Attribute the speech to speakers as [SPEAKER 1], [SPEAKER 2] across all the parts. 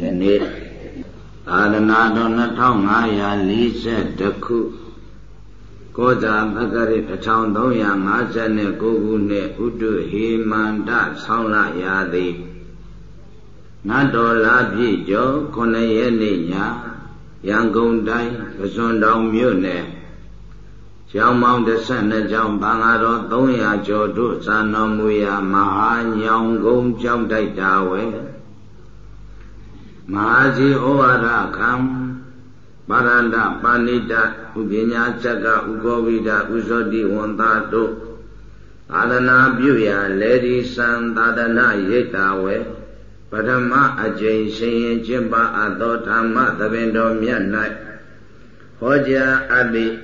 [SPEAKER 1] ယနေ့သာသနာတော်2540ခုကောဇာသက္ကရိ1359ခုနှစ်ဥတုဟေမန္တဆောင်းလရာသည်နတ်တော်လာပြည့်ကျော်9ရက်နေ့ညရန်ကုန်တိုင်းပဇွန်တောင်မြို့နယ်ကျောင်းမောင်း12ကျောင်းဘာသာတော်300ကျော်တို့ဇာတော်မူရာမဟာညောင်ကုန်းကျောင်းတိုက်တာဝဲ မဟာစီဩဝါဒခံပါရန္တပါဏိတဥပညာချက်ကဥကောဝိဒဥဇောတိဝန္တာတို့သာသနာပြုရာလေဒီသံသာသနာရိတ်တာဝဲပထမအကျိန်ရှင်ရင်ကျင့်ပါအပ်သောဓမ္မသဘင်တော်မြတ်၌ဟောကြားအပ်သည့်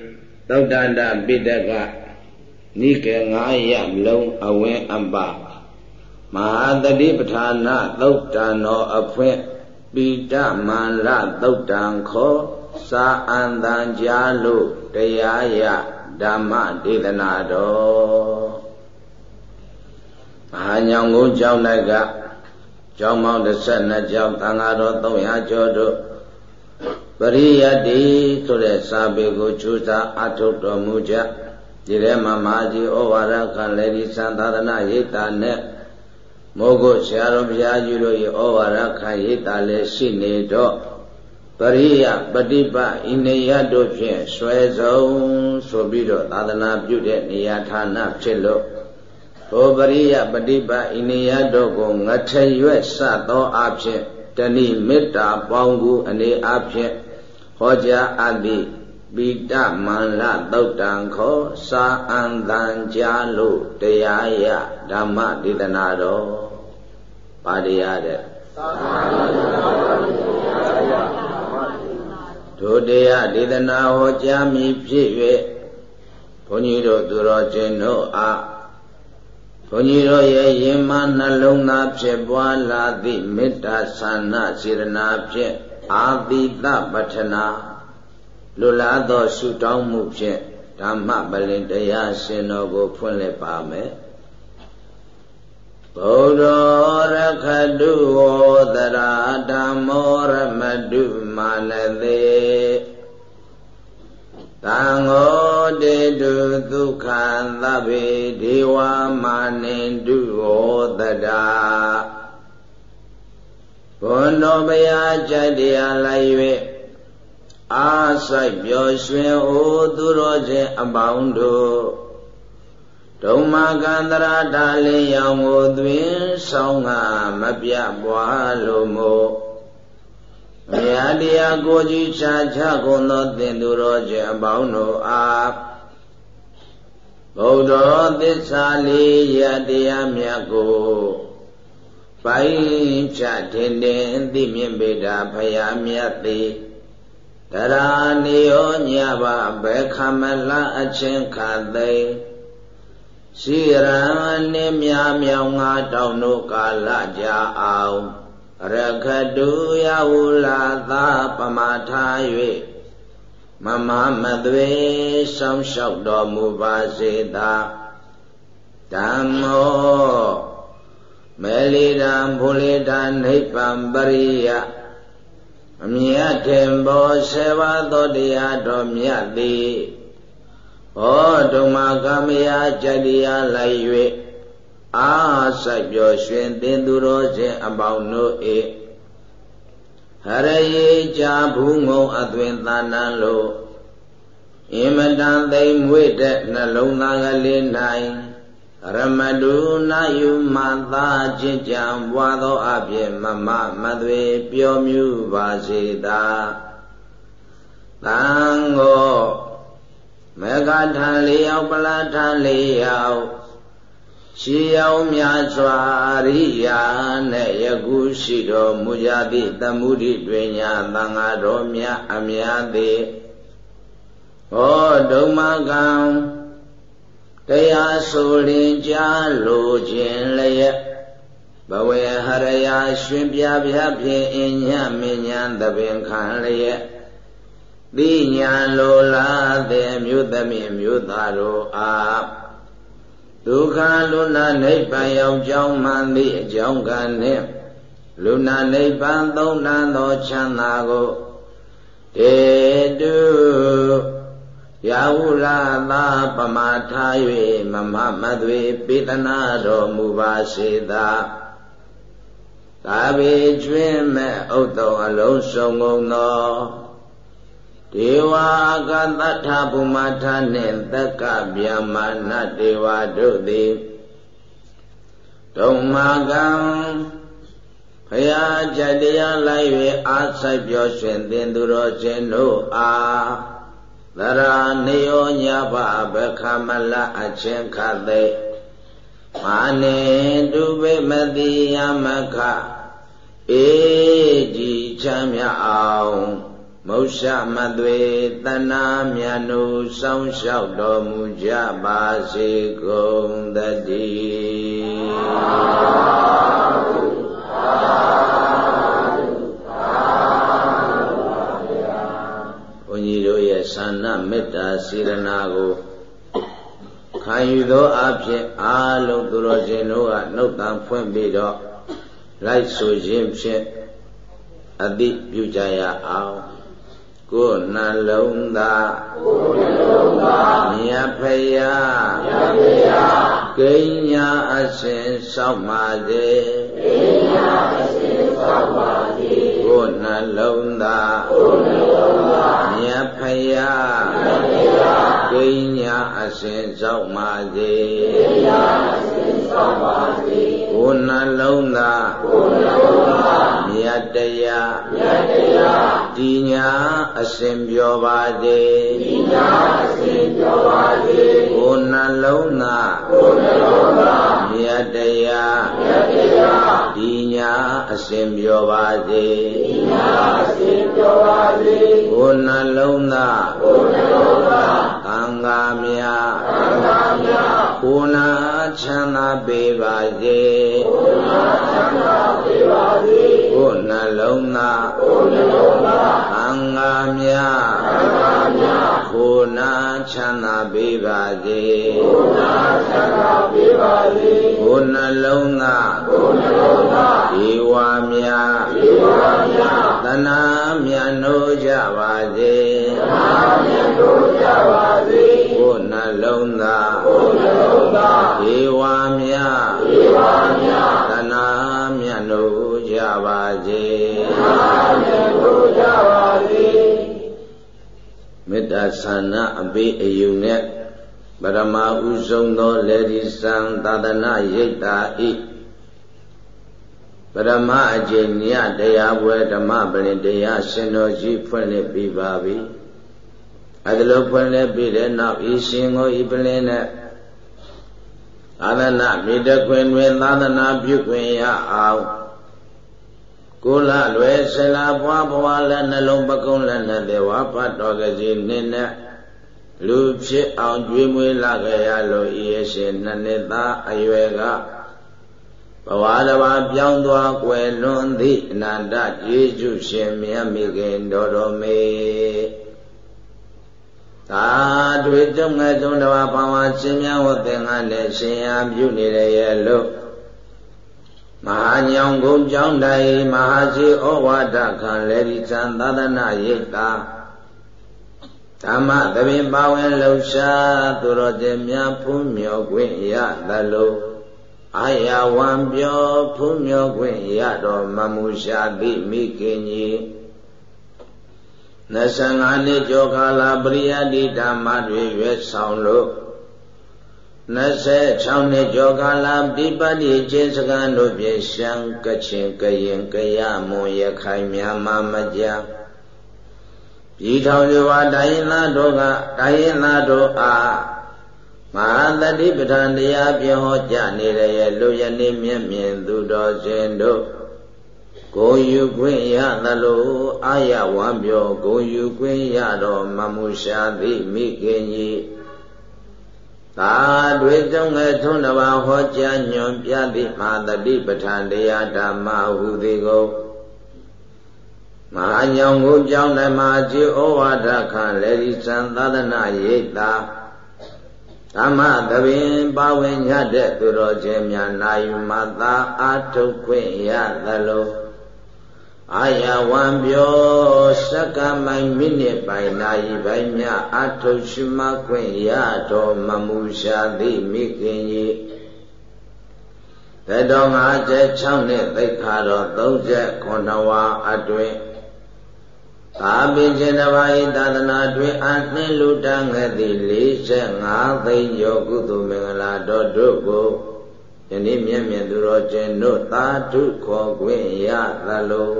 [SPEAKER 1] သုတ်တန္တပိတကနိကေ9ရလုံးအဝင်းအပမဟာတတိပဌာနာသုတ်တန်တော်အဖွင့် ပိတမန္လသုတ်တံခောစာအန္တံကြားလို့တရားရဓမ္မဒေသနာတော်မဟာညောင်ကုန်းကျောင်း၌ကကျောင်းပေါင်း12ကျောင်းသံဃာတော်300ကျော်တို့ပရိယတ္တိဆိုတဲ့စာပေကိုကျူစာအထုတ်တော်မူကြဒီထဲမှာမဟာကြီးဩဝါဒခံလေဒီသံသာသနာရိပ်တာနဲ့ မိုးကိုဆရာတော်ဘုရားကြီးတို့၏ဩဝါဒခံရိပ်တာလည်းရှိနေတော့ပရိယပฏิပတ်ဣနေယတို့ဖြင့်ဆွဲဆုံးဆိုပြီးတော့သာသနာပြုတဲ့နေရာဌာနဖြစ်လို့ဟောပရိယပฏิပတ်ဣနေယတို့ကိုငထရွက်စသောအဖြစ်တဏိမေတ္တာပေါင်းကူအနေအဖြစ်ဟောကြားအပ်သည့် ပိတမန္လသုတ်တံခောစာအန္တံကြားလို့တရားရဓမ္မဒေသနာတော်ပါတရားတဲ့ဒုတရားဒေသနာဟောကြားမည်ဖြစ်၍ဘုန်းကြီးတို့သူတော်ချင်းတို့အားဘုန်းကြီးတို့ရဲ့ယင်မနှလုံးသားဖြစ်ပွားလာသည့်မေတ္တာဆန္ဒစေရနာဖြင့်အာတိတပထနာ လွလားသောရှုတောင်းမှုဖြင့်ဓမ္မပလင်တရားရှင်တော်ကိုဖွင့်လှစ်ပါမယ်ဗုဒ္ဓရခတုဝောတရာဓမ္မောရမတုမာနသေးသံဃောတေတုဒုက္ခံသဗ္ဗေဒေဝမာနိတုဟောတတာဘုန်းတော်ဘုရားကြိုက်တရားလိုက်၍ အာဆိုင်ပျော်ရွှင်အိုသူတော်ချင်းအပေါင်းတို့ဒုံမကန္တရာဓာလင်းရောင်ကိုသွင်းဆောင်ကမပြပွားလို့မို့ဘုရားတရားကိုကြီးချာချကုန်သောသင်သူတော်ချင်းအပေါင်းတို့အားဗုဒ္ဓသစ္စာလေးရတရားမြတ်ကိုပိုင်းချတင်တင်သိမြင်ပေတာဖယားမြတ်သည် တရာနိယောညပါဘယ်ခမလအချင်းခသိရှိရန်နှင်းမြမြောင်ငါတောင်တို့ကာလကြအောင်ရခတုယဝုလာသာပမာထား၍မမမသွေဆောင်းလျှောက်တော်မူပါစေသာဓမ္မောမေလီတံဘုလေတံနိဗ္ဗံပရိယ အမြတ်တင်ဘောဆေဘာသောတရားတော်မြတ်သည်ဟောဓမ္မကမယာကြတရားလိုက်၍အာဆိုင်ပြောရွှင်သင်သူတော်ချင်းအပေါင်းတို့၏ဟရယေကြဘူးငုံအသွင်သာနံလို့အင်မတန်သိမ်မွေ့တဲ့နှလုံးသားကလေး၌ ရမတုနာယုမသာခြင်းကြံဘွာသောအဖြစ်မမမသွေပြောမြူပါစေသာသံဃောမေဃထံလေးယောက်ပလာထံလေးယောက်ရှိရောက်များစွာရိယာနဲ့ယခုရှိတော်မူကြသည့်သမှုရိတွင်ညာသံဃာတော်များအများသည်ဟောဒုမကံ တရားဆိုလင်ကြားလိုခြင်းလျက်ဘဝေဟရယာရှင်ပြပြဖြင့်အညမဉ္ဉံသဘင်ခံလျက်သိညာလိုလားတဲ့မြို့သမီးမြို့သားတို့အားဒုက္ခလွနာနိဗ္ဗာန်ရောက်ကြောင်းမှန်သည့်အကြောင်းကနှင့်လူနာနိဗ္ဗာန်သုံးနံသောချမ်းသာကိုတေတု ယာဟုလာသာပမာထား၍မမမသွေပေတနာတော်မူပါစေသာသာဘိကျွင်းမဲ့ဥတ္တောအလုံးစုံကုန်သောဒေဝကသတ္ထဗုမာထနှင့်တက္ကဗျာမာနဒေဝတို့သည်ဒုံမာကံဖရာကြတရားလိုက်၍အားဆိုင်ပြောရှင်သင်သူတော်ချင်းတို့အား သရဏေယောညဘဘခမလအချင်းခသိမာနေတုပိမတိယမခအေကြည်ချမ်းမြအောင်မௌရှမသွေတဏမြတ်နုစောင်းလျှောက်တော်မူကြပါစေကုန်တည်း တို့ရဲ့သာဏမေတ္တာစေရနာကိုခံယူသောအဖြစ်အာလုံးသူတော်ရှင်တို့ကနှုတ်တန်ဖွင့်ပြီးတော့လိုက်ဆိုခြင်းဖြင့်အတိပြုကြရအောင်ကိုယ်နှလုံးသားကိုယ်နှလုံးသားမြတ်ဖယားမြတ်ဖယားကိညာအစဉ်ဆောက်ပါစေကိညာအစဉ်ဆောက်ပါစေကိုယ်နှလုံးသားကိုယ်နှလုံးသား မြတ်ဖယားမြတ်ဖယားကိညာအစဉ်ဆောက်ပါစေကိညာအစဉ်ဆောက်ပါစေ ကိုယ်နှလုံးသားကိုယ်နှလုံးသားမြတ်တရားမြတ်တရားဒီညာအစဉ်ပြောပါစေဒီညာအစဉ်ပြောပါစေကိုယ်နှလုံးသားကိုယ်နှလုံးသားမြတ်တရားမြတ်တရားဒီညာအစဉ်ပြောပါစေဒီညာအစဉ်ပြောပါစေကိုယ်နှလုံးသားကိုယ်နှလုံးသားသံ ဃာမြတ်သံဃာမြတ်ကိုယ်နာချမ်းသာပေးပါစေကိုယ်နာချမ်းသာပေးပါစေကိုယ်နှလုံးသားကိုယ်နှလုံးသားသံဃာမြတ်သံဃာမြတ်ကိုယ်နာချမ်းသာပေးပါစေကိုယ်နာချမ်းသာပေးပါစေကိုယ်နှလုံးသားကိုယ်နှလုံးသားဒီဝါမြတ်ဒီဝါမြတ်သနာမြတ်နိုးကြပါစေသနာမြတ်နိုးကြပါစေ ဆန္ဒအပိအယုနဲ့ပရမဥဆုံးသောလေဒီသံသာသနာရိပ်တာဤပရမအကျင့်ညတရားပွဲဓမ္မပလင်တရားရှင်တော်ကြီးဖွင့်လှစ်ပြီးပါပြီအဲဒါလိုဖွင့်လှစ်ပြီးတဲ့နောက်ဤရှင်ကိုဤပလင်နဲ့သာသနာမြေတခွင်တွင်သာသနာပြုခွင့်ရအောင် ကိုလလွယ်ဆလာဘွားဘွားလည်းနှလုံးပကုံးလည်းနဲ့တေဝါပတ်တော်ကကြီးနင်းနဲ့လူဖြစ်အောင်ကြွေးမွေးလာကြရလို့ဤရဲ့ရှင်နှစ်နှစ်သားအရွယ်ကဘဝတစ်ပါးပြောင်းသွားကွယ်လွန်သည့်အနန္တကျေးဇူးရှင်မြတ်မိခင်တော်တော်မေသာတွေ့ကြုံငယ်သုံးတစ်ပါးဘာဝရှင်မြတ်ဝတ်သင်္ကန်းနဲ့ရှင်ရပြုနေရရဲ့လို့ မဟာညောင်ကုန်းကျောင်းတိုင်မဟာရှိဩဝါဒခံလေဒီသံသာသနာရိပ်သာဓမ္မသဘင်ပါဝင်လှူရှားသူတော်ကျင်များဖူးမြော်ခွင့်ရသလိုအာယဝံပြောဖူးမြော်ခွင့်ရတော်မမူရှာတိမိခင်ကြီး25နှစ်ကျော်ကာလပရိယတိဓမ္မတွေရွယ်ဆောင်လို့ 26နှစ်ကျော်ကာလပိပတ္တိကျင်းစကန်တို့ဖြင့်ရှမ်းကချင်ကရင်ကရမွန်ရခိုင်မြန်မာမကြပြည်ထောင်စုဝါတိုင်းသားတို့ကတိုင်းသားတို့အားမဟာတတိပဋ္ဌာန်တရားပြောဟောကြားနေတဲ့ရဲ့လူရနေမြင့်မြင့်သူတော်ရှင်တို့ကိုယူခွင့်ရသလိုအာရဝံပြောကိုယူခွင့်ရတော်မမူရှာသည်မိခင်ကြီး သာတွေကြောင့်ငယ်ထုံးတစ်ပါးဟောကြားညွန်ပြသည့်မဟာတတိပဋ္ဌာန်တရားဓမ္မဟုသည်ကိုမဟာညောင်ကိုကြောင်းဓမ္မကြီးဩဝါဒခံလေဒီသံသာသနာရိပ်သာဓမ္မသဘင်ပါဝင်ညတဲ့သူတော်ချင်းများနာယူမသာအာထုတ်ခွင့်ရသလို အာယဝံပြောစက္ကမိုင်မိနစ်ပိုင်နာရီပိုင်းမြအထုရှိမခွင့်ရတော်မမူရှာသည်မိခင်ကြီးတတော်56နှစ်သိက္ခာတော်39ဝါအတွင်သာပိစေတဘာဤသာသနာတွင်အနှင်းလူတန်းငယ်သည်45သိန်းကျော်ကုသိုလ်မင်္ဂလာတော်တို့ကိုယနေ့မြတ်မြတ်သူတော်ကျင်တို့သာဓုခေါ်ခွင့်ရသလို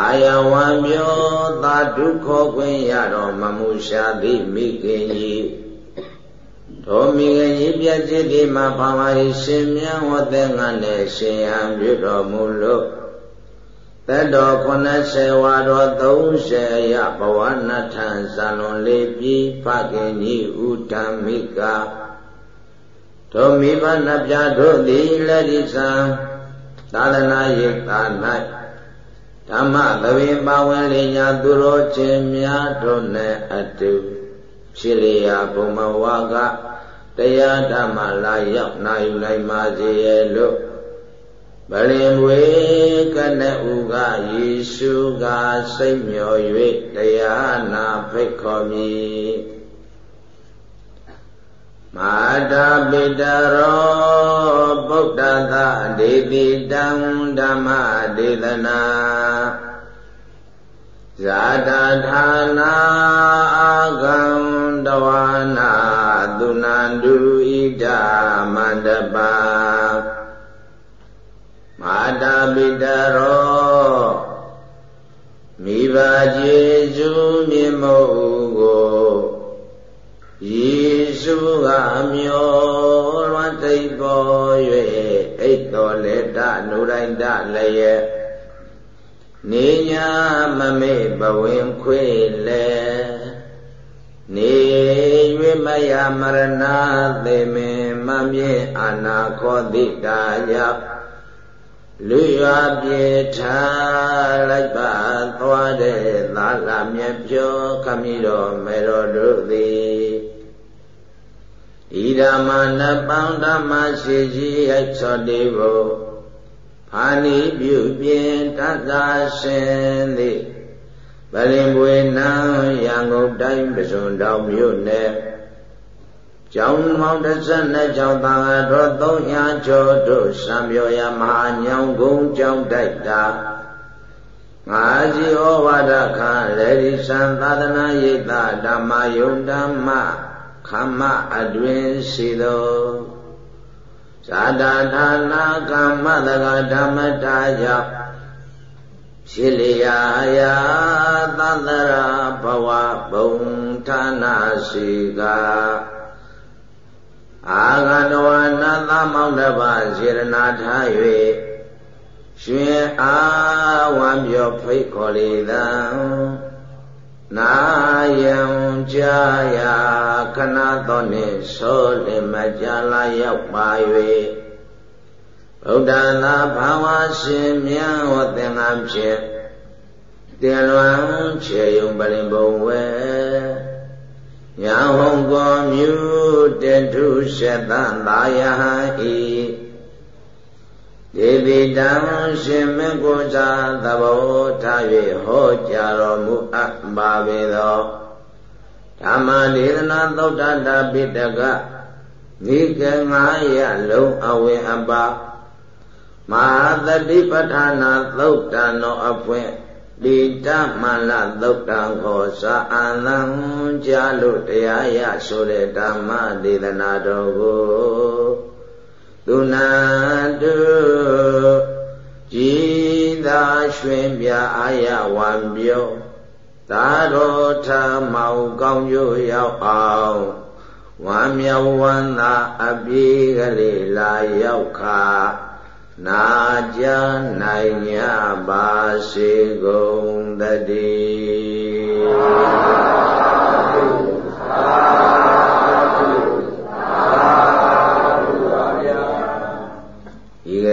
[SPEAKER 1] အာယဝံပြောသာဓုခေါ်ခွင့်ရတော်မမူရှာသည်မိခင်ကြီးသောမိခင်ကြီးပြည့်จิตဒီမှာပါပါရှင်မြတ်ဝတ်တဲ့ငါနဲ့ရှင်ဟံပြုတော်မူလို့တတော်90ဝါတော်30ရဘဝနထံဇာလွန်လေးပြီးဖခင်ကြီးဥဒ္ဓမိကသောမိဘနှပြတို့သည်လက်ဒီသံသာသနာရိပ်သာ၌ ဓမ္မသဘင်ပါဝင်လညာသူတော်ချင်းများတို့နဲ့အတူဖြစ်လျာဘုံမဝါကတရားဓမ္မလာရောက်နိုင်နိုင်ပါစေလို့ပလင်ဝေကနဥကယေရှုကစိတ်မျော၍တရားနာဖိတ်ခေါ်မည်မာတာပိတရောဗုဒ္ဓသာဒေတိတံဓမ္မဒေသနာ ဇာတာဌာနာအာဂံတဝနာသုနန္တုဣဒမန္တပါမာတာပိတရောမိဘကျေစုမြင့်မို့ကိုယေရှုကမျောလွန်တိတ်ပေါ်၍အိတ်တော်လက်တနုတိုင်းတလည်း နေညာမမေ့ဘဝင်ခွေလေနေ၍မယမရဏသေမင်မမြင်အာနာခောတိတာယလူရွာပြေထားလိုက်ပါသွားတဲ့သာလာမြတ်ပြောခမီတော်မေတော်တို့သည်ဣဒမနပံဓမ္မရှိကြီးဟိတ်သောတေဘု ဖာနိပြုပြင်တတ်သာရှင်သည်ပရင်ပွေနံရန်ကုန်တိုင်းပဇွန်တော်မြို့နယ်ကျောင်းမောင်တစ်ဆက်နဲ့ကျောင်းသားတော်300ကျော်တို့စံပြောရမဟာညောင်ကုန်းကျောင်းတိုက်တာငါကြီးဩဝါဒခရေဒီသံသာသနာယိတဓမ္မယုံဓမ္မခမ္မအတွင်ရှိသော ဇာတာဌာနာကမ္မတကဓမ္မတာကြောင့်ဖြစ်လျာယာသန္တရာဘဝဘုံဌာနာရှိကအာဂန္တဝနာသမောင်တပါစေရနာထား၍ရွှင်အားဝံပြောဖိတ်ခေါ်လေသံ နာယံကြာယာခဏတော်နှင့်ဆိုလင်မကြာလာရောက်ပါ၍ဗုဒ္ဓသာဘာဝရှင်မြတ်ဝသင်္ဃဖြင့်တင်လွန်ခြေယုံပလင်ဘုံဝဲညာဟုံကောမြူတတုရှတံသာယဟံဤ ဒေဝိတံရှင်မေကိုဇာသဘောထား၍ဟောကြားတော်မူအပ်ပါပေသောဓမ္မဒေသနာသုတ်တတာပိတကနိကေ900လုံးအဝင်အပါမဟာတတိပဋ္ဌာနာသုတ်တံတော်အဖွင့်တိတမလသုတ်တံခောစာအန္တံကြာလို့တရားရဆိုတဲ့ဓမ္မဒေသနာတော်ကို သူနာတုကြည်သာရွှင်ပြအာရဝံပြောသာတော်ထမောင်ကောင်းကျိုးရောက်အောင်ဝမ်းမြောက်ဝမ်းသာအပြေကလေးလာရောက်ခါနာကြနိုင်ကြပါစေကုန်တည်း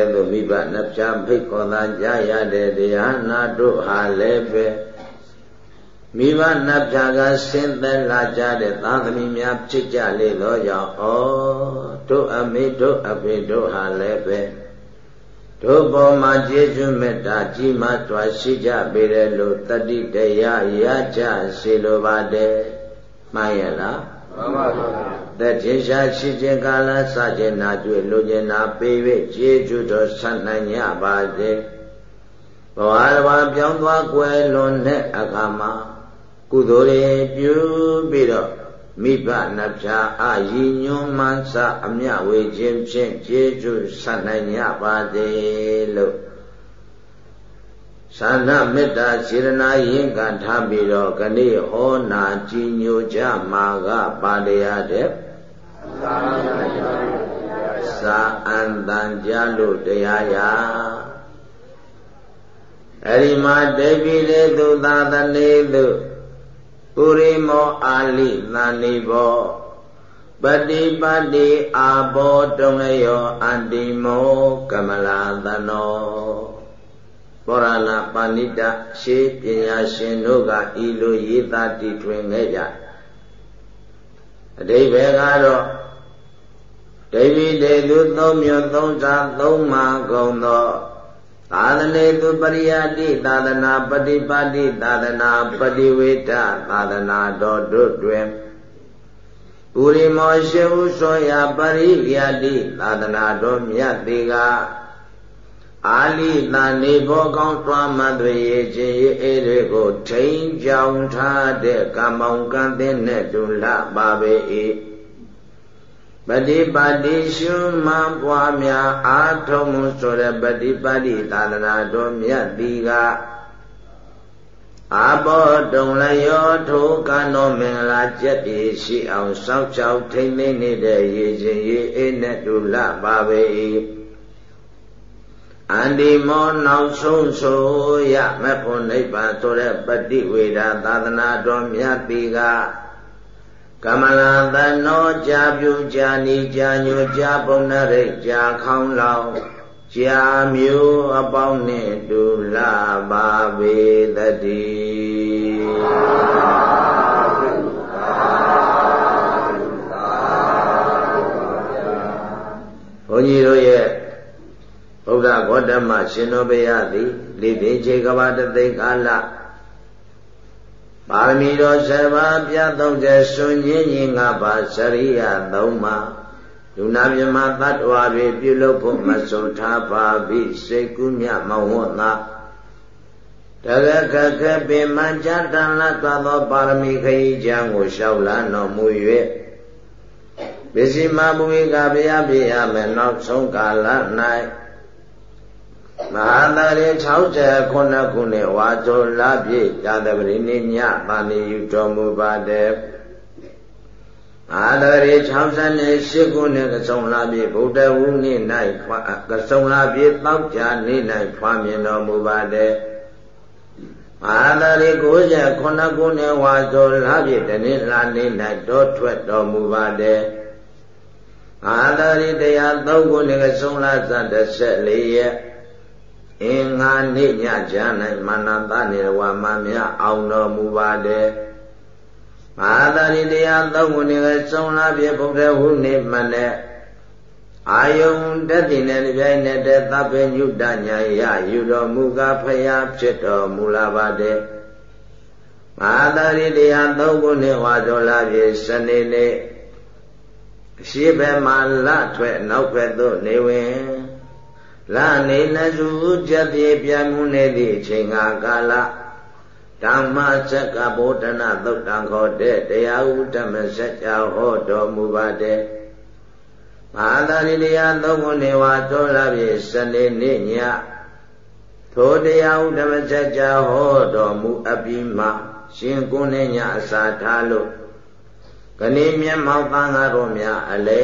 [SPEAKER 1] ဤကဲ့သို့မိဘနှပြဖိတ်ခေါ်သာကြားရတဲ့တရားနာတို့ဟာလည်းပဲမိဘနှပြကဆင်းသက်လာကြတဲ့သာသမီများဖြစ်ကြလေသောကြောင့်ဩတို့အမေတို့အဖေတို့ဟာလည်းပဲတို့ပေါ်မှာကျေးဇူးမေတ္တာကြီးမားစွာရှိကြပေတယ်လို့တတိတရားရကြစေလိုပါတယ်မှန်ရဲ့လား မှန်ပါပါသက်ချင်းရှားရှိခြင်းကာလစခြင်းနာတွေ့လူကျင်နာပေး၍ကျေးဇူးတော်ဆန္ဒညပါစေဘဝတစ်ပါးပြောင်းသွားကွယ်လွန်တဲ့အခါမှာကုသိုလ်တွေပြုပြီးတော့မိဘနှဖျားအာရည်ညွန်းမှန်းစအမြဝေခြင်းဖြင့်ကျေးဇူးဆန္ဒညပါစေလို့ သာဏမေတ္တာစေရနာရင်ကထားပြီးတော့ခဏိဟောနာကြည်ညိုကြမှာကပါတရားတဲ့သာအန္တန်ကြလို့တရားရာအရိမာတေပိလေသူသာသနေသူပုရိမောအာလိသန္နိဘောပတိပတိအာဘောတုံလယောအန္တိမောကမလာသနော ပောရဏပါဏိတရှေးပညာရှင်တို့ကဤလိုရေးသားတည်ထွင်ခဲ့ကြအဓိပ္ပာယ်ကတော့ဒိဗိတေသူသုံးမြတ်သုံးစားသုံးမှာကုန်သောသာသနေသူပရိယာတိသာသနာပฏิပါတိသာသနာပฏิဝေဒသာသနာတော်တို့တွင်ပုရိမောရှိဟုဆိုရာပရိယာတိသာသနာတော်မြတ်သေးက အာလိတန်နေဘောကောင်းတွားမှန်တွေရခြင်းရအေးတွေကိုထိန်ကြောင်ထားတဲ့ကံမောင်ကံသင်းနဲ့တူလှပါပေ၏ပฏิပါတိရှုမှန်ပွားများအာထုံမှုဆိုတဲ့ပฏิပါတိသာသနာတော်မြတ်တိကအဘောတုံလျောထိုကံတော်မင်္ဂလာကျက်တည်ရှိအောင်စောင့်ချောက်ထိမ့်သိမ့်နေတဲ့ရည်ခြင်းရည်အေးနဲ့တူလှပါပေ၏ အန္တိမောနောက်ဆုံးဆိုရမဖို့နိဗ္ဗာန်ဆိုတဲ့ပฏิဝေဒသာသနာတော်မြတ်တိကကမလာတနောကြာပြူကြာနီကြာညိုကြာပုံနရိတ်ကြာခေါင်းလောင်ကြာမျိုးအပေါင်းနှင့်တူလာပါပေတည်းဘုန်းကြီးတို့ရဲ့ ဘုရားဂေါတမရှင်တော်ဘုရားသည်လိပိခြေကဘာတသိကာလပါရမီတော်7ပါးပြသုံးချက်ဆွန်ညင်းညင်၅ပါးစရိယ3ပါးလူနာမြမတ attva တွေပြုလုပ်ဖို့မစွန်ထားပါပြီစိတ်ကူးမြမဝတ်သာတကခခပင်မကြတန်လတ်သောပါရမီခရီးချမ်းကိုလျှောက်လာတော်မူ၍ပစ္စည်းမဘူဝေကဘုရားပြရမယ်နောက်ဆုံးကာလ၌ မဟာတရေ69ခုနှစ်ဝါဇောလပြည့်ဇာတပရိနိညပါဏိယူတော်မူပါတယ်မဟာတရေ68ခုနှစ်ကစုံလပြည့်ဗုဒ္ဓဝုနေ့၌ဖွာကစုံလပြည့်တောက်ကြနေ့၌ဖွာမြင်တော်မူပါတယ်မဟာတရေ69ခုနှစ်ဝါဇောလပြည့်တနင်္လာနေ့၌တောထွက်တော်မူပါတယ်အာတရိတရား၃ခုနှစ်ကဆုံးလာဇတ်14ရက် အင်္ဂါနေ့ညချမ်း၌မနတနေဝမမြအောင်တော်မူပါတယ်မဟာသရိတရားသုံးခုနေကဆုံးလာပြဗုဒ္ဓဝုနေမနဲ့အာယုံတတိနဲ့ပြိုင်နေတဲ့သဗ္ဗညုတညာယယူတော်မူကားဖရာဖြစ်တော်မူလာပါတယ်မဟာသရိတရားသုံးခုနေဝါတော်လာပြစနေနေ့အရှိဘက်မှာလထွက်နောက်ဘက်သို့နေဝင် လာနေနစုကြပြေပြမှုနေသည့်အချိန်ကာလဓမ္မစက်ကဗောဓနာသုတ်တံခေါ်တဲ့တရားဥဓမ္မစကြာဟောတော်မူပါတဲ့မဟာသာရိတရားသုံးခုနေဝါတော်လာပြီစနေနေ့ညထိုတရားဥဓမ္မစကြာဟောတော်မူအပြီးမှရှင်ကုဏ္ဏညအစာထားလို့ခဏိမျက်မှောက်သံဃာတော်များအလဲ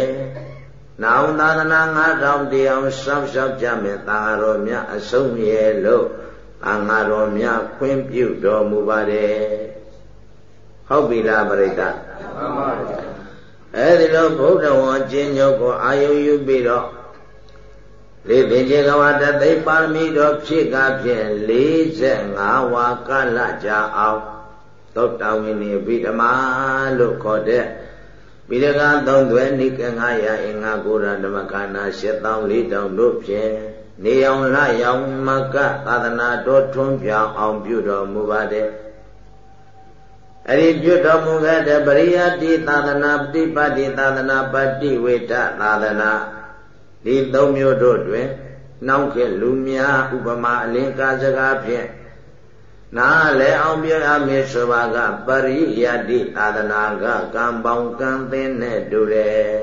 [SPEAKER 1] နောင်သာသနာ9000တရားစောင့်ရှောက်ကြမယ်သံဃာတော်များအဆုံးရဲ့လို့သံဃာတော်များခွင့်ပြုတော်မူပါတယ်ဟုတ်ပြီလားပရိသတ်မှန်ပါဗျာအဲဒီလိုဗုဒ္ဓဝါကျင့်ညုတ်ကိုအာယုယူပြီးတော့လေပင်ကျေကဝတသိပါရမီတော်ဖြစ်ကဖြင့်45ဝါကလကြာအောင်သုတ်တဝိနည်းဗိဓမာလို့ခေါ်တဲ့ ပိရကသုံးသွဲနိက900အင်္ဂါကိုရဓမ္မကာနာ7400တို့ဖြင့်နေအောင်လရောင်မကသာသနာတော်ထွန်းပြောင်းအောင်ပြုတော်မူပါတယ်အဲ့ဒီပြုတော်မူခဲ့တဲ့ပရိယတိသာသနာပฏิပတ်တိသာသနာပฏิဝေဒသာသနာဒီသုံးမျိုးတို့တွင်နှောင်းခေလူများဥပမာအလင်္ကာစကားဖြင့် နားလဲအောင်ပြရမေဆိုပါကပရိယတိသာသနာကကံပေါင်းကံသင်းနဲ့တူတယ်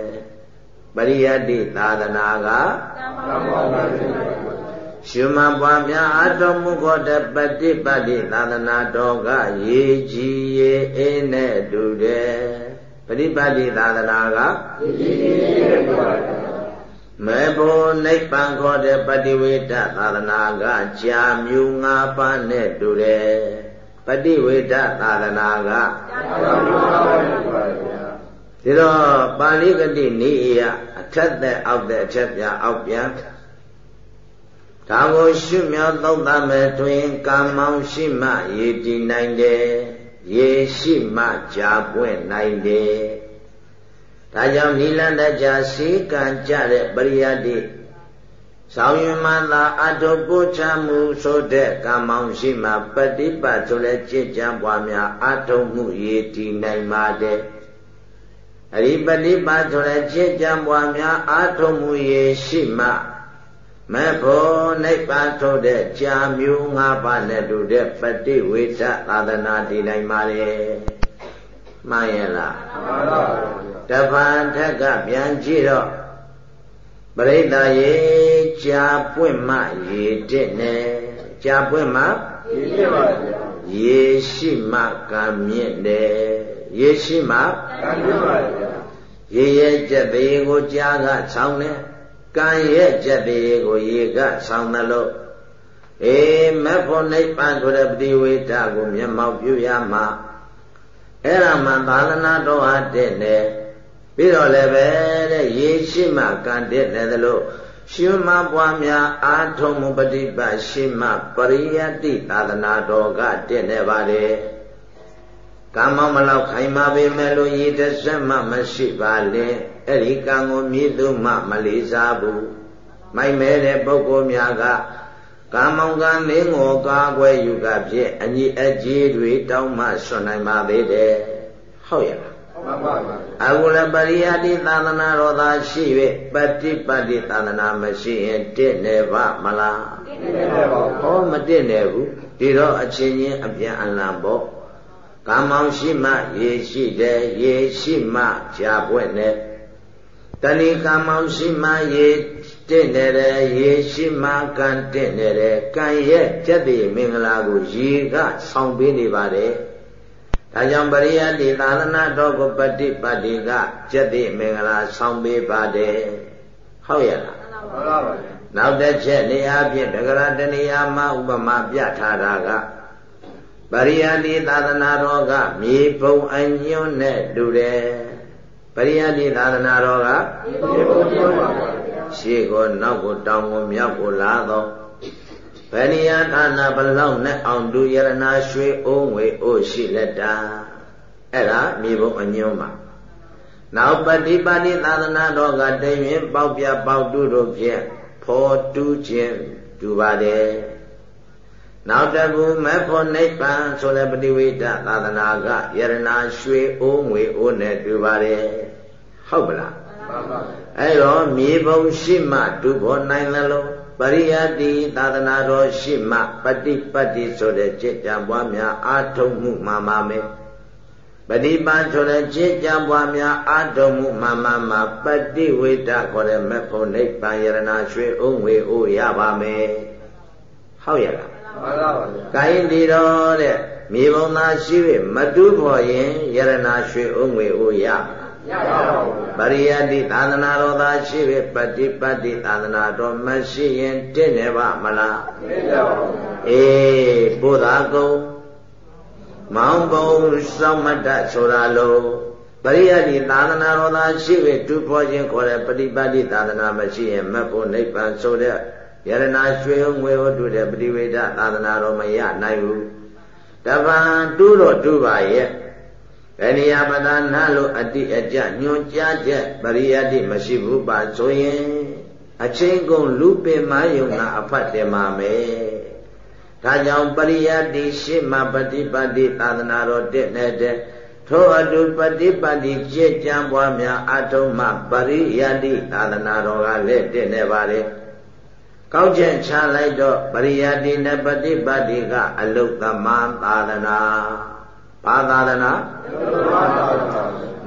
[SPEAKER 1] ပရိယတိသာသနာကကံပေါင်းကံသင်းနဲ့တူတယ်ရှင်မပွားများအတော်မူခေါ်တဲ့ပฏิပတ်တိသာသနာတော်ကရေကြီးရေအေးနဲ့တူတယ်ပฏิပတ်တိသာသနာကရေကြီးရေအေးနဲ့တူတယ် မေဘောနိဗ္ဗာန်ခေါ်တဲ့ပฏิဝေဒသာသနာကကြာမျိုး၅ပါးနဲ့တူတယ်ပฏิဝေဒသာသနာကကြာမျိုး၅ပါးနဲ့တူပါဗျာဒီတော့ပါဠိကတိနိယအထက်သက်အောက်သက်အထက်ပြန်အောက်ပြန်ဒါကိုရှုမြောက်သုံးသမဲ့တွင်ကာမောင်ရှိမှရည်တည်နိုင်တယ်ရေရှိမှကြာပွင့်နိုင်တယ် ဒါကြောင့်နိလန္တကြစီကံကြတဲ့ပရိယတ်တိဆောင်ရွမှသာအထုပုချမှုဆိုတဲ့ကံမောင်ရှိမှပฏิပတ်ဆိုလဲကြည်ကြံပွားများအထုမှုရည်တည်နိုင်ပါတယ်အရိပฏิပတ်ဆိုလဲကြည်ကြံပွားများအထုမှုရည်ရှိမှမေဖို့နိဗ္ဗာန်ထိုတဲ့ကြာမျိုး၅ပါးနဲ့တူတဲ့ပฏิဝေဒသာသနာတည်နိုင်ပါလေမှန်ရဲ့လားမှန်ပါပါ တပန်ထက်ကပြန်ကြည့်တော့ပရိသတ်ရေကြာပွင့်မှရေတက်နေကြာပွင့်မှရေတက်ပါဗျာရေရှိမှကံမြင့်တယ်ရေရှိမှကံမြင့်ပါဗျာရေရဲ့ကြက်သေးကိုကြားကဆောင်းတယ်ကံရဲ့ကြက်သေးကိုရေကဆောင်းတယ်လို့အေးမဖို့နိဗ္ဗာန်ဆိုတဲ့ပတိဝေဒကိုမျက်မှောက်ပြုရမှာအဲ့ဒါမှသာသနာတော်ဟာတဲ့နဲ့ ပြီးတော့လည်းပဲတဲ့ရေရှိမှကံတက်တယ်လို့ရှင်မပွားများအာထုံမှုပฏิပတ်ရှိမှပရိယတိသာသနာတော်ကတက်နေပါလေကံမောမလောက်ခိုင်မာပေမဲ့လို့ရည်တဆက်မှမရှိပါလေအဲ့ဒီကံကိုမြည်သူမှမလေးစားဘူးမိုက်မဲတဲ့ပုဂ္ဂိုလ်များကကာမောင်ကံလင်းကိုကားွယ်ယူကဖြင့်အညီအကျေးတွေတောင်းမှဆွနိုင်ပါသေးတယ်ဟုတ်ရဲ့ အကုလပရိယတိသာသနာတော်သာရှိ၍ပฏิပတ်တိသာသနာမရှိရင်တင့်နေပါမလားတင့်နေပါဘူးဟောမတင့်နေဘူးဒီတော့အချင်းချင်းအပြန်အလှန်ပေါ့ကာမောင်ရှိမှရေရှိတယ်ရေရှိမှကြာပွက်နေတဏိကာမောင်ရှိမှရေတင့်နေတယ်ရေရှိမှကံတင့်နေတယ်ကံရဲ့ကျက်တည်မင်္ဂလာကိုရေကဆောင်ပေးနေပါတယ် ဒါကြောင့်ပရိယတ်တိသာသနာတော်ကိုပฏิပတ်တိကကျက်တိမင်္ဂလာဆောင်ပေးပါတယ်ဟုတ်ရဲ့လားမှန်ပါပါနောက်တစ်ချက်နေအားဖြင့်တဂရတဏီယာမဥပမာပြထားတာကပရိယတ်တိသာသနာတော်ကမြေပုံအညွန်းနဲ့တူတယ်ပရိယတ်တိသာသနာတော်ကမြေပုံညွန်းပါပါရှေ့ကိုနောက်ကိုတောင်ကိုမြောက်ကိုလာတော့ ဗဏိယဌာနဘလောက်နဲ့အောင်တူယရနာရွှေအိုးငွေအိုးရှိလက်တာအဲ့ဒါမြေဘုံအညွန်းပါနောက်ပฏิပါတိသာသနာတော်ကတည်ရင်ပေါက်ပြပေါက်တူတို့ဖြင့်ဖော်တူးခြင်းတူပါတယ်နောက်တကူမဖို့နိဗ္ဗာန်ဆိုတဲ့ပฏิဝေဒသာသနာကယရနာရွှေအိုးငွေအိုးနဲ့တူပါတယ်ဟုတ်ပလားမှန်ပါအဲ့တော့မြေပုံရှိမှတူဖို့နိုင်သလို ပရိယတိသာသနာတော်ရှိမှပฏิပတ်တိဆိုတဲ့จิตကြံပွားများအာထုံမှုမှမှမယ်ပฏิပန်ဆိုတဲ့จิตကြံပွားများအာထုံမှုမှမှမှပฏิဝေဒခေါ်တဲ့မေဖို့နိဗ္ဗာန်ယရနာရွှေဥငွေအိုးရပါမယ်ဟုတ်ရဲ့လားမှန်ပါပါဗျာ။ကိုင်းဒီတော်တဲ့မြေပုံသာရှိ၍မတူးဖို့ရင်ယရနာရွှေဥငွေအိုးရပါ ရပါဘူးပရိယတိသာသနာတော်သာရှိပြီပฏิပတ်တိသာသနာတော်မရှိရင်တင့်နေပါမလားတင့်ပါဘူးအေးဘုရားကုံမောင်ဘုံစောင့်မတ္တဆိုတာလို့ပရိယတိသာသနာတော်သာရှိပြီတူဖို့ခြင်းခေါ်တဲ့ပฏิပတ်တိသာသနာမရှိရင်မဖို့နိဗ္ဗာန်ဆိုတဲ့ယရနာရွှေငွေဟောတူတဲ့ပฏิဝေဒသာသနာတော်မရနိုင်ဘူးတပံတူးတော့တူးပါရဲ့ ဗေနိယပဒနာလို့အတိအကျညွန်ကြားချက်ပရိယတ္တိမရှိဘူးပါဆိုရင် အချင်းကုန်လူပင်မယုံနာအဖတ်တယ်မှာမယ်ဒါကြောင့်ပရိယတ်တိရှေ့မှာပฏิပတ်တိသာသနာတော်တက်နေတဲ့ထိုအတုပฏิပတ်တိကြည်ကြံပွားများအထုံးမှပရိယတ်တိသာသနာတော်ကလည်းတက်နေပါလေကောက်ချက်ချလိုက်တော့ပရိယတ်တိနဲ့ပฏิပတ်တိကအလုတ်သမသာသနာ ဘာသာသနာ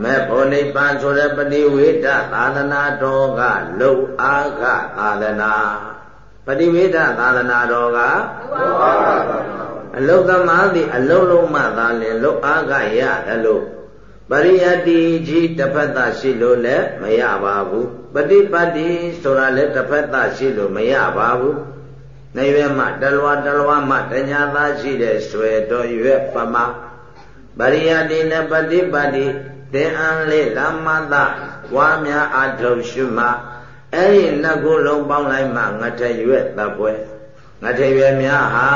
[SPEAKER 1] မဲ့ဘောနိဗ္ဗာန်ဆိုတဲ့ပฏิဝေဒသာသနာတော်ကလုံအားကသာသနာပฏิဝေဒသာသနာတော်ကအလုတ်သမားသည်အလုံးလုံးမှသာလင်လုံအားကရတယ်လို့ပရိယတ္တိကြီးတစ်ဖက်သားရှိလို့လည်းမရပါဘူးပฏิပတ်တိဆိုတာလည်းတစ်ဖက်သားရှိလို့မရပါဘူးနေရွယ်မှတလွားတလွားမှတညာသားရှိတဲ့ဆွေတော်ရွယ်ပမာ ပရိယတိနဲ့ပฏิပတ်တိတင်အံလေးလမသဝါများအထုတ်ရှုမှအဲ့ဒီနှစ်ခုလုံးပေါင်းလိုက်မှငထရွက်တပ်ပွဲငထရွက်များဟာ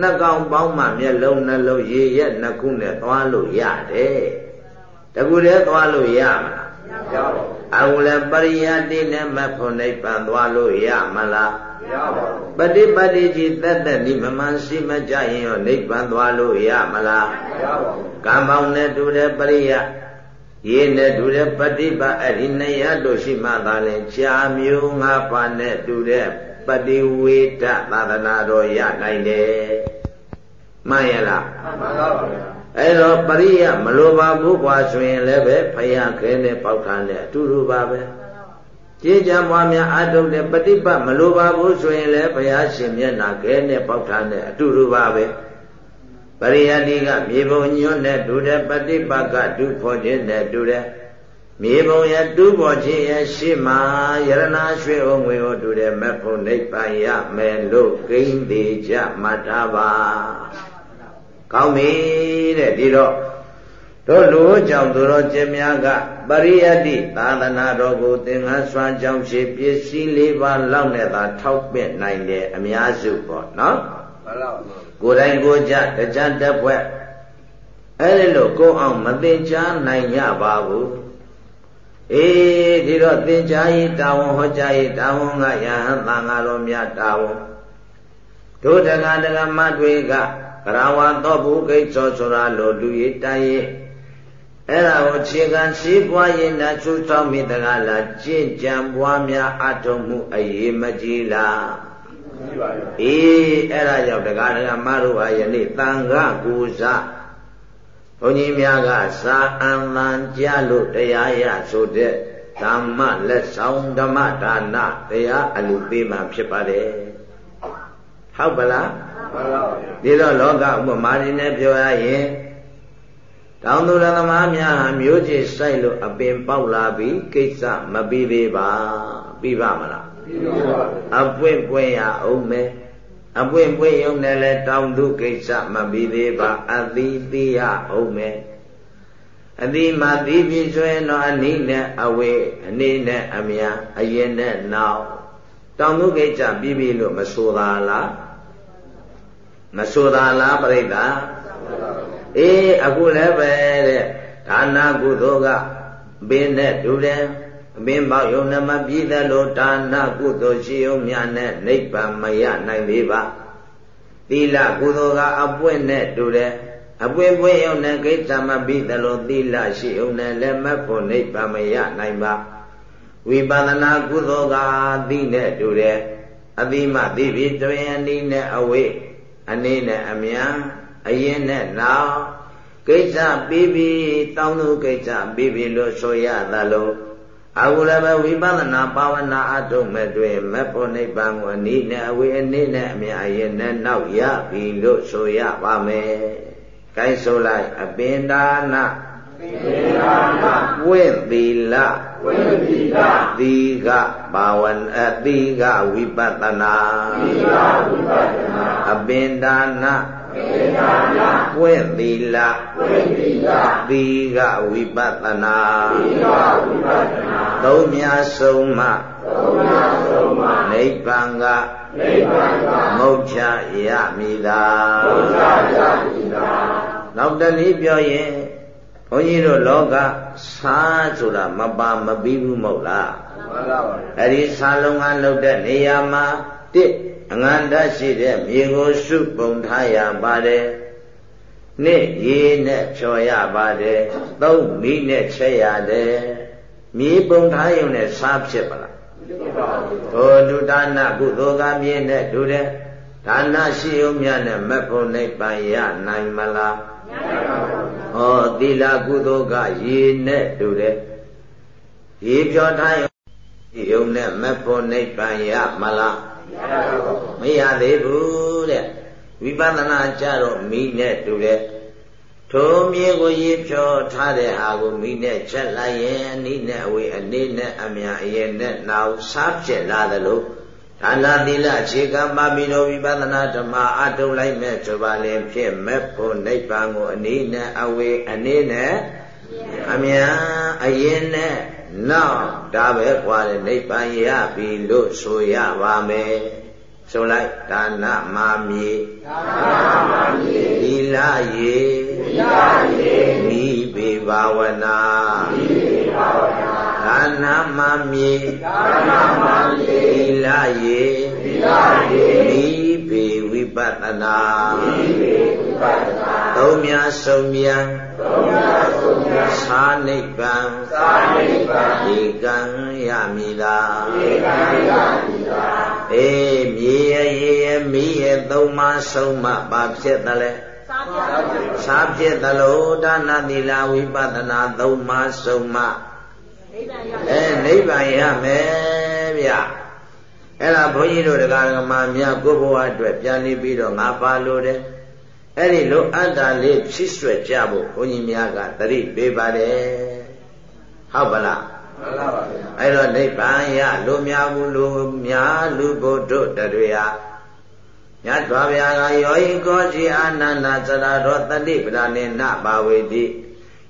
[SPEAKER 1] နှစ်ကောင်ပေါင်းမှမျက်လုံးနှလုံးရည်ရက်နှစ်ခုနဲ့သွားလို့ရတယ်တကူတည်းသွားလို့ရမလားမရပါဘူးအခုလည်းပရိယတိနဲ့မဖို့နိဗ္ဗာန်သွားလို့ရမလားမရ ပါဘူးပฏิပတ်တိကြီးသက်သက်ဒီမမှန်ရှိမကြရင်ရောနိဗ္ဗာန်သွားလို့ရမလားမရပါဘူးကံပေါင်းနဲ့တူတဲ့ပရိယရေနဲ့တူတဲ့ပฏิပတ်အဲ့ဒီနေရတို့ရှိမှသာလဲကြာမျိုးငါးပါးနဲ့တူတဲ့ပฏิဝေဒသာသနာတော်ရနိုင်တယ်မှန်ရလားမှန်ပါပါဗျာအဲ့တော့ပရိယမလိုပါဘူးกว่าဆိုရင်လည်းပဲဖယားခဲနဲ့ပေါက်ထားတဲ့အတူတူပါပဲ ကြေးကြပွားများအထုတ်တဲ့ပฏิပတ်မလိုပါဘူးဆိုရင်လည်းဘုရားရှင်မျက်နာခဲနဲ့ပေါက်ထားတဲ့အတူတူပါပဲပရိယတိကမြေပုံညွတ်နဲ့တူတဲ့ပฏิပတ်ကဒုဖို့ခြင်းနဲ့တူတဲ့မြေပုံရတူပေါ်ခြင်းရရှိမှယရနာရွှေအောင်ငွေကိုတူတဲ့မဖို့နိဗ္ဗာန်ရမယ်လို့ဂိမ့်သေးကြမှတ်ထားပါကောင်းပြီတဲ့ဒီတော့ တို့လူကြောင့်သူတော်ကျင်များကပရိယတ္တိသာသနာတော်ကိုသင်္ကန်းစွမ်းကြောင့်ဖြင့်ပစ္စည်းလေးပါးလောက်နဲ့သာထောက်ပင့်နိုင်တယ်အများစုပေါ့နော်မှန်ပါပါကိုယ်တိုင်ကိုယ်ကြတကြတက်ဖွဲ့အဲ့ဒီလိုကိုယ်အောင်မသင်ကြားနိုင်ကြပါဘူးအေးဒီတော့သင်ကြားရေးတာဝန်ဟောကြားရေးတာဝန်ကယဟန်သံဃာတော်များတာဝန်တို့တက္ကဒကမတွေကကရဝတော်ဘုဂိတ်သောဆိုတာလိုလူရည်တိုင်ရေး အဲ့ဒါကိုခြေခံရှိပွားရင်နာချူထောက်မိတကားလားကြင့်ကြံပွားများအထုံမှုအရေးမကြီးလားကြီးပါရဲ့အေးအဲ့ဒါကြောင့်တရားတရားမတို့ဟာယနေ့တန်ခါကူစားဘုန်းကြီးများကစာအံလံကြလို့တရားရဆိုတဲ့ဓမ္မလက်ဆောင်ဓမ္မဒါနတရားအလူပေးမှဖြစ်ပါတယ်ဟုတ်ပါလားမှန်ပါပါဒီတော့လောကဥပမာရင်းနဲ့ပြောရရင် တောင်သူရသမားများဟာမျိုးချစ်စိုက်လို့အပင်ပေါက်လာပြီးကိစ္စမပြီးသေးပါပြီးပါမလားပြီးပါပါအပွင့်ပွင့်ရအောင်မယ်အပွင့်ပွင့်ရုံနဲ့လဲတောင်သူကိစ္စမပြီးသေးပါအသီးသေးရအောင်မယ်အတိမသိပြီဆိုရင်တော့အနိနဲ့အဝေးအနိနဲ့အမြအရင်နဲ့နောက်တောင်သူကိစ္စပြီးပြီလို့မဆိုသာလားမဆိုသာလားပြိဿ အေးအခုလည်းပဲတဲ့ဒါနာကုသိုလ်ကဘင်းနဲ့တူတယ်အပင်ပေါက်ယုံနမပြည့်တယ်လို့ဒါနကုသိုလ်ရှိုံများနဲ့နိဗ္ဗာန်မရနိုင်သေးပါသီလကုသိုလ်ကအပွင့်နဲ့တူတယ်အပွင့်ပွင့်ယုံနဲ့ကိစ္စမပြီးတယ်လို့သီလရှိုံနဲ့လည်းမဖို့နိဗ္ဗာန်မရနိုင်ပါဝိပဿနာကုသိုလ်ကသိနဲ့တူတယ်အတိမသိပြီတွင်အနည်းနဲ့အဝိအနေနဲ့အမြန် အရင်နဲ့နောက်ကိစ္စပြီးပြီတောင်းလို့ကိစ္စပြီးပြီလို့ဆိုရသလိုအခုလည်းပဲဝိပဿနာဘာဝနာအထုတ်မဲ့တွင်မဖို့နိဗ္ဗာန်ကိုအနည်းနဲ့အဝေးအနေနဲ့အမြအရင်နဲ့နောက်ရပြီလို့ဆိုရပါမယ်။ကိုင်းဆိုလိုက်အပင်ဒါနာဝိသီလဝိသီလသီကဘာဝနအသီကဝိပဿနာသီကဝိပဿနာအပင်ဒါနာဝိ သီလဝိသီလသီကဝိပဿနာသီကဝိပဿနာသုံးများဆုံးမှသုံးများဆုံးမှနိဗ္ဗာန်ကနိဗ္ဗာန်ကမုတ်ချရမည်သာမုတ်ချရမည်သာနောက်တနည်းပြောရင်ဘုန်းကြီးတို့လောကစားဆိုတာမပါမပြီးဘူးမဟုတ်လားမှန်ပါပါအဲ့ဒီစာလုံးကလှုပ်တဲ့နေရာမှာ တစ်အငန္တရှိတဲ့မြေကိုစုပုံထားရပါတယ်နှစ်ရေနဲ့ဖြော်ရပါတယ်သုံးမိနဲ့ချက်ရတယ်မြေပုံထားရုံနဲ့စားဖြစ်ပါလားဘုဒ္ဓဒါနကုသိုလ်ကမြေနဲ့တူတဲ့ဒါနရှိုံမြနဲ့မဖို့နိဗ္ဗာန်ရနိုင်မလားမရပါဘူးဟောသီလကုသိုလ်ကရေနဲ့တူတဲ့ရေပြောထားရုံနဲ့မဖို့နိဗ္ဗာန်ရမလား မရသေးဘူးတဲ့ဝိပဿနာကြတော့မိနဲ့တူတဲ့ထိုမြေကိုရေဖြောထားတဲ့ဟာကိုမိနဲ့ချက်လိုက်ရင်အနိနဲ့အဝေးအနေနဲ့အမြန်အရင်နဲ့နောက်စားဖြစ်လာသလိုဒါနသီလအခြေခံပါပြီးတော့ဝိပဿနာဓမ္မအထုတ်လိုက်မဲ့ဆိုပါလေဖြစ်မဲ့ဖို့နိဗ္ဗာန်ကိုအနိနဲ့အဝေးအနေနဲ့အမြန်အရင်နဲ့ နောက်ဒါပဲကွာတဲ့နိဗ္ဗာန်ရပြီလို့ဆိုရပါမယ်ဆိုလိုက်ဒါနမာမြေဒါနမာမြေသီလရေသီလရေမိဘေဘာဝနာမိဘေဘာဝနာဒါနမာမြေဒါနမာမြေသီလရေသီလရေမိဘေဝိပဿနာမိဘေဝိပဿနာသုံးများဆုံးမြန် သုံးများဆုံးမြန်သာနိဗ္ဗာန်သာနိဗ္ဗာန်ဒီကံရမည်လားဒီကံရမည်လားအေးမြေရရေရမိရသုံးမဆုံးမဘာဖြစ်တယ်လဲသာဖြစ်သလိုဒါနသီလဝိပဿနာသုံးမဆုံးမအဲနိဗ္ဗာန်ရမယ်ဗျအဲ့ဒါဘုန်းကြီးတို့တရားဓမ္မများကိုယ်ဘဝအတွက်ပြန်နေပြီးတော့ငါပါလို့တယ် အဲ့ဒီလိုအတ္တလေးဖြစ်ဆွဲကြဖို့ဘုန်းကြီးများကသတိပေးပါတယ်ဟုတ်ပါလားမှန်ပါပါဗျာအဲ့တော့နိဗ္ဗာန်ရလူများဘူးလူများလူဘုဒ္ဓတွေဟာမြတ်စွာဘုရားကယောဤကောစီအာနန္ဒသရတော်တတိပဒနေနဘာဝေတိ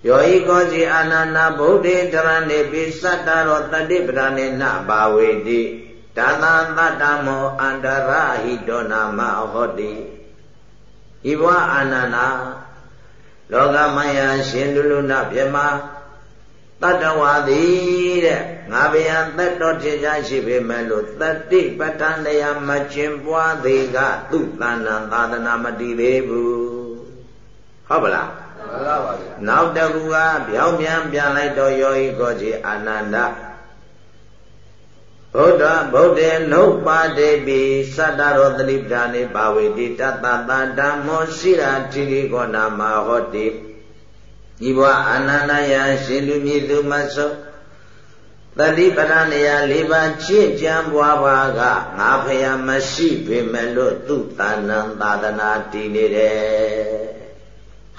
[SPEAKER 1] ယောဤကောစီအာနန္ဒဗုဒ္ဓေတရဏေပိသတ္တရောတတိပဒနေနဘာဝေတိဒါသသတ္တမောအန္တရဟိတောနာမဟောတိ ဤဘဝအာနန္ဒလောကမယရှင်လူလူနာပြမတတ္တဝါသည်တဲ့ငါဗျာသက်တော်ထင်ရှားရှိပေမဲ့လို့တတိပဋ္ဌာန်တရားမကျင်ပွားသေးကသူ့တဏ္ဍာသာသနာမတည်သေးဘူးဟုတ်ပလားမှန်ပါပါဗျာနောက်တကူကပြောင်းပြန်ပြန်လိုက်တော့ယောဤကောကြီးအာနန္ဒ ဗုဒ္ဓဗုဒ္ဓေနုပါတိပိသတ္တရောတတိပဌာနေဘာဝေတိတတ္တဓမ္မောရှိရာတိရိကောနာမဟောတိဤဘဝအာနန္ဒယရှင်လူမြည်သူမဆုတတိပဒနေယ၄ပါးချင့်ကြံပွားပါကငါဖယားမရှိပေမဲ့လို့သူတဏ္ဏသာသနာတည်နေတယ်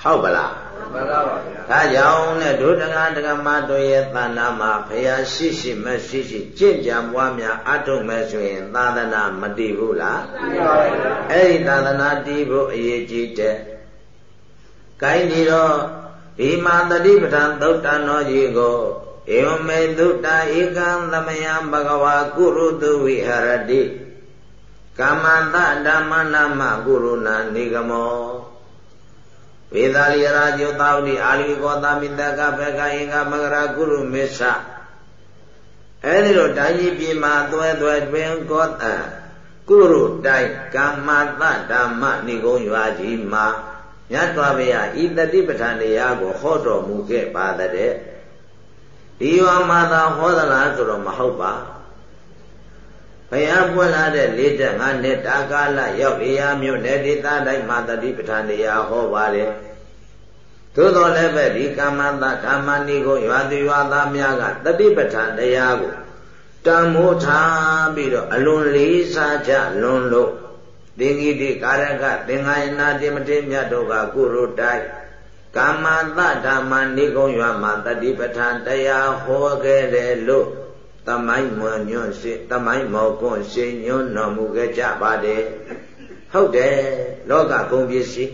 [SPEAKER 1] ဟုတ်ပလား မှန်ပါပါဗျာဒါကြောင့်နဲ့ဒုတက္ကတက္ကမတို့ရဲ့သာနာမှာဖယားရှိရှိမရှိရှိကြင့်ကြံပွားများအထုတ်မဲ့ဆိုရင် သာသနာမတည်ဘူးလားတည်ပါပါအဲ့ဒီသာသနာတည်ဖို့အရေးကြီးတဲ့ကိုင်းဒီတော့ဒီမာတတိပဋ္ဌာန်သုတ်တန်တော်ကြီးကိုဧဝမေသုတဧကံသမယံဘဂဝါကုရုတုဝိဟရတိကမ္မတဓမ္မနာမကုရုဏာနိဂမော ဝေသာလိယရာဇုတောတိအာလိကောသမိတကဘေကယင်္ဂမဂရာကုရုမေသအဲဒီလိုတိုင်းကြီးပြည်မှာသွဲသွဲတွင်ကောတံကုရုတိုင်းကမ္မတဓမ္မနိဂုံရွာကြီးမှာမြတ်စွာဘုရားဤတတိပဋ္ဌာန်တရားကိုဟောတော်မူခဲ့ပါတဲ့ဒီဝါမှာသာဟောသလားဆိုတော့မဟုတ်ပါဘု ရားပွင့်လာတဲ့၄တက်၅နှစ်တာကာလရောက်ရမြို့နယ်ဒေသတိုင်းမှာတတိပဋ္ဌာန်တရားဟောပါတယ်သို့တော်လည်းပဲဒီကာမတဓမ္မဏိကိုရွာသူရွာသားများကတတိပဋ္ဌာန်တရားကိုတန်မိုးထားပြီးတော့အလွန်လေးစားကြလွန်လို့သင်္ကိတိကာရကသင်္ဃာယနာတိမထေမြတ်တို့ကကုရုတိုက်ကာမတဓမ္မနိကုံရွာမှာတတိပဋ္ဌာန်တရားဟောခဲ့တယ်လို့ တမိုင်းမွန်ညွန့်ရှိတမိုင်းမောကွန်းရှိညွန့်တော်မူခဲ့ကြပါတယ်ဟုတ်တယ်လောကဂုံပစ္စည်း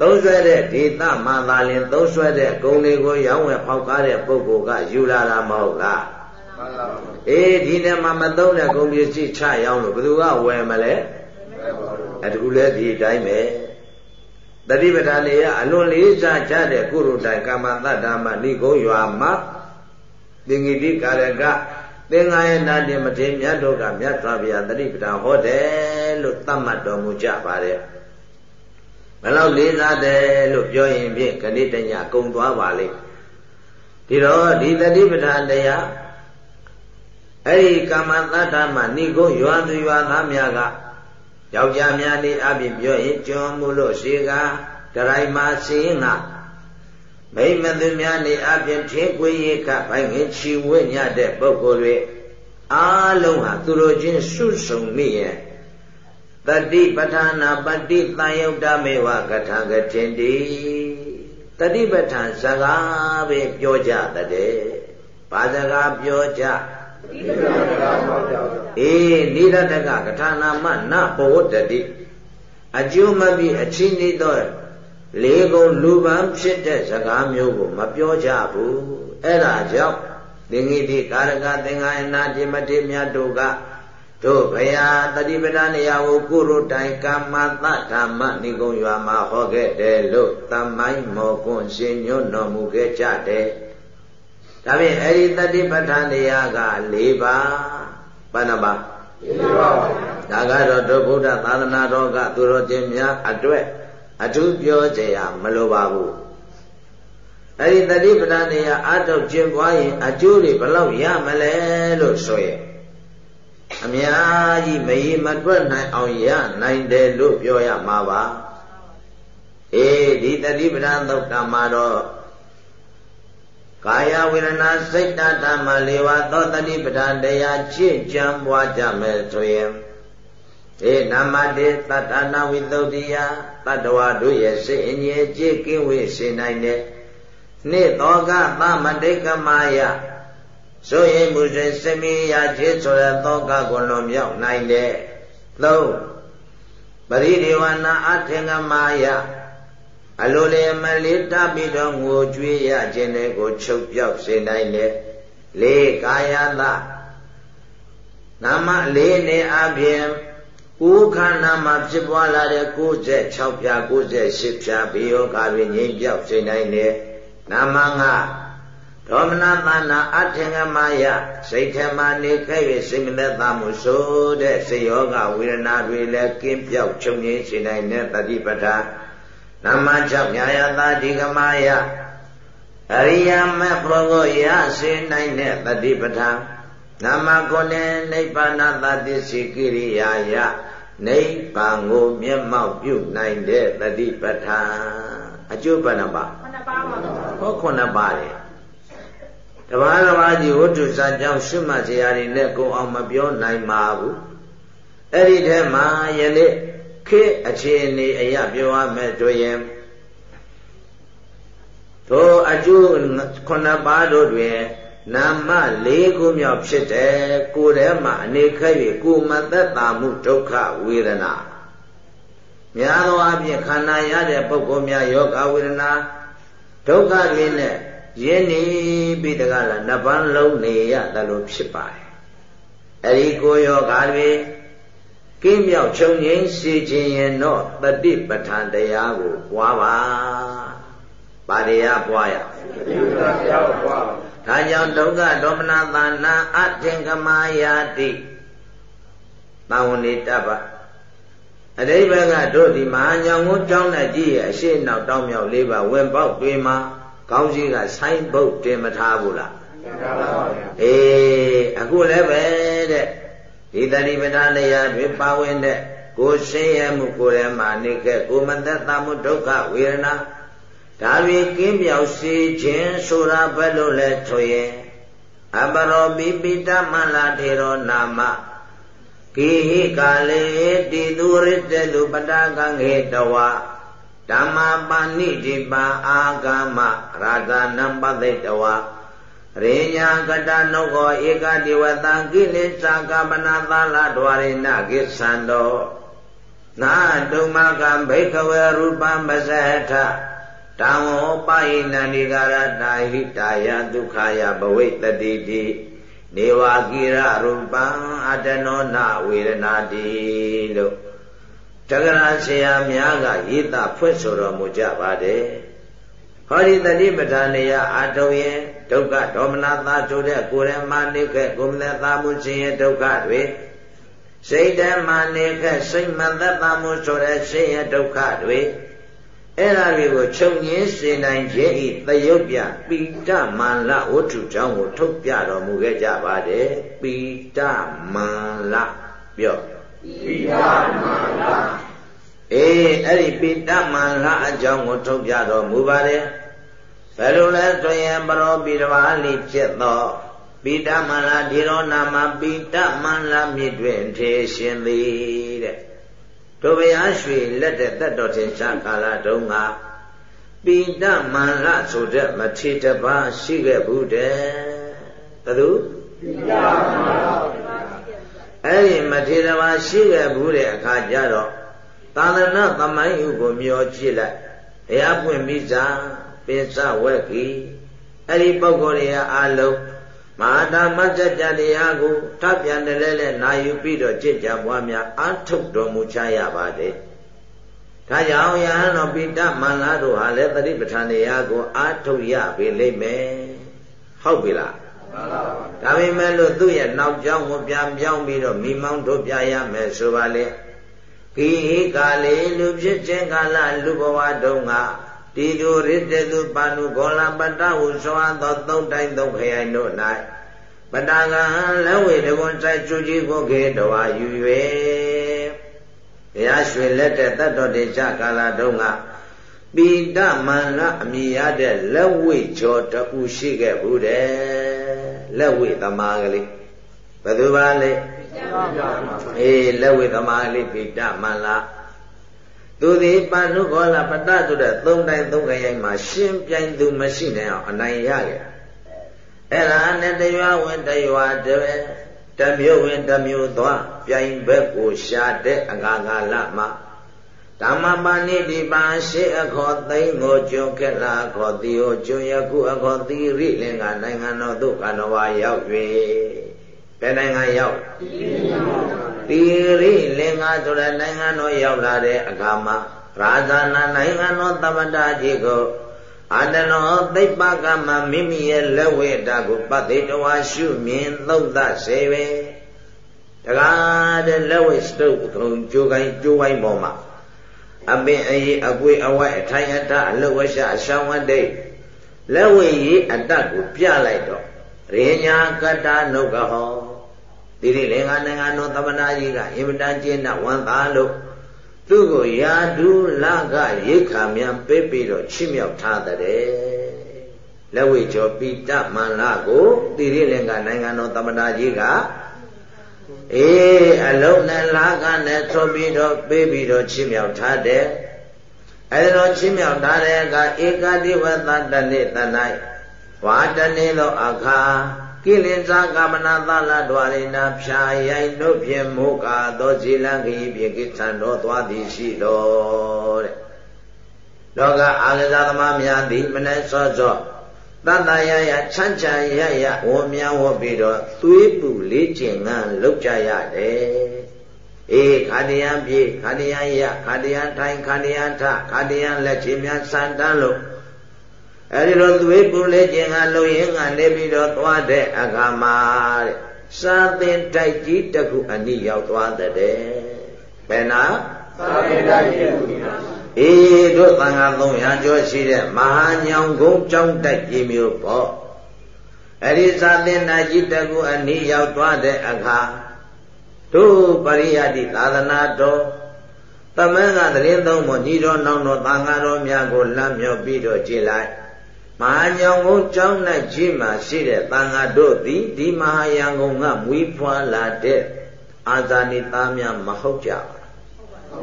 [SPEAKER 1] သုံးဆွဲတဲ့ဒေသမသာလင်သုံးဆွဲတဲ့ဂုံတွေကိုရောင်းဝယ်ဖောက်ကားတဲ့ပုဂ္ဂိုလ်ကယူလာတာမဟုတ်လားမှန်ပါဘူးအေးဒီနေ့မှမသုံးတဲ့ဂုံပစ္စည်းချရောင်းလို့ဘယ်သူကဝယ်မလဲအတူလည်းဒီအတိုင်းပဲတတိပဌာန်လေးကအလွန်လေးစားကြတဲ့ကုရုတိုင်ကာမတ္တဓမ္မနိဂုံးရွာမှာ သင်္ကိတိကာရကသင်္ဃာယနာတိမထေမြတ်တို့ကမြတ်စွာဘုရားတတိပဒံဟောတယ်လို့သတ်မှတ်တော်မူကြပါတယ်ဘယ်လောက်လေးစားတယ်လို့ပြောရင်ဖြင့်ခဏိတညာကုံသွားပါလိမ့်ဒီတော့ဒီတတိပဒံတရားအဲ့ဒီကာမတတ္တမှာဏိကုံရွာသူရွာသားများကယောက်ျားများနေအပြင်ပြောရင်ကျွမ်းမှုလို့ရှိကဒရိုင်မာစင်းက မိမသူများနေအပြင်ထင်းကွေးရိကဘိုင်ငင်ချီဝဲညတဲ့ပုဂ္ဂိုလ်တွေအားလုံးဟာသူတို့ချင်းစုဆုံမိရဲ့တတိပဋ္ဌာနာပฏิသံယုတ်တမေဝကထာကထင်တိတတိပဋ္ဌာန်စကားပဲပြောကြတဲ့ဘာစကားပြောကြအေးနိရတကကထာနာမနဘောတတိအကျိုးမပြီးအချင်းနေတော့ လေးကုံလူပန်းဖြစ်တဲ့စကားမျိုးကိုမပြောကြဘူးအဲ့ဒါကြောင့်သင်္ကိတိကာရကသင်္ဃာယနာတိမတိမြတ်တို့ကတို့ဘုရားတတိပဒနေရာကိုကုရုတိုင်ကာမတဓမ္မနိဂုံရွာမှာဟောခဲ့တယ်လို့တမိုင်းမောကွန်းရှင်ညွတ်တော်မူခဲ့ကြတယ်ဒါဖြင့်အဲ့ဒီတတိပဋ္ဌာန်တရားက၄ပါးဘယ်နှပါ၄ပါးဒါကတော့တို့ဗုဒ္ဓသာသနာတော်ကသူတော်ချင်းများအတွက် အထူးပြောကြရမလိုပါဘူးအဲ့ဒီတတိပဋ္ဌာန်တရားအထုတ်ကျင့်ပွားရင်အကျိုးတွေဘယ်လောက်ရမလဲလို့ဆိုရင်အများကြီးမရေမတွက်နိုင်အောင်ရနိုင်တယ်လို့ပြောရမှာပါအေးဒီတတိပဋ္ဌာန်သုတ်တမှာတော့ကာယဝေဒနာစိတ်ဓာတ်မှလေးပါးသောတတိပဋ္ဌာန်တရားကျင့်ကြံပွားကြမယ်ဆိုရင်ေ နာမတေတတ္တနာဝိသုဒ္ဓိယတတ္တဝါတို့ရဲ့စိတ်အငြိအကျေးကင်းဝေးစေနိုင်တဲ့နှစ်သောကသမတိကမာယဆိုရင်မူစဉ်စမိယာခြေဆိုတဲ့သောကကိုလွန်မြောက်နိုင်တဲ့သုံးပရိဒေဝနာအထင်ကမာယအလိုလေမလေးတပြီးတော့ငိုကြွေးရခြင်းတွေကိုချုပ်ပြောက်စေနိုင်တဲ့လေးကာယသနာမလေးနေအပြင် ကိုယ်ခန္ဓာမှာဖြစ်ပွားလာတဲ့96ဖြာ98ဖြာဘေယောဂါတွေငြိမ်းပြောက်စေနိုင်တဲ့နာမငါဒေါမနသနာအထင်ကမာယစိတ်ထမနေခဲ့၍စိတ်မသက်သာမှုဆိုတဲ့စေယောဂဝေဒနာတွေလည်းကင်းပြောက်ချုပ်ငြိမ်းစေနိုင်တဲ့တတိပဋ္ဌာနာမ6ညာယတာဒီကမာယအရိယာမပရောကိုရစေနိုင်တဲ့တတိပဋ္ဌာနာမကိုနဲ့နိဗ္ဗာန်သတိစိကိရိယာယ နိဗ္ဗာန်ကိုမျက်မှောက်ပြုနိုင်တဲ့တတိပဋ္ဌာန်အကျိုးဘယ်နှပါခုနှစ်ပါးပါဟောခုနှစ်ပါးလေတပါးတပါးကြီးဝတ္ထုစာကြောင့်ရှုမှတ်စရာတွေနဲ့ကိုအောင်မပြောနိုင်ပါဘူးအဲ့ဒီထဲမှာယနေ့ခေအခြေအနေအရာပြောရမယ်ဆိုရင်ထိုအကျိုးခုနှစ်ပါးတို့တွင် နာမ၄ခုမြောက်ဖြစ်တယ်ကိုယ်ထဲမှာအနေခက်၍ကိုယ်မသက်သာမှုဒုက္ခဝေဒနာများသောအားဖြင့်ခန္ဓာရတဲ့ပုဂ္ဂိုလ်များယောဂဝေဒနာဒုက္ခတွေနဲ့ရင်းနေပြီးတကလားနှစ်ပန်းလုံးနေရတယ်လို့ဖြစ်ပါတယ်အဲဒီကိုယောဂတွေကင်းမြောက်ချုပ်ငြိမ်းစေခြင်းရင်တော့တတိပဋ္ဌာန်တရားကိုပွားပါ။ဘာတရားပွားရ။တတိပဋ္ဌာန်တရားကိုပွားပါ ဒါကြောင့်ဒုက္ခဒေါမနသာနာအထင်ကမာယာတိသံဝဏိတ္တပအတိဘကတို့ဒီမဟာညောင်ကိုကြောင်းတဲ့ကြီးရဲ့အရှိနောက်တောင်းမြောက်လေးပါဝင်ပေါက်တွေမှာကောင်းကြီးကဆိုင်းပုတ်တင်မထားဘူးလားအေးအခုလည်းပဲတဲ့ဒီတတိပဒနေရာတွေပါဝင်တဲ့ကိုဆင်းရဲမှုကိုယ်ထဲမှာနေခဲ့ကိုမသက်သာမှုဒုက္ခဝေဒနာ ဒါတွေကင်းပြောက်စေခြင်းဆိုတာဘယ်လိုလဲဆိုရင်အပရောပိပိတမလာထေရောနာမကိဟိကာလေတိသူရတ္တုပတာကံဟေတဝဓမ္မာပါဏိတိပါအာဂမရာဇာနံပသိတဝရိညာကတနုခောဧကတိဝတံကိလေသာကမနာသလာဒွာရိဏကိသံတောနာတုမကံဘိကဝေရူပံမဇထ တံဝောပါယိနန္ဒီကာရတာဟိတာယဒုက္ခယဘဝိတတိတိနေဝကိရရူပံအတနောနဝေဒနာတိလို့တက္ကရာဆရာများကရေးတာဖွင့်ဆိုတော်မူကြပါတယ်ဟောဒီတတိပဌာနေယအာထုံရင်ဒုက္ခဒေါမနသာဆိုတဲ့ကိုယ်ရမနိခေကိုမနသာမှုခြင်းရဲ့ဒုက္ခတွေစိတ်ဓမ္မနိခေစိတ်မသက်သာမှုဆိုတဲ့စိတ်ရဲ့ဒုက္ခတွေ အဲ့ဒါတွေကိုချုပ်ငင်းစေနိုင်ခြင်းဤသယုတ်ပြပိဋမန္လဝတ္ထုကြောင့်ကိုထုတ်ပြတော်မူခဲ့ကြပါတယ်ပိဋမန္လပြောပိဋမန္လအေးအဲ့ဒီပိဋမန္လအကြောင်းကိုထုတ်ပြတော်မူပါတယ်ဘယ်လိုလဲဆိုရင်ပရောပိတဝါလိဖြစ်သောပိဋမန္လဒီရောနာမပိဋမန္လမြစ်တွင်ထေရှင်သည်တဲ့ တို့ဘုရားရွှေလက်တဲ့တတ်တော်ထင်ရှားကာလတုန်းကပိဋမန္လဆိုတဲ့မထေတပါရှိခဲ့ဘူးတဲ့ဘယ်သူပိဋမန္လအဲ့ဒီမထေတပါရှိခဲ့ဘူးတဲ့အခါကျတော့သာသနာသမိုင်းဥကိုမျောကြည့်လိုက်ဘုရားပွင့်ပြီးစားပင်စဝက်ကြီးအဲ့ဒီပုဂ္ဂိုလ်တွေအားလုံး မဟာဓမ္မစကြာတရားကိုထပ်ပြန်တယ်လဲလဲနာယူပြီးတော့ကြင်ကြပွားများအာထုတ်တော်မူချရပါတယ်။ဒါကြောင့်ယဟန်တော်ပိဋမန္လာတို့ဟာလည်းတတိပဋ္ဌာန်တရားကိုအာထုတ်ရပြီလိမ့်မယ်။ဟုတ်ပြီလား။မှန်ပါပါ။ဒါပေမဲ့လို့သူ့ရဲ့နောက်ကျောင်းကိုပြန်ပြောင်းပြီးတော့မိမောင်းတို့ပြရမယ်ဆိုပါလေ။ကိကာလေလူဖြစ်ခြင်းကာလလူဘဝတုန်းက တိတုရစ်တေသူပါဏုဂောလပတ္တဟုဆိုအပ်သောသုံးတိုင်းသုံးခရိုင်တို့၌ပတ္တကံလက်ဝေတကွန်ဆိုင်ချူကြီးကိုခေတဝါယူ၍ဘုရားရွှေလက်တဲ့တတ်တော်တေချကာလတုန်းကပိဋမန္လအမိရတဲ့လက်ဝိကျော်တူရှိခဲ့ဘူးတဲ့လက်ဝိသမားကလေးဘယ်သူပါလဲအေးလက်ဝိသမားကလေးပိဋမန္လ သူသည်ပန္နုခောလပတ္တဆိုတဲ့သုံးတိုင်းသုံးခရိုင်မှာရှင်းပြိုင်သူမရှိနိုင်အောင်အနိုင်ရခဲ့အဲ့ဒါနဲ့တရွာဝင်တရွာတပဲတမျိုးဝင်တမျိုးသွားပြိုင်ဘက်ကိုရှာတဲ့အငါငါလမှာဓမ္မပါဏိတိပါရှိအခေါ်သိမ့်ကိုကျွန်းခဲ့လာခေါ်တိဟိုကျွန်းယခုအခေါ်သီရိလင်္ကာနိုင်ငံတော်သို့ကနောဝါရောက်၍ ဘယ်နိုင်ငံရောက်တိရိလင်္ကာဆိုတဲ့နိုင်ငံတော်ရောက်လာတဲ့အခါမှာရာဇာနာနိုင်ငံတော်သမ္ပတကြီးကိုအတနောသိပ္ပကမမိမိရဲ့လက်ဝဲတာကိုပသိတဝါရှုမြင်သုံးသစေပဲတကားတဲ့လက်ဝဲစတုပ်ကုံကြိုးကိုင်းကြိုးဝိုင်းပေါ်မှာအပင်အေးအကွေအဝိုက်အထိုင်အတအလုဝရှအရှောင်းဝတိတ်လက်ဝဲရေးအတကိုပြလိုက်တော့ ရေညာကတ္တနုကဟောတိရိလင်္ကာနိုင်ငံတော်သမဏကြီးကအင်မတန်ကျင်းတဲ့ဝန်သားလို့သူ့ကိုယာဒုလကရိခာမြန်ပေးပြီးတော့ချီးမြှောက်ထားတဲ့လက်ဝိကျော်ပိတမန္လကိုတိရိလင်္ကာနိုင်ငံတော်သမဏကြီးကအေးအလုံးနဲ့လာကနဲ့ထွပြီးတော့ပေးပြီးတော့ချီးမြှောက်ထားတဲ့အဲဒီတော့ချီးမြှောက်ထားတဲ့အခါဧကတိဝတ္တတနေ့တ၌ ဝါတနေ့သောအခါကိလေသာကမနာသလဒွာရိနာဖြာရိုင်တို့ဖြင့်မိုးကာသောဇီလံခရီးဖြင့်ကိသံတော်သွားသည်ရှိတော်တဲ့လောကအာလဇာသမားများသည်မနေ့စောစောတတရရချမ်းချမ်းရရဝမြန်ဝပြီးတော့သွေးပူလေးကျင်ငန်းလောက်ကြရတယ်အေးခါတယံပြေခါတယံရခါတယံထိုင်ခါတယံထခါတယံလက်ချင်းများစံတန်းလို့ အဲဒီလိုသွေးပူလေးခြင်းကလုံရင်ကနေပြီးတော့သွားတဲ့အခါမှာတဲ့စာသင်တိုက်ကြီးတခုအနိရောက်သွားတဲ့ဘယ်နာစာသင်တိုက်ကြီးအေးတို့သံဃာ300ကျော်ရှိတဲ့မဟာညောင်ကုန်းကျောင်းတိုက်ကြီးမျိုးပေါ့အဲ့ဒီစာသင်တိုက်ကြီးတခုအနိရောက်သွားတဲ့အခါတို့ပရိယတိသာသနာတော်သမန်းကတရင်သုံးဖို့ညီတော်နောင်တော်သံဃာတော်များကိုလမ်းမြောက်ပြီးတော့ကြည်လိုက် မဟာညောင်ကုန်းကျောင်း၌ကြီးမှရှိတဲ့သံဃာတို့သည်ဒီမဟာယံကုန်းကမွေးဖွားလာတဲ့အာဇာနည်သားများမဟုတ်ကြဘူး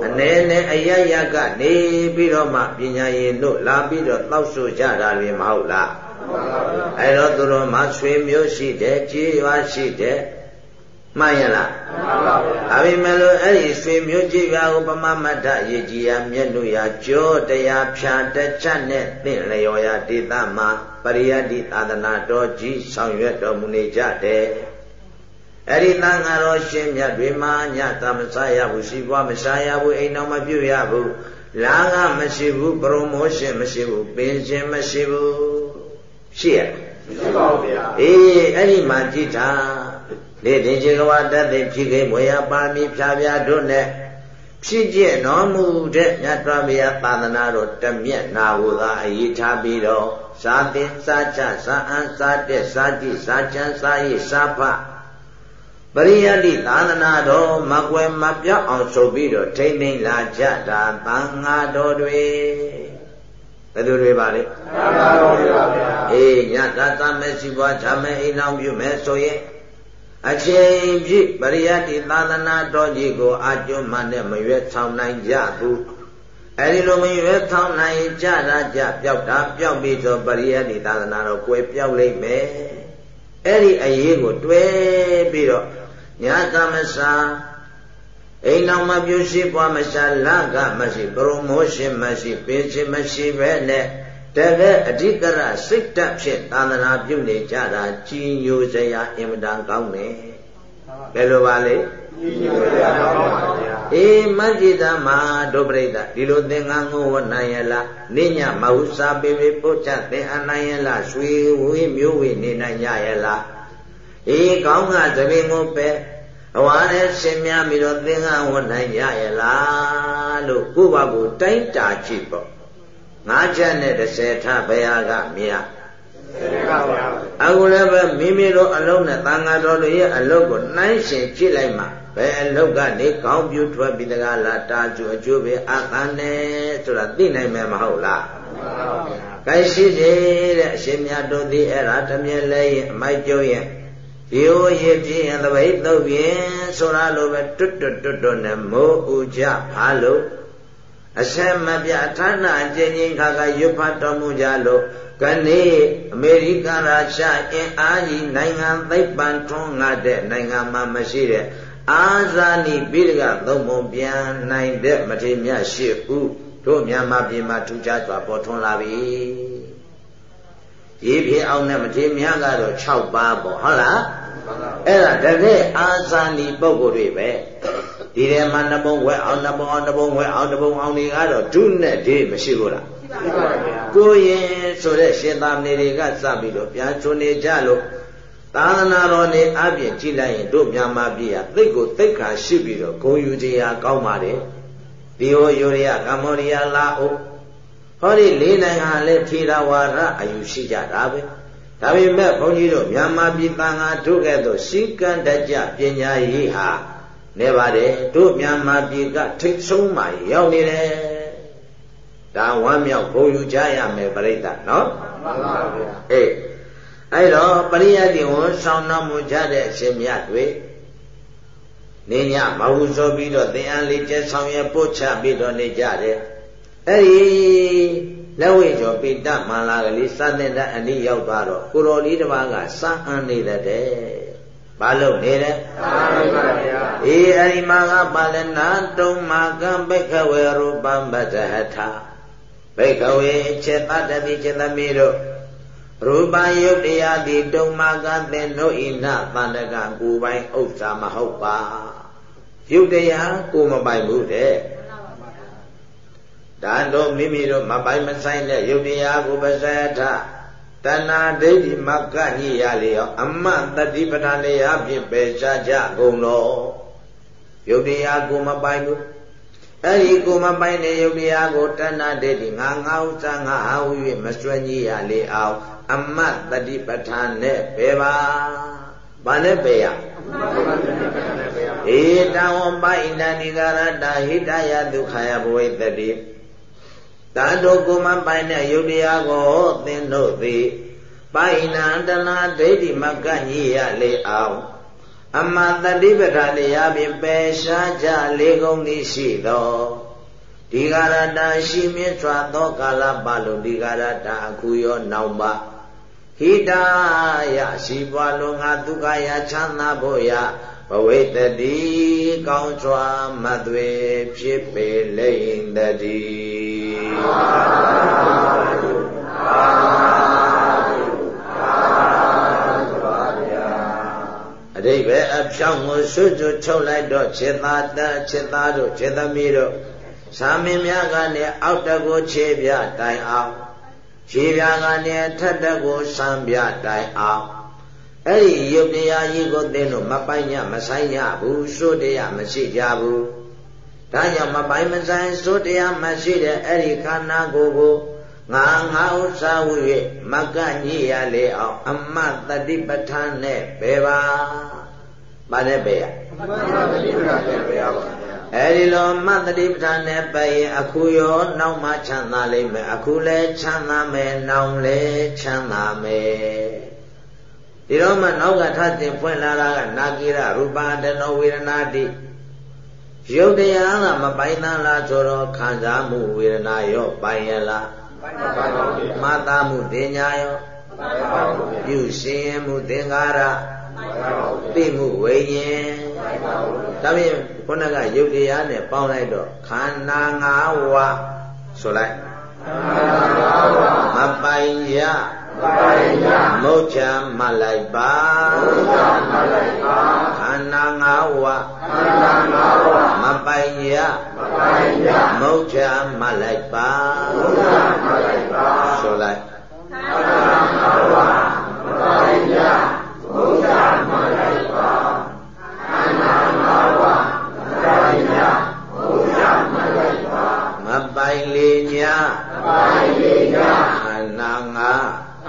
[SPEAKER 1] အနေနဲ့အယယကနေပြီးတော့မှပညာရည်တို့လာပြီးတော့တောက်ဆိုကြတာတွေမဟုတ်လားအဲတော့သူတို့မှဆွေမျိုးရှိတယ်ကြေးရွာရှိတယ် မှန်ရလားမှန်ပါဗျာဒါပေမဲ့လို့အဲ့ဒီဆွေမျိုးကြည်ပြာကိုပမမတ္ထရေကြည်ရမျက်နှုရာကြောတရားဖြာတချက်နဲ့သင်လျော်ရာဒေသမှာပရိယတ္တိသာသနာတော်ကြီးဆောင်ရွက်တော်မူနေကြတယ်အဲ့ဒီသံဃာတော်ရှင်မြတ်တွေမှာညသမစားရဘူးရှိပွားမစားရဘူးအိမ်တော်မပြုတ်ရဘူးလာကမရှိဘူးပရိုမိုးရှင်းမရှိဘူးပင်ရှင်မရှိဘူးရှိရမရှိပါဘူးဗျာအေးအဲ့ဒီမှာကြည့်တာ လေတင်ချေကဝတတ်သိဖြစ်ခဲ့မွေရပါမီဖြာဖြာတို့နဲ့ဖြစ်ကျက်တော်မူတဲ့မြတ်စွာဘုရားသာသနာတော်တမျက်နာကိုသာအရေးထားပြီးတော့စာသင်စာချစာအန်စာတက်စာကြည့်စာချမ်းစာရေးစာဖပရိယတ္တိသာသနာတော်မကွယ်မပြောက်အောင်ဆိုပြီးတော့ထိမ့်သိမ့်လာကြတာသံဃာတော်တွေဘယ်သူတွေပါလဲသံဃာတော်တွေပါဗျာအေးညတာသမက်စီပွားချမယ်အိမ်အောင်ပြုမယ်ဆိုရင် အချိန်ပြည့်ပရိယတ္တိသာသနာတော်ကြီးကိုအကျွမ်းမှနဲ့မရွက်ဆောင်နိုင်ကြဘူးအဲဒီလိုမရွယ်ထောင်းနိုင်ကြတာကြပျောက်တာပျောက်ပြီးတော့ပရိယတ်ဒီသာသနာတော်ကွယ်ပျောက်လိမ့်မယ်အဲ့ဒီအရေးကိုတွဲပြီးတော့ညာသမစာအိမ်တော်မပြုရှိပွားမရှာလကမရှိပရိုမိုးရှင်းမရှိပင်ရှင်မရှိပဲနဲ့ တကယ်အဓိကရစိတ်တက်ဖြင့်သာသနာပြုနေကြတာကြီးညိုစရာအင်မတန်ကောင်းတယ်ဘယ်လိုပါလဲအေးမကြည်တမဒုပရိဒဒီလိုသင်္ကန်းကိုဝနိုင်ရလားနိညာမဟုစာပေပေပို့ချသင်အနိုင်ရလားရွှေဝေးမျိုးဝေးနေနိုင်ရရလားအေးကောင်းကသပင်ကိုပဲအဝါနဲ့ရှင်များပြီးတော့သင်္ကန်းဝနိုင်ရရလားလို့ကိုယ့်ဘာကိုတိုင်းတာကြည့်ပေါ့ ငါးချက်နဲ့30ထဘယ်ဟာကမြတ်အခုလည်းပဲမိမိတို့အလုံးနဲ့သံဃာတော်တွေရဲ့အလုံးကိုနှိုင်းရှင်ကြည့်လိုက်မှဘယ်အလုတ်ကနေကောင်းပြူထွက်ပြီးတကားလားတာကျိုအကျိုးပဲအာသန်နဲ့ဆိုတာသိနိုင်မယ်မဟုတ်လားမှန်ပါဗျာ။ခိုင်းရှိသေးတဲ့အရှင်မြတ်တို့သည်အဲ့ဒါတမြဲလဲရင်အမိုက်ကျုံရင်ဒီဟိုရပြင်းရင်သပိတ်သုတ်ပြင်းဆိုတာလိုပဲတွတ်တွတ်တွတ်တွတ်နဲ့မိုးဥကြဖားလို့ အဆက်မပြဌာနအကျဉ်းချင်းခါကရွတ်ဖတ်တော်မူကြလို့ကနေ့အမေရိကန်ရုရှားအင်အားကြီးနိုင်ငံသိပ္ပံထွန်းငါတဲ့နိုင်ငံမှာမရှိတဲ့အာဇာနိပိဒကသုံးပုံပြန်နိုင်တဲ့မထေမြတ်ရှိဥတို့မြန်မာပြည်မှာထူးခြားစွာပေါ်ထွန်းလာပြီရေးပြအောင်နဲ့မထေမြတ်ကတော့6ပါးပေါ့ဟုတ်လားအဲ့ဒါတကယ်အာဇာနိပုဂ္ဂိုလ်တွေပဲ ဒီထဲမှာနှစ်ပုံဝဲအောင်နှစ်ပုံအောင်တစ်ပုံဝဲအောင်တစ်ပုံအောင်တွေကတော့ဒုနဲ့ဒီမရှိဘူးလားရှိပါပါဗျာကိုရင်ဆိုတဲ့ရှင်သာမဏေတွေကစပြီးတော့ပြန်ချွန်နေကြလို့သာသနာတော်နေအပြင်ကြည့်လိုက်ရင်တို့မြန်မာပြည်ဟာသိကိုသိက္ခာရှိပြီးတော့ဂုံယူတရားကောင်းပါတယ်ဒီဟိုယူရီးယားကမ္ဘောဒီးယားလာအိုဟောဒီလေးနိုင်ငံလည်းထေရဝါဒအယူရှိကြတာပဲဒါပေမဲ့ဘုန်းကြီးတို့မြန်မာပြည်သံဃာတို့ကဲ့သို့ရှိကံတကြပညာရေးဟာ နေပါတယ်တို့မြန်မာပြည်ကထိတ်ဆုံးမှရောက်နေတယ်ဒါဝမ်းမြောက်ဂုဏ်ယူကြရမယ်ပြိဿနော်မှန်ပါဗျာအေးအဲ့တော့ပရိယတ်တိဝန်ဆောင်တော်မူကြတဲ့အရှင်မြတ်တွေနေညမဟုဆိုပြီးတော့သင်္အလေးကျဲဆောင်ရပို့ချပြီးတော့နေကြတယ်အဲ့ဒီလက်ဝိကျော်ပိတမန္လာကလေးစတဲ့တဲ့အနည်းရောက်သွားတော့ကိုတော်လေးတစ်ပါးကစအံနေတဲ့ ဘာလို့နေလဲသာပါပါဗျာအေးအဲ့ဒီမှာကပါလနာတုံမာကံဘိခဝေရူပံပတ္တဟထာဘိခဝေចេတတတိចេတမိတို့ရူပယုတ်တရားသည်တုံမာကသင်တို့ဤနတန္တကကိုယ်ပိုင်ဥစ္စာမဟုတ်ပါယုတ်တရားကိုမပိုင်ဘူးတဲ့ဒါတို့မိမိတို့မပိုင်မဆိုင်တဲ့ယုတ်တရားကိုပစယထ တဏှာဒိဋ္ဌိမကညိရလေရောအမတ်တတိပဋ္ဌာန်တရားဖြင့်ပယ်ရှားကြကုန်တော့ယုတ်တရားကိုမပိုင်ဘူးအဲ့ဒီကိုမပိုင်တဲ့ယုတ်တရားကိုတဏှာဒိဋ္ဌိငါငါဥစ္စာငါဟာဟု၍မစွဲညိရလေအောင်အမတ်တတိပဋ္ဌာန်နဲ့ပယ်ပါဘာနဲ့ပယ်ရဧတံဝပိုင်တဏိကာရတာဟိတယဒုက္ခယဘဝိတတိ တန်တို့ကိုမပိုင်တဲ့ယုတ်တရားကိုသင်တို့သည်ပိုင်နံတနာဒိဋ္ဌိမကညိရလေအောင်အမတတိပဋ္ဌာန်တရားဖြင့်ပယ်ရှားကြလေကုန်သည်ရှိသောဒီဃာရတာရှိမြင့်စွာသောကာလပတ်လုံးဒီဃာရတာအခုရောနောက်ပါဟိတာယရှိပွားလုံးငါဒုက္ခယချမ်းသာဖို့ယဘဝိတတိကောင်းစွာမသွေဖြစ်ပေလိမ့်တည်း အတိဘယ်အဖြောင်းကိုဆွတ်ဆွတ်ထုတ်လိုက်တော့ခြေသားတခြေသားတို့ခြေသမီးတို့ဇာမင်းများကလည်းအောက်တကိုခြေပြတိုင်အောင်ခြေပြကလည်းထက်တကိုစံပြတိုင်အောင်အဲ့ဒီယုတ်တရားကြီးကိုသင်တို့မပိုင်ညမဆိုင်ညဘူးစိုးတရားမရှိကြဘူး ဒါကြောင့်မပိုင်မဆိုင်စိုးတရားမရှိတဲ့အဲ့ဒီခန္ဓာကိုယ်ကိုငါငါဥစ္စာဝ၍မကညိရလေအောင်အမတ်တတိပဋ္ဌာန်နဲ့ပဲပါပါနဲ့ပဲရအမတ်တတိပဋ္ဌာန်နဲ့ပဲရပါအဲဒီလိုမတ်တတိပဋ္ဌာန်နဲ့ပဲရင်အခုရောနောက်မှချမ်းသာလိမ့်မယ်အခုလည်းချမ်းသာမယ်နောက်လည်းချမ်းသာမယ်ဒီတော့မှနောက်ကထပ်တင်ဖွင့်လာတာကနာကိရရူပတနောဝေဒနာတိ ရုပ်တရားကမပိုင်သလားဆိုတော့ခံစားမှုဝေဒနာရောပိုင်ရလားမှတ်သားမှုတင်ညာရောပြုရှင်မှုသင်္ကာရသိမှုဝိညာဉ်ဒါဖြင့်ခုနကယုတ်တရားနဲ့ပေါင်းလိုက်တော့ခန္ဓာ၅ဝါဆိုလိုက်မပိုင်ရ မုတ်ချမလိုက်ပါခန္ဓာ၅ဝါမပိုင်ရမုတ်ချမလိုက်ပါဆိုလိုက်မပိုင်လေညာမပိုင်လေညာခန္ဓာငါ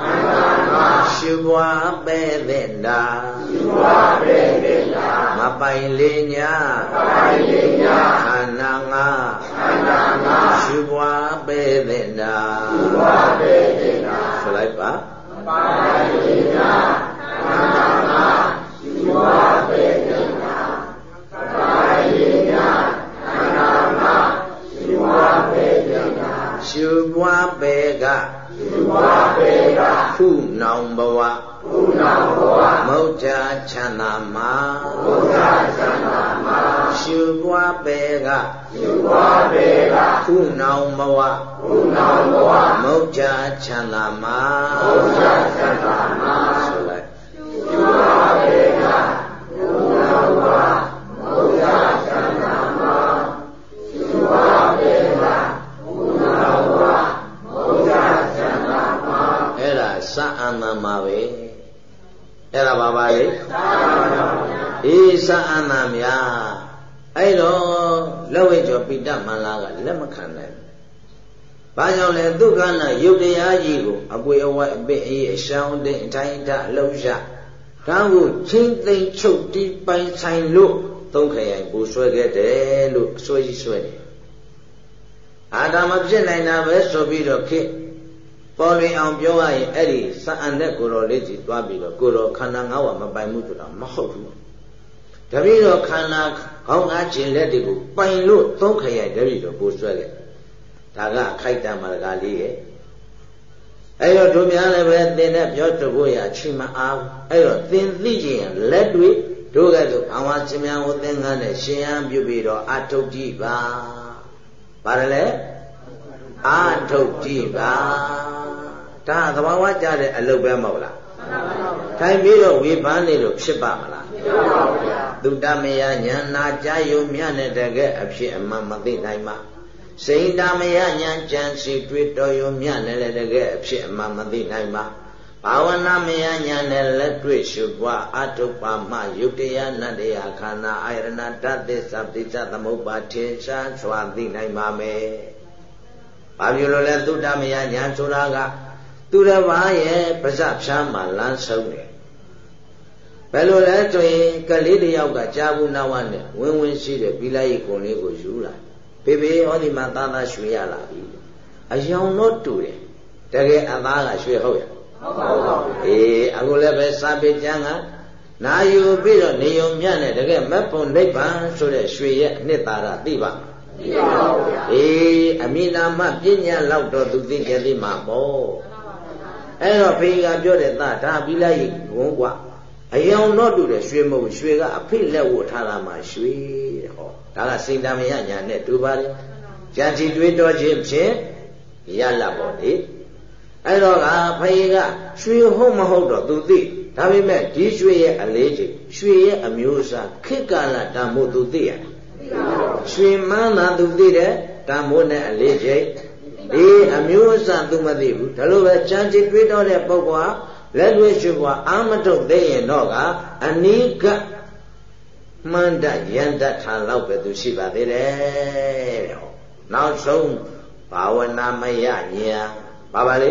[SPEAKER 1] ခန္ဓာငါ ရှိဘွားပဲတဲ့တာရှိဘွားပဲတဲ့တာမပိုင်လေညာမပိုင်လေညာခန္ဓာငါခန္ဓာငါရှိဘွားပဲတဲ့တာရှိဘွားပဲတဲ့တာဆိုလိုက်ပါမပိုင်လေညာခန္ဓာငါရှိဘွားပဲတဲ့တာမပိုင်လေညာခန္ဓာငါရှိဘွားပဲတဲ့တာရှိဘွားပဲကရှိဘွားပဲကခု နောင်ဘဝခုနောင်ဘဝမௌကြချမ်းသာမှာမௌကြချမ်းသာမှာရှိဘွားပဲကရှိဘွားပဲကခုနောင်ဘဝခုနောင်ဘဝမௌကြချမ်းသာမှာမௌကြချမ်းသာမှာဆိုလိုက်ရှိဘွားပဲကခုနောင်ဘဝမௌကြချမ်းသာမှာရှိဘွားပဲကခုနောင်ဘဝမௌကြချမ်းသာမှာအဲ့ဒါ စအန္တမှာပဲအဲ့ဒါဘာပါလဲအေးစအန္တများအဲ့တော့လက်ဝဲကျော်ပိတ္တမန္လာကလက်မခံနိုင်ဘူးဘာကြောင့်လဲဒုက္ခနာယုတ်တရားကြီးကိုအပွေအဝတ်အပင်အေးအရှောင်းတဲ့အထိုင်တအလုံးရဒါကိုချင်းသိမ့်ချုပ်တီးပိုင်ဆိုင်လို့သုံးခရိုင်ပူဆွဲခဲ့တယ်လို့အစွဲကြီးဆွဲတယ်အာဒါမဖြစ်နိုင်တာပဲဆိုပြီးတော့ခေ ပေါ်လွင်အောင်ပြောရရင်အဲ့ဒီစအံတဲ့ကိုတော်လေးကြီးသွားပြီးတော့ကိုတော်ခန္ဓာ၅ဝမပိုင်မှုဆိုတာမဟုတ်ဘူးတပည့်တော်ခန္ဓာခေါင်းအားခြင်းလက်တွေကိုပိုင်လို့သုံးခရိုင်တပည့်တော်ကိုဆွဲခဲ့ဒါကခိုက်တံမာရကလေးရဲ့အဲ့တော့တို့များလည်းပဲသင်တဲ့ပြောတဖို့ရအချိန်မအားအဲ့တော့သင်သိခြင်းလက်တွေတို့ကဲ့သို့အဝါရှင်များဟိုသင်္ကန်းနဲ့ရှင်ဟန်ပြုပြီးတော့အထုတ်ကြည့်ပါဘာလဲအာထုတ်ကြည့်ပါ ဒါသဘာဝကြတဲ့အလုပ်ပဲမဟုတ်လားထိုင်ပြီးတော့ဝေဖန်နေလို့ဖြစ်ပါမလားဖြစ်ပါဘူးဗျာသုတမယညာနာကြယုံမြနဲ့တကယ်အဖြစ်အမှန်မသိနိုင်ပါစိန်တမယညာကြံစီတွေ့တော်ယုံမြနဲ့လည်းတကယ်အဖြစ်အမှန်မသိနိုင်ပါဘာဝနာမယညာနဲ့လက်တွေ့ရှုပွားအတုပမယုတ်တရားနတ္တရားခန္ဓာအာယရဏတသစ္စာပိစ္ဆသမုပ္ပါထေရှားစွာသိနိုင်ပါမယ်။ဘာဖြစ်လို့လဲသုတ္တမယညာဆိုတာက သူတစ်ပါးရဲ့ပါဇက်ဖြားမှာလမ်းဆုံးတယ်ဘယ်လိုလဲဆိုရင်ကလေးတယောက်ကကြာဘူးနာဝနဲ့ဝင်းဝင်းရှိတဲ့ပြီးလိုက်ကုံလေးကိုယူလာဘေဘေဟောဒီမှာသားသားရွှေရလာပြီအယောင်တော့တူတယ်တကယ်အသားကရွှေဟုတ်ရဟုတ်ပါဘူးအေးအခုလည်းပဲစာပေကျမ်းကနာယူပြီးတော့နေုံမြတ်နဲ့တကယ်မက်ဖို့နိဗ္ဗာန်ဆိုတဲ့ရွှေရဲ့အနှစ်သာရသိပါသိပါပါဘုရားအေးအမိနာမပညာလောက်တော့သူသိကြသိမှာပေါ့ အဲ့တော့ဖေကပြောတဲ့သားဒါပြီးလိုက်ဝုန်းกว่าအယောင်တော့တူတယ်ရွှေမဟုတ်ရွှေကအဖိလက်ဝတ်ထားတာမှရွှေတဲ့ဟောဒါကစိန်တမယညာနဲ့တူပါလေကြံစီတွေးတော်ခြင်းဖြင့်ရလာပေါ့လေအဲ့တော့ကဖေကရွှေဟုတ်မဟုတ်တော့သူသိဒါပေမဲ့ဒီရွှေရဲ့အလေးချိန်ရွှေရဲ့အမျိုးအစားခေတ်ကာလတန်ဖို့သူသိရတယ်ရွှေမှန်းတာသူသိတယ် တန်မိုးနဲ့အလေးချိန် ဒီအမျိုးအစားသူမသိဘူးဒါလိုပဲကြံကြည့်တွေးတော့တဲ့ပုဂ္ဂိုလ်ဟာလက်တွေ့ရှိဘွားအာမထုတ်သိရင်တော့ကအနိကမှန်တယန္တထာလောက်ပဲသူရှိပါသေးတယ်တဲ့နောက်ဆုံးဘာဝနာမယညာဘာပါလဲ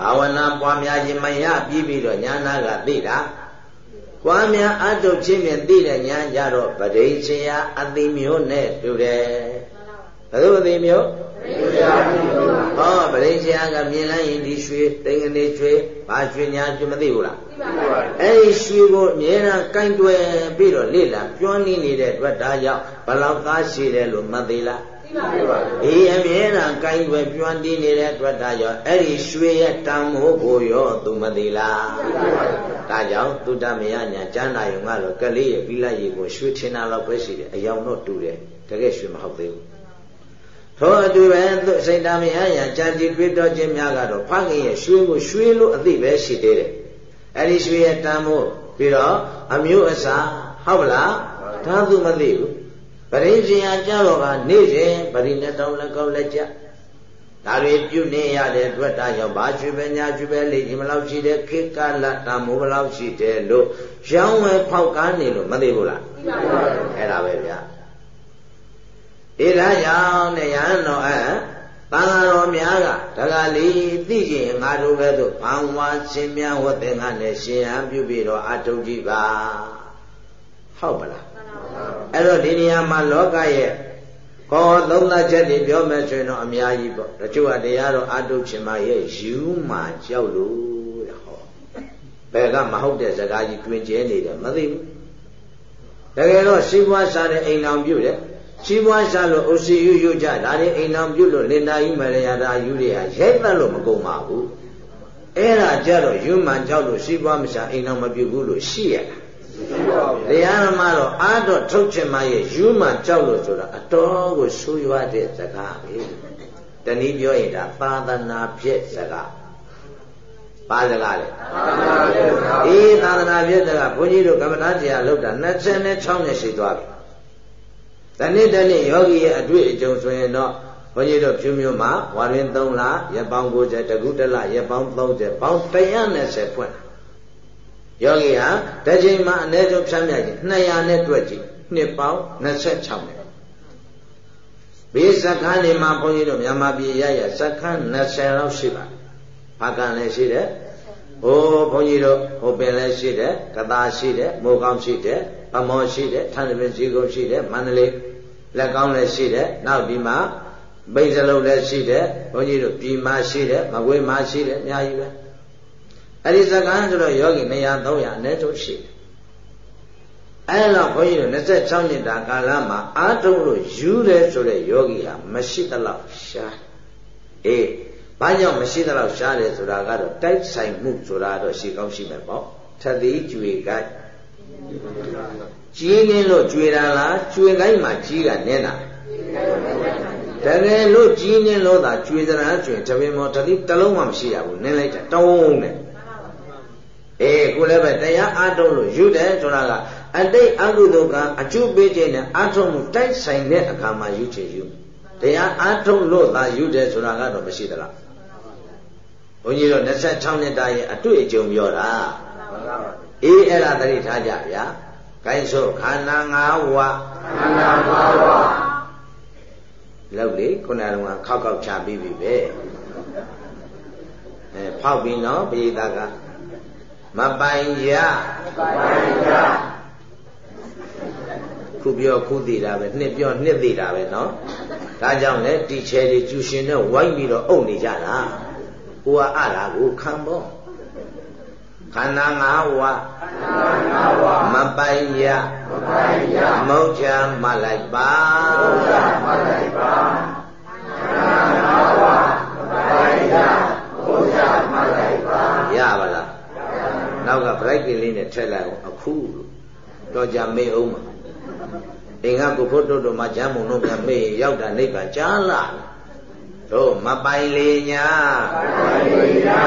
[SPEAKER 1] ဘာဝနာပွားများခြင်းမရပြီးပြီးတော့ညာနာကသိတာပွားများအတုချင်းဖြင့်သိတဲ့ညာကြတော့ပရိစ္ဆေယအတိမျိုးနဲ့တူတယ် ဘယ်လိုအတိမျိုးဟောပရိစ္ဆေယကမြင်လိုက်ရင်ဒီရွှေတိန်ကနေရွှေဘာရွှေညာကျွမသိဘူးလားသိပါပါအဲ့ဒီရွှေကိုအမြဲတမ်းကင်တွယ်ပြီးတော့လေ့လာကျွမ်းနေနေတဲ့အတွက်ဒါကြောင့်ဘလောက်သားရှိတယ်လို့မသိလားအေးအမြဲတမ်းကိုင်းွယ်ကျွမ်းတည်နေတဲ့အတွက်ဒါကြောင့်အဲ့ဒီရွှေရဲ့တန်မိုးကိုရောသူမသိလားဒါကြောင့်သုတမယညာကျမ်းနာယုံကတော့ကလေးရဲ့ပြီးလိုက်ရေကိုရွှေထင်တာတော့ပဲရှိတယ်အယောင်တော့တူတယ်တကယ်ရွှေမဟုတ်သေးဘူး ထိုအတူပဲစိတ်တမယညာကြံကြည်တွေ့တော်ခြင်းများကတော့ဖခင်ရဲ့ရွှေကိုရွှေလို့အသိပဲရှိသေးတယ်အဲ့ဒီရွှေရဲ့တန်မိုးပြီးတော့အမျိုးအစားဟုတ်လားဒါသူမသိဘူးပရိဇင်ဟာကြတော့ကနေ့စဉ်ပရိနဲ့တောင်းလက်ကောက်လက်ကြဒါတွေပြုနေရတဲ့အတွက်ဒါကြောင့်ဘာချွေပဲညာချွေပဲလေဒီမလောက်ရှိတဲ့ခေကလတမိုးဘလောက်ရှိတယ်လို့ရောင်းဝယ်ဖောက်ကားနေလို့မသိဘူးလားသိပါပါဘူးအဲ့ဒါပဲဗျာ ဒီဒါကြောင့်နဲ့ရဟန်းတော်အဲတန်ဃာတော်များကတက္ကလေးသိကျင်ငါတို့ပဲသို့ဘာဝါရှင်များဝတ်တဲ့ငါနဲ့ရှင်ဟန်ပြုပြီးတော့အထုပ်ကြည့်ပါဟုတ်ပါလားအဲ့တော့ဒီနေရာမှာလောကရဲ့ခေါ်သုံးသပ်ချက်တွေပြောမယ်ဆိုရင်တော့အများကြီးပေါ့တချို့ကတရားတော်အတုဖြစ်မှရဲ့ယူမှကြောက်လို့တဲ့ဟောဘယ်ကမဟုတ်တဲ့စကားကြီးတွင်ကျဲနေတယ်မသိဘူးတကယ်တော့စီးပွားစားတဲ့အိမ်တော်ပြုတယ် စီးပွားစားလို့အုပ်စီယူယူကြဒါတွေအိမ်တော်ပြုလို့လင်တာကြီးမရယာတာယူတွေဟာရိုက်သက်လို့မကုန်ပါဘူးအဲ့ဒါကြတော့ယူမှကြောက်လို့စီးပွားမစားအိမ်တော်မပြုဘူးလို့ရှိရတာတရားဓမ္မတော့အာတော့ထုတ်ချင်မှရဲ့ယူမှကြောက်လို့ဆိုတာအတော်ကိုဆိုးရွားတဲ့စကားပဲတနည်းပြောရင်ဒါသာသနာဖြစ်စကားပါစကားလေအေးသာသနာဖြစ်စကားဘုန်းကြီးတို့ကမ္မထာတရားလောက်တာ26နှစ်ရှိသွားပြီ တနေ့တနေ့ယောဂီရဲ့အတွေ့အကြုံဆိုရင်တော့ဘုန်းကြီးတို့ဖြူမျိုးမှာဝါရင်3လရက်ပေါင်း90တကုတလရက်ပေါင်း30ပေါင်း120ဖွင့်တာယောဂီဟာတစ်ချိန်မှာအနည်းဆုံးဖြတ်မြတ်ခြင်း200နဲ့တွက်ကြည့်နှစ်ပေါင်း26နှစ်ဘေးစခန်းနေမှာဘုန်းကြီးတို့မြန်မာပြည်ရရစခန်း20လောက်ရှိပါတယ်။ဘာကံလည်းရှိတယ်။ဟိုဘုန်းကြီးတို့ဟိုပင်လည်းရှိတယ်။ကသာရှိတယ်။မိုးကောင်းရှိတယ်။ဗမောရှိတယ်။ထန်းတပင်စီကုန်းရှိတယ်။မန္တလေး လက်ကောင်းလည်းရှိတယ်။နောက်ဒီမှာဘိန်းစလုံးလည်းရှိတယ်။ဘုန်းကြီးတို့ပြည်မှာရှိတယ်။မကွေးမှာရှိတယ်။အများကြီးပဲ။အဲ့ဒီစကားဆိုတော့ယောဂီ200 300အနည်းဆုံးရှိတယ်အဲ့လောက်ဘုန်းကြီးတို့26နှစ်တာကာလမှာအာထုံးလို့ယူတယ်ဆိုတဲ့ယောဂီဟာမရှိသလောက်ရှားအေးဘာကြောင့်မရှိသလောက်ရှားတယ်ဆိုတာကတော့တိုက်ဆိုင်မှုဆိုတာတော့ရှိကောင်းရှိမယ်ပေါ့ထသည်ကျွေကို က်ကြီးနေလို့ကျွေတာလားကျွေကိုက်မှာကြီးကနင်းတာတကယ်လို့ကြီးနေလို့သာကျွေသလားကျွေတပင်မောတတိတလုံးမှမရှိရဘူးနင်းလိုက်တာတုံးနဲ့အေးကိုလည်းပဲတရားအားထုတ်လို့ယူတယ်ဆိုတာကအတိတ်အကုသိုလ်ကအကျုပေးခြင်းနဲ့အားထုတ်မှုတိုက်ဆိုင်တဲ့အခါမှာယူချင်ယူတရားအားထုတ်လို့သာယူတယ်ဆိုတာကတော့မရှိသလားဘုန်းကြီးတို့26နှစ်တာရဲ့အတွေ့အကြုံပြောတာ အေးအဲ့ဒါသတိထားကြဗျာကိုင်းဆိုခန္ဓာ၅ဝါခန္ဓာ၅ဝါလောက်လေခုနကခောက်ခောက်ချပြီးပြီပဲအဲဖောက်ပြီးနော်ပိဋကမပိုင်ရမပိုင်ရခုပြောခုသိတာပဲနှစ်ပြောနှစ်သိတာပဲเนาะဒါကြောင့်လေတီချယ်တွေကျူရှင်နဲ့ဝိုင်းပြီးတော့အုပ်နေကြတာကိုကအလားကိုခံပေါ့ ခန္ဓာ၅ဝါမပိုင်ရမပိုင်ရမုတ်ချမလိုက်ပါမုတ်ချမလိုက်ပါခန္ဓာ၅ဝါမပိုင်ရမုတ်ချမလိုက်ပါရပါလားနောက်က bright ကလေးနဲ့ထည့်လိုက်အောင်အခုတော့ကြမေးအောင်မှာအင်္ဂကုဖို့တို့တို့မှာဂျမ်းမုံတို့ပြန်မေးရောက်တာနိဗ္ဗာန်ကြားလာတို့မပိုင်လေညာမပိုင်လေညာ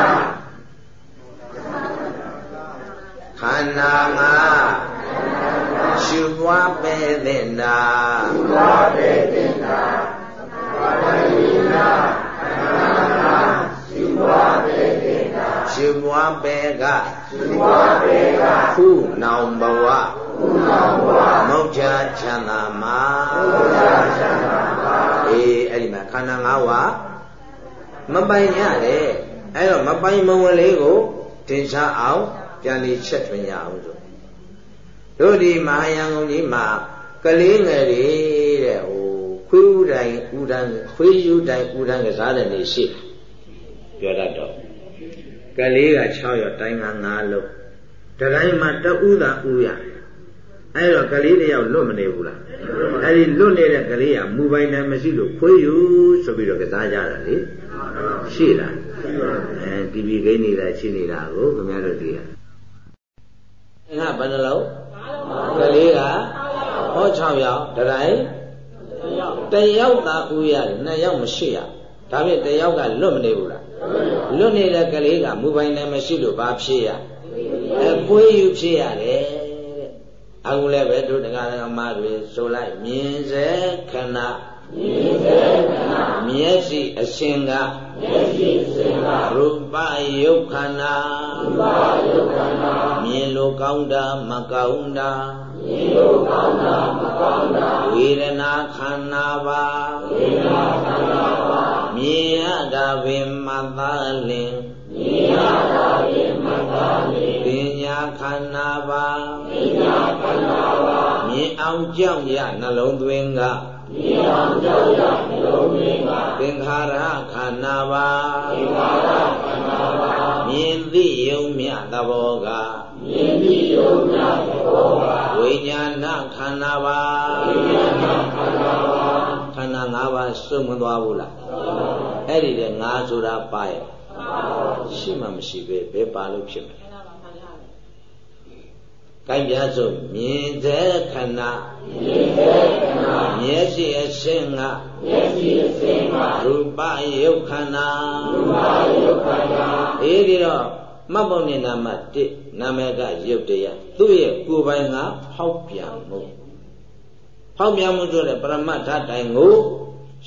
[SPEAKER 1] ခန္ဓာငါရှုပွားပဲတဲ့နာ
[SPEAKER 2] ဝါပေတင်နာဘာဝိနာခန္ဓာနာရှိဝါပေတင်နာ
[SPEAKER 1] ရှုပွားပဲက
[SPEAKER 2] ရှိဝါပေက
[SPEAKER 1] ခုနောင်ဘဝ
[SPEAKER 2] ဘုနောဘဝ
[SPEAKER 1] မုတ်ချချမ်းသာမှာ
[SPEAKER 2] ဘုရားချမ်းသာပါ
[SPEAKER 1] အေးအဲ့ဒီမှာခန္ဓာ၅ပါးမပိုင်ရတယ်အဲ့တော့မပိုင်မဝင်လေးကိုသင်္ချာအောင် ပြန်လေးချက်ထွင်ရအောင်ဆိုတို့ဒီမဟာယံကုန်ကြီးမှာကလေးငယ်တွေတဲ့ဟိုခွေးဥတိုင်းဥဒန်းခွေးယူတိုင်းဥဒန်းကစားတဲ့နေရှိပြောတတ်တော့ကလေးက6ရောက်တိုင်းက9လုံးတတိုင်းမှာတဥသာဥရအဲ့တော့ကလေးတယောက်လွတ်မနေဘူးလားအဲ့ဒီလွတ်နေတဲ့ကလေးကမူပိုင်တယ်မရှိလို့ခွေးယူဆိုပြီးတော့ကစားကြတာလေရှိလားအဲဒီဒီဂိမ်းနေတာရှိနေတာကိုခင်ဗျားတို့သိရ ငါဘယ်နှလုံးကလေးကဟော6ယောက်တတိုင်းတယောက်သာဥရတယ်နှစ်ယောက်မရှိရဒါဖြင့်တယောက်ကလွတ်မနေဘူးလားလွတ်နေတဲ့ကလေးကမူပိုင်တယ်မရှိလို့ဘာဖြစ်ရအဲပွေးယူဖြစ်ရတယ်တဲ့အခုလည်းပဲတို့တရားဓမ္မတွေဆိုလိုက်မြင်စေခဏ
[SPEAKER 2] မြင်စေခဏ
[SPEAKER 1] မျက်စိအရှင်က
[SPEAKER 2] မျက်စိစင်က
[SPEAKER 1] ရူပယုတ်ခန္ဓာ
[SPEAKER 2] ဘာယုခန္ဓာ
[SPEAKER 1] မြင်လို့ကောင်းတာမကောင်းတာ
[SPEAKER 2] မြင်လို့ကောင်းတာမကောင်းတာ
[SPEAKER 1] ဝေဒနာခန္ဓာပါ
[SPEAKER 2] ဝိညာဉ်ခန္ဓာပါ
[SPEAKER 1] မြင်ရတာပင်မသာလင်
[SPEAKER 2] မြင်ရတာဖြင့်မသာလေ
[SPEAKER 1] ပညာခန္ဓာပါ
[SPEAKER 2] ပညာခန္ဓာပါ
[SPEAKER 1] မြင်အောင်ကြောက်ရနှလုံးသွင်းက
[SPEAKER 2] မြင်အောင်ကြောက်ရနှလုံးသွင်းက
[SPEAKER 1] သင်္ခါရခန္ဓာပါ
[SPEAKER 2] သင်္ခါရခန္ဓာပါ
[SPEAKER 1] မြင်သိယုံမြသဘောက
[SPEAKER 2] မြင်ပြီးယုံနာသဘောပါ
[SPEAKER 1] ဝိညာဏခန္ဓာပါ
[SPEAKER 2] ဝိညာဏခန္ဓာပါ
[SPEAKER 1] ခန္ဓာ၅ပါးစုံမသွားဘူးလားအဲ့ဒီတဲ့ငါဆိုတာပါရဲ့ရှိမှမရှိပဲဘယ်ပါလို့ဖြစ်မလဲ ကိုင်းပြဆိုမြင်တဲ့ခဏ
[SPEAKER 2] မြင်တဲ့ခဏ
[SPEAKER 1] မျက်စိအရှင်းက
[SPEAKER 2] မျက်စိအစဉ်က
[SPEAKER 1] ရူပယုတ်ခန္ဓာ
[SPEAKER 2] ဘာယုခန္ဓာ
[SPEAKER 1] အေးဒီတော့မှတ်ပုံနဲ့နာမ1နာမည်ကယုတ်တရားသူ့ရဲ့ကိုယ်ပိုင်ကဖောက်ပြန်မှုဖောက်ပြန်မှုဆိုတဲ့ပရမတ္ထတိုင်ကို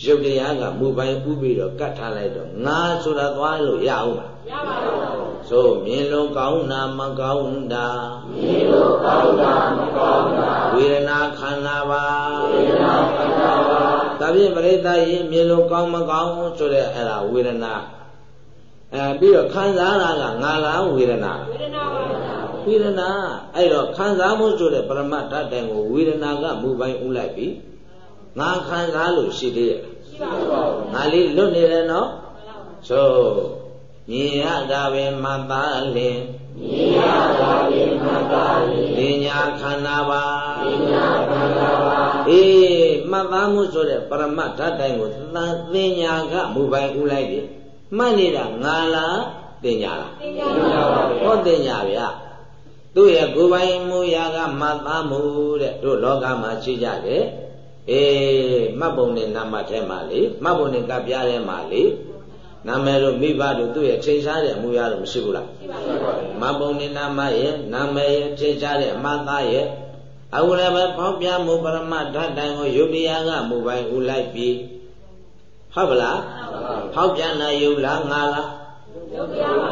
[SPEAKER 1] ယုတ်တရားကမူပိုင်ဥပြီးတော့ကတ်ထားလိုက်တော့ငါဆိုတာသွားလို့ရအောင်လားရပါဘူးဆိုမြင်လို့ကောင်းတာမကောင်းတာ
[SPEAKER 2] မြင်လို့ကောင်းတာမကောင်းတာ
[SPEAKER 1] ဝေဒနာခန္ဓာပါ
[SPEAKER 2] ဝေဒနာခန္ဓာပါ
[SPEAKER 1] ဒါဖြင့်ပရိသတ်ရင်မြင်လို့ကောင်းမကောင်းဆိုတဲ့အဲ့ဒါဝေဒနာအဲပြီးတော့ခံစားတာကငါလားဝေဒနာဝေဒနာပါဝေဒနာအဲ့တော့ခံစားမှုဆိုတဲ့ပရမတ္တတိုင်ကိုဝေဒနာကမူပိုင်ဥလိုက်ပြီ ငါခံစားလို့ရှိသေးရဲ့ရှိပါဘူးငါလေးလွတ်နေတယ်နော်ဆိုမြင်ရတာပဲမသာလင်
[SPEAKER 2] မြင်ရတာဖြင့်မသာလေ
[SPEAKER 1] ပညာခန္ဓာပါ
[SPEAKER 2] ပညာခန္ဓာပါ
[SPEAKER 1] အေးမှတ်သားမှုဆိုတဲ့ပရမတ်ဓာတ်တိုင်းကိုသံသင်ညာကမူပိုင်ဥလိုက်တယ်မှတ်နေတာငါလားတင်ညာလား
[SPEAKER 2] ပညာပါ
[SPEAKER 1] ဟောတင်ညာဗျာသူ့ရဲ့ကိုယ်ပိုင်မူရာကမှတ်သားမှုတဲ့တို့လောကမှာရှိကြတယ် အေးမှတ်ပုံနဲ့နာမထဲမှာလေမှတ်ပုံနဲ့ကပ်ပြားထဲမှာလေနာမည်တို့မိဘတို့သူ့ရဲ့ချိန်ရှားတဲ့အမူအရာတို့မရှိဘူးလားရှိပါဘူးမတ်ပုံနဲ့နာမရဲ့နာမည်ရဲ့ချိန်ရှားတဲ့အမှတ်သားရဲ့အခုလည်းပဲဖောက်ပြမှုပရမတ်ဓာတ်တိုင်ကိုယုတ်တရားကမူပိုင်ဥလိုက်ပြီဟုတ်ပလားဖောက်ပြန်တာယုတ်လားငါလား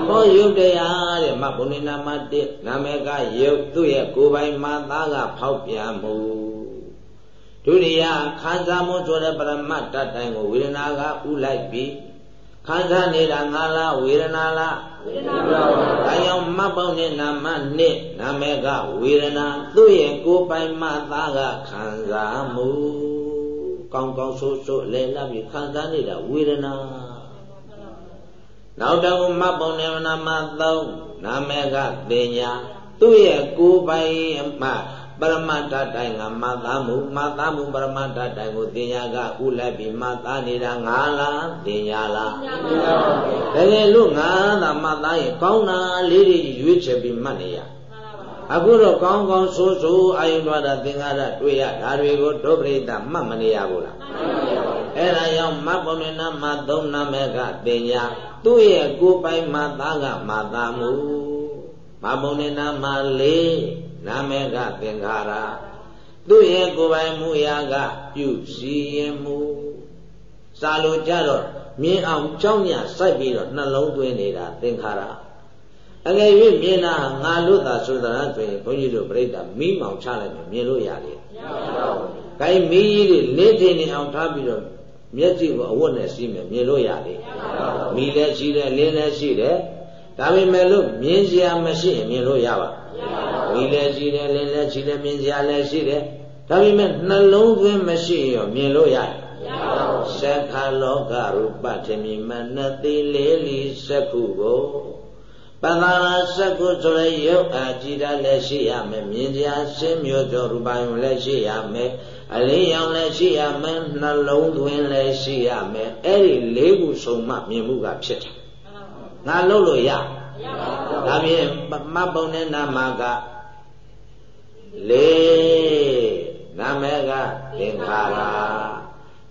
[SPEAKER 1] ဟောယုတ်တရားတဲ့မဘုံနေနာမတစ်နာမည်ကယုတ်သူ့ရဲ့ကိုယ်ပိုင်မသားကဖောက်ပြန်မှု ဒုတိယခံစားမှုဆိုတဲ့ပရမတ်ဓာတ်တိုင်ကိုဝေဒနာကဥလိုက်ပြီခံစားနေတာငါလားဝေဒနာလားဝေဒနာပါဒါကြောင့်မတ်ပေါင်းနဲ့နာမနှစ်နာမည်ကဝေဒနာသူ့ရဲ့ကိုယ်ပိုင်မသားကခံစားမှုကောင်းကောင်းဆိုးဆိုးအလဲလပ်ပြီးခံစားနေတာဝေဒနာနောက်တော့မတ်ပေါင်းနဲ့နာမသုံးနာမည်ကတင်ညာသူ့ရဲ့ကိုယ်ပိုင်မှ ပရမတ္ထတိုင်ကမသားမှုမသားမှုပရမတ္ထတိုင်ကိုတင်ညာကဥလိုက်ပြီးမသားနေတာငါလားတင်ညာလား
[SPEAKER 2] ပညာပါ
[SPEAKER 1] တကယ်လို့ငါသာမသားရင်ကောင်းတာလေးတွေရွေးချယ်ပြီးမှတ်နေရအခုတော့ကောင်းကောင်းဆိုးဆိုးအာယုဒ္ဓသင်္ကာရတွေ့ရဒါတွေကိုဒုပရိသမှတ်မနေရဘူးလားအဲ့ဒါကြောင့်မတ်ပုံနဲ့နာမသုံးနာမဲကတင်ညာသူ့ရဲ့ကိုယ်ပိုင်မသားကမသားမှုမတ်ပုံနဲ့နာမလေး နာမဲကသင်္ခါရသူ့ရဲ့ကိုယ်ပိုင်မှုရာကပြုစီရင်မှုစာလိုကြတော့မြင်အောင်ကြောင်းညစိုက်ပြီးတော့နှလုံးသွင်းနေတာသင်္ခါရအငယ်၍မြင်တာငါလို့သာဆိုတာဆိုရင်ဘုန်းကြီးတို့ပြိဿမိမောင်ချလိုက်မယ်မြင်လို့ရတယ်မရပါဘူး။ခိုင်းမီးကြီးတွေလေးတင်နေအောင်ထားပြီးတော့မျက်စိကိုအဝတ်နဲ့စီးမယ်မြင်လို့ရတယ်။မီးလည်းရှိတယ်လင်းလည်းရှိတယ်ဒါပေမဲ့လို့မြင်စရာမရှိရင်မြင်လို့ရပါမီး လည်းရှိတယ်လင်းလည်းရှိတယ်မြင်စရာလည်းရှိတယ်ဒါပေမဲ့နှလုံးသွင်းမရှိရင်မြင်လို့ရတယ်သက္ခလောကရူပထမီမနတိလေးလီသက္ခုကိုပန္နာသက္ခုဆိုရရုပ်အာကြည်တာလည်းရှိရမယ်မြင်ကြရှင်းမျိုးတော်ရူပယုံလည်းရှိရမယ်အလေးရောင်လည်းရှိရမယ်နှလုံးသွင်းလည်းရှိရမယ်အဲ့ဒီလေးခုစုံမှမြင်မှုကဖြစ်တယ်ငါလုပ်လို့ရဒါဖြင့်မတ်ပုံနဲ့နာမက ၄နာမကသင်္ခါရ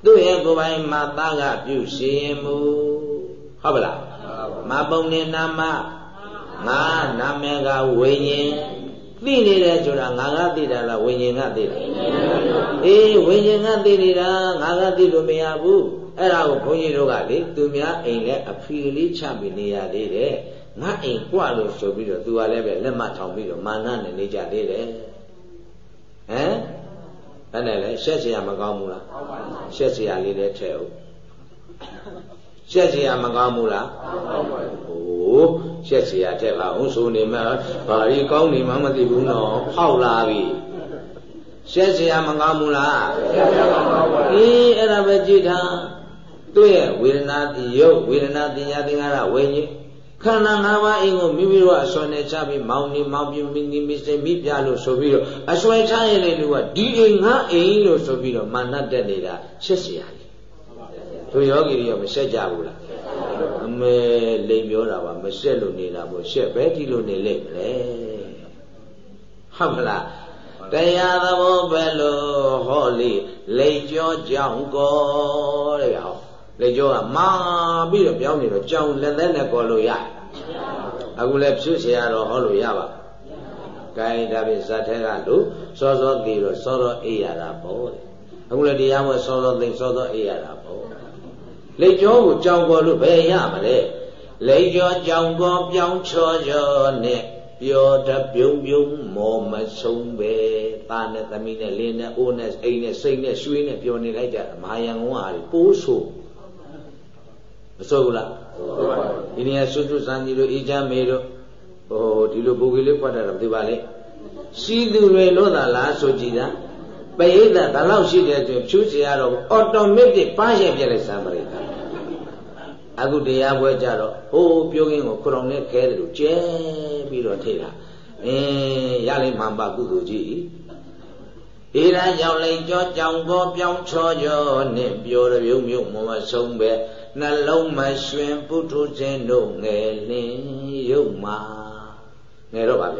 [SPEAKER 1] သူ့ရဲ့ကိုယ်ပိုင်မာတကပြုစီရင်မှုဟုတ်ပလားမာပုံနေနာမငါနာမကဝိညာဉ်သိနေတယ်ဆိုတာငါကသိတာလားဝိညာဉ်ကသိတာအေးဝိညာဉ်ကသိနေတာငါကသိလို့မရဘူးအဲ့ဒါကိုဘုန်းကြီးတို့ကလေသူများအိမ်လဲအဖီလေးချပြီးနေရသေးတယ်ငါအိမ်ကြွလို့ဆိုပြီးတော့သူကလည်းပဲလက်မထောင်ပြီးတော့မာနနဲ့နေကြသေးတယ် ဟမ်အဲ့နဲ့လေရှက်เสียမကောင်းဘူးလားရှက်เสียလေးလည်းထဲဟုတ်ရှက်เสียမကောင်းဘူးလားဟိုးရှက်เสียထဲပါအောင်ဆိုနေမှာဘာဒီကောင်းနေမှမသိဘူးနော်ဖောက်လာပြီရှက်เสียမကောင်းဘူးလားရှက်เสียမကောင်းပါဘူးအေးအဲ့ဒါပဲကြည့်ထားသူ့ရဲ့ဝေဒနာတိယုတ်ဝေဒနာတင်ညာသင်္ခါရဝိညာဉ် ခန္ဓာ၅ပါးအိမ်ကိုမိမိတို့အစွမ်းနဲ့ချပြီးမောင်းနေမောင်းပြမိနေမိစိမိပြလို့ဆိုပြီးတော့အစွဲချရတဲ့လူကဒီအိမ်ငါအိမ်လို့ဆိုပြီးတော့မာနတက်နေတာရှက်စရာကြီးသူယောဂီတွေရောမရှက်ကြဘူးလားအမေလိမ်ပြောတာပါမရှက်လို့နေတာပေါ့ရှက်ပဲကြည့်လို့နေလိမ့်မယ်ဟုတ်မလားတရားသဘောပဲလို့ဟောလေလိမ်ကြောကြောင့်ကောတဲ့ဗျာ လိတ်ကြောကမာပြီးတော့ပြောင်းနေတော့ကြောင်လက်သက်နဲ့ကောလို့ရအခုလည်းဖြုเสียရတော့ဟောလို့ရပါကဲဒါဖြင့်ဇတ်ထဲကလို့စောစောသိတော့စောစောအေးရတာပေါ့တဲ့အခုလည်းတရားမစောစောသိစောစောအေးရတာပေါ့လိတ်ကြောကိုကြောင်ကောလို့ဘယ်ရမလဲလိတ်ကြောကြောင်ကောပြောင်းချောချောနဲ့ပြောတပြုံပြုံမောမဆုံးပဲသားနဲ့သမီးနဲ့လင်းနဲ့အိုးနဲ့အိမ်နဲ့စိတ်နဲ့ရွှေနဲ့ပြောနေလိုက်ကြမဟာယံကုန်းဟာပိုးဆိုမ ဆိုးဘူးလားဒီနေရာဆွတ်ဆွတ်စံကြီးတို့အေးချမ်းမေတို့ဟိုဒီလိုပုဂ္ဂိုလ်လေးဖွက်တာတော့မသိပါလေစီသူတွေလို့သာလားဆိုကြည်တာပရိသတ်ဒါလောက်ရှိတဲ့အတွက်ဖြူးစီရတော့အော်တိုမက်တစ်ပါရဲ့ပြလိုက်စမ်းပရိသတ်အခုတရားပွဲကြတော့ဟိုးပြောကင်းကိုခရုံနဲ့ခဲတယ်လို့ကျဲပြီးတော့ထိတာအင်းရလိမ့်မှန်ပါကုသိုလ်ကြီးဧရာကြောင့်လိန်ကြောကြောင်ကောပြောင်းချောကြောနဲ့ပြောရပြုံမြုံမမဆုံးပဲ နှလုံးမရွှင်ပုထုဇဉ်တို့ငယ်လင်းရုပ်မှာငယ်တော့ပါဗျ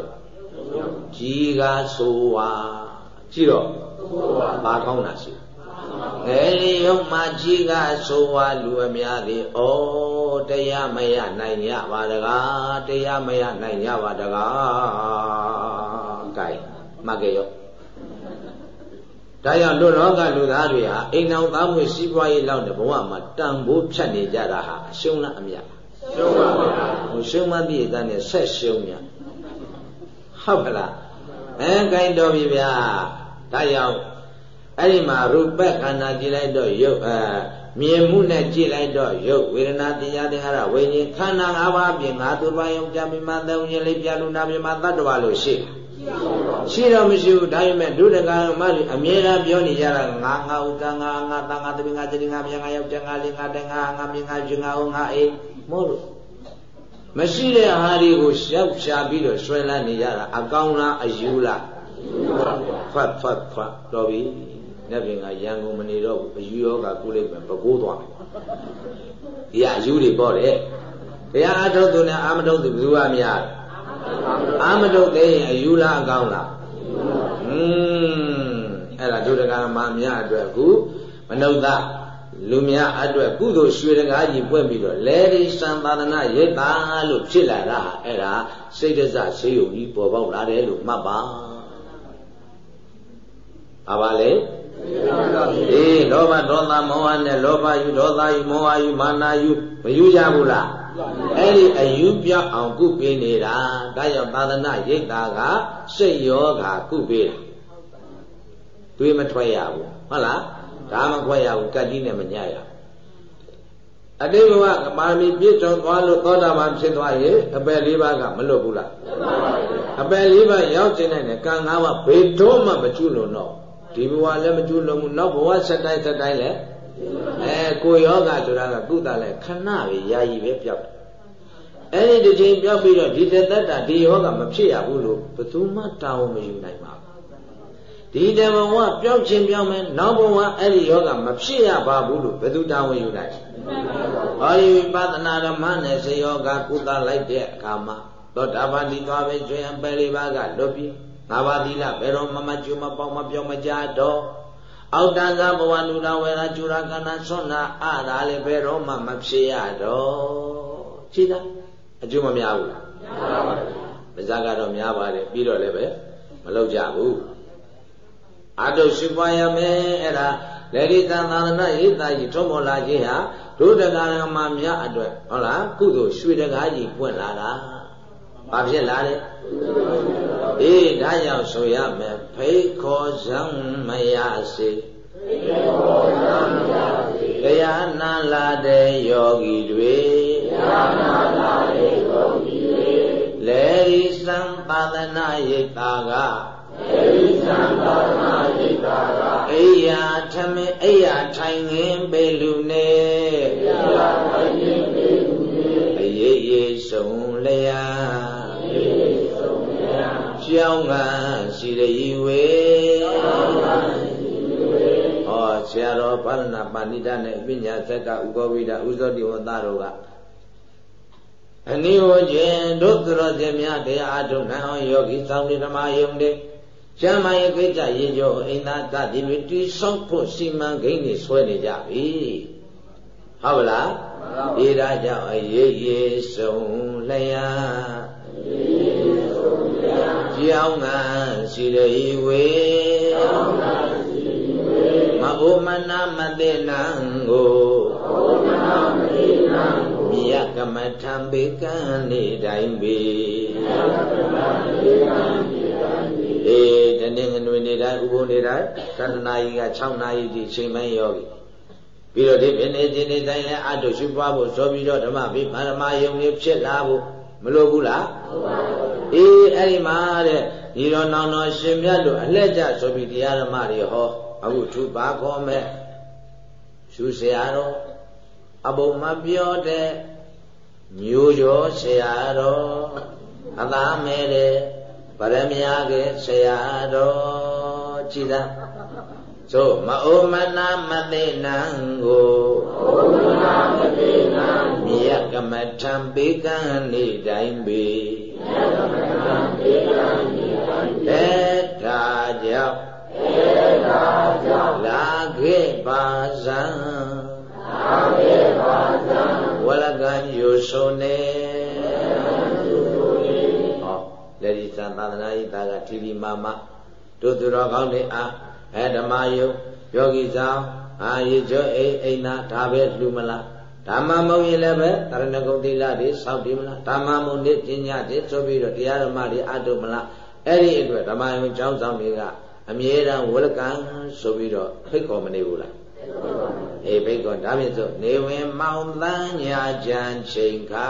[SPEAKER 1] ကြီးကားဆိုဝါကြည့်တော့ဘာကောင်းတာရှိငယ်လေးရုံမှကြီးကဆိုဝါလူအများသည်ဩတရားမရနိုင်ရပါတကားတရားမရနိုင်ရပါတကားကဲမှတ်ကြရော ဒါကြောင့်လူလောကလူသားတွေဟာအိမ်အောင်သားမွေစီးပွားရေးလောက်တဲ့ဘဝမှာတန်ဖိုးဖြတ်နေကြတာဟာအရှုံးလားအမြတ်ရှုံးပါဗျာဟိုရှုံးမှပြည့်တဲ့နဲ့ဆက်ရှုံးမြဟုတ်ပါလားအဲဂိုင်းတော်ပြီဗျာဒါကြောင့်အဲ့ဒီမှာရူပခန္ဓာကြည့်လိုက်တော့ရုပ်အဲမြင်မှုနဲ့ကြည့်လိုက်တော့ရုပ်ဝေဒနာတရားသင်္ခါရဝိညာဉ်ခန္ဓာ၅ပါးပြင်ငါသူပါယုံပြမိမသုံးရင်လေးပြလူနာပြမတတ္တဝါလို့ရှိ ရှိတော့မရှိဘူးဒါပေမဲ့ဒုဒကံမတွေအမြဲတမ်းပြောနေကြတာငါငါဥကငါငါတန်ငါတပိငါတိငါမြငါယောက်ျားငါလေးငါတန်ငါငါမြငါကျွငါဦးငါအေးမို့လို့မရှိတဲ့ဟာတွေကိုရှောက်ရှာပြီးတော့ဆွဲလန်းနေကြတာအကောင်းလားအယူလားဖတ်ဖတ်ဖတ်တော်ပြီလက်ပြင်ကရန်ကုန်မနေတော့ဘူးအယူရောကကုလိုက်ပဲပကိုးသွားဒီအယူတွေပေါ့တဲ့တရားအထုတ်သူနဲ့အာမထုတ်သူဘယ်သူကများ အာမထုတ်သေးရင်အယူလားအကောင်းလားอืมအဲ့ဒါဒုဒကမများအတွက်ခုမနုဿလူများအတွက်ကုသိုလ်ရွှေတကားကြီးပွင့်ပြီးတော့လေဒီစံသာသနာရိတ်တာလို့ဖြစ်လာတာအဲ့ဒါစိတ်တစဆေးယုံကြီးပေါ်ပေါက်လာတယ်လို့မှတ်ပါအာပါလေအေးလောဘဒေါသမောဟနဲ့လောဘယူဒေါသယူမောဟယူမာနယူမယူကြဘူးလား အဲ့ဒီအယူပြောက်အောင်ကုပေးနေတာဒါကြောင့်သာသနာရိပ်တာကစိတ်ယောဂါကုပေးတာတွေးမထွက်ရဘူးဟုတ်လားဒါမခွက်ရဘူးကတ်ကြီးနဲ့မညရဘူးအတိဘဝကပါရမီပြည့်စုံသွားလို့သောတာပန်ဖြစ်သွားရင်အပယ်လေးပါးကမလွတ်ဘူးလားအပယ်လေးပါးရောက်ကျင်တဲ့ကံ၅ပါးဘေတော့မှမကျွလို့တော့ဒီဘဝလည်းမကျွလို့မှုနောက်ဘဝဆက်တိုင်းဆက်တိုင်းလည်း အဲကိုယောဂဆိုတာကကုသလည်းခဏပဲယာယီပဲပြောက်တယ်အဲ့ဒီတစ်ချိန်ပြောက်ပြီးတော့ဒီတသက်တာဒီယောဂမဖြစ်ရဘူးလို့ဘယ်သူမှတာဝန်မယူနိုင်ပါဘူးဒီတဘဝပျောက်ခြင်းပြောင်းမယ်နောက်ဘဝအဲ့ဒီယောဂမဖြစ်ရပါဘူးလို့ဘယ်သူတာဝန်ယူနိုင်ဟောဒီဝိပဿနာဓမ္မနဲ့စေယောဂကုသလိုက်တဲ့အခါမှာသောတာပန်ဒီသွားပဲကျွင်အပယ်လေးပါးကလွတ်ပြီးငါးပါးသီလဘယ်တော့မှမကျွမပေါက်မပြောင်းမကြတော့ အောက်တန်ကဘဝနုရဝေရကျူရကနာဆွမ်းနာအသာလည်းဘယ်တော့မှမဖြစ်ရတော့ရှိသားအကျိုးမများဘူးလားများပါဘူးပါဇာကတော့များပါတယ်ပြီးတော့လည်းပဲမလုပ်ကြဘူးအတုရှိပွားရမယ်အဲ့ဒါလေဒီသံသာသနာရေးသားကြီးထုံးပေါ်လာခြင်းဟာဒုဒကာရမများအတွက်ဟုတ်လားကုသိုလ်ရွှေတကားကြီးပွင့်လာတာ ဘာဖြစ်လာလဲအေးဒါကြောင့်ဆိုရမယ်ဖိတ်ခေါ်စံမရစေတရားနာလာတဲ့ယောဂီတွေတရားနာလာတဲ့ယောဂီတွေလေဒီသံသာသနာရေးသားကအိယာထမင်းအိယာထိုင်ငင်းပေလူနေအရေးရေးဆုံးလျာ ကြောင်းကရှိရည်ဝေဟောဆရာတော်ဘာလနာပါဏိတနဲ့ပညာသက်ကဥပဝိဒဥဇောတိဝတ္တတို့ကအနိဝခြင်းတို့သူတော်စင်များတရားအထုတ်နိုင်အောင်ယောဂီဆောင်နေဓမ္မယုံတဲ့ကျမ်းမာရေးကိစ္စရေကျော်အိန္ဒသတိတွေတိဆောက်ဖို့စီမံကိန်းတွေဆွဲနေကြပြီဟုတ်ပါလားဒီဒါကြောင့်အရေးရေးဆုံးလျာ ကြောင်းကရှိရဝေမအိုမနာမတေနံကိုမြတ်ကမထံဘေကံနေတိုင်းပေအေးတနေ့ငွေနေတိုင်းဥပုံနေတိုင်းသတ္တနာကြီးက6နာရီဒီချိန်ပိုင်းရောပြီပြီးတော့ဒီပြနေခြင်းနေတိုင်းလည်းအတုရှိပွားဖို့ဆိုပြီးတော့ဓမ္မပိပါရမယုံကြီးဖြစ်လာဖို့မလိုဘူးလား အေးအဲ့ဒီမှာတဲ့ဒီတော့နောင်တော်ရှင်မြတ်လို့အလှည့်ကျဆိုပြီးတရားဓမ္မတွေဟောအခုသူပါခေါ်မဲ့ရှုဆရာတော်အဘုံမပြောတဲ့မျိုးကျော်ဆရာတော်အသာမဲတဲ့ဗရမယာကဆရာတော်ကြည်သာသို့မအိုမနာမသိနံကိုမြတ်ကမထံပေကံနေတိုင်းပေ မြတ်ကမထံပေကံနေတိုင်းပေတေတာကြောင့်တေတာကြောင့်လာခဲ့ပါဇံလာခဲ့ပါဇံဝလကံယူဆုံးနေလက်ဒီသံသာသနာ့ဤသားကထီလီမာမတို့သူတော်ကောင်းတွေအားအဲဓမ္မယုယောဂီဆောင်အာရေကျော်အိအိနာဒါပဲလှူမလား ဓမ္မမုံရင်လည်းပဲတရဏဂုံတိလတွေစောက်တယ်မလားဓမ္မမုံနေ့ပညာတွေဆိုပြီးတော့တရားဓမ္မတွေအတုမလားအဲ့ဒီအတွက်ဓမ္မယုံကျောင်းဆောင်တွေကအမြဲတမ်းဝလကံဆိုပြီးတော့ဖိတ်ခေါ်မနေဘူးလား အေးဘိက္ခုဒါဖြင့်ဆိုနေဝင်မောင်တန်းညာကြံချိန်ခါ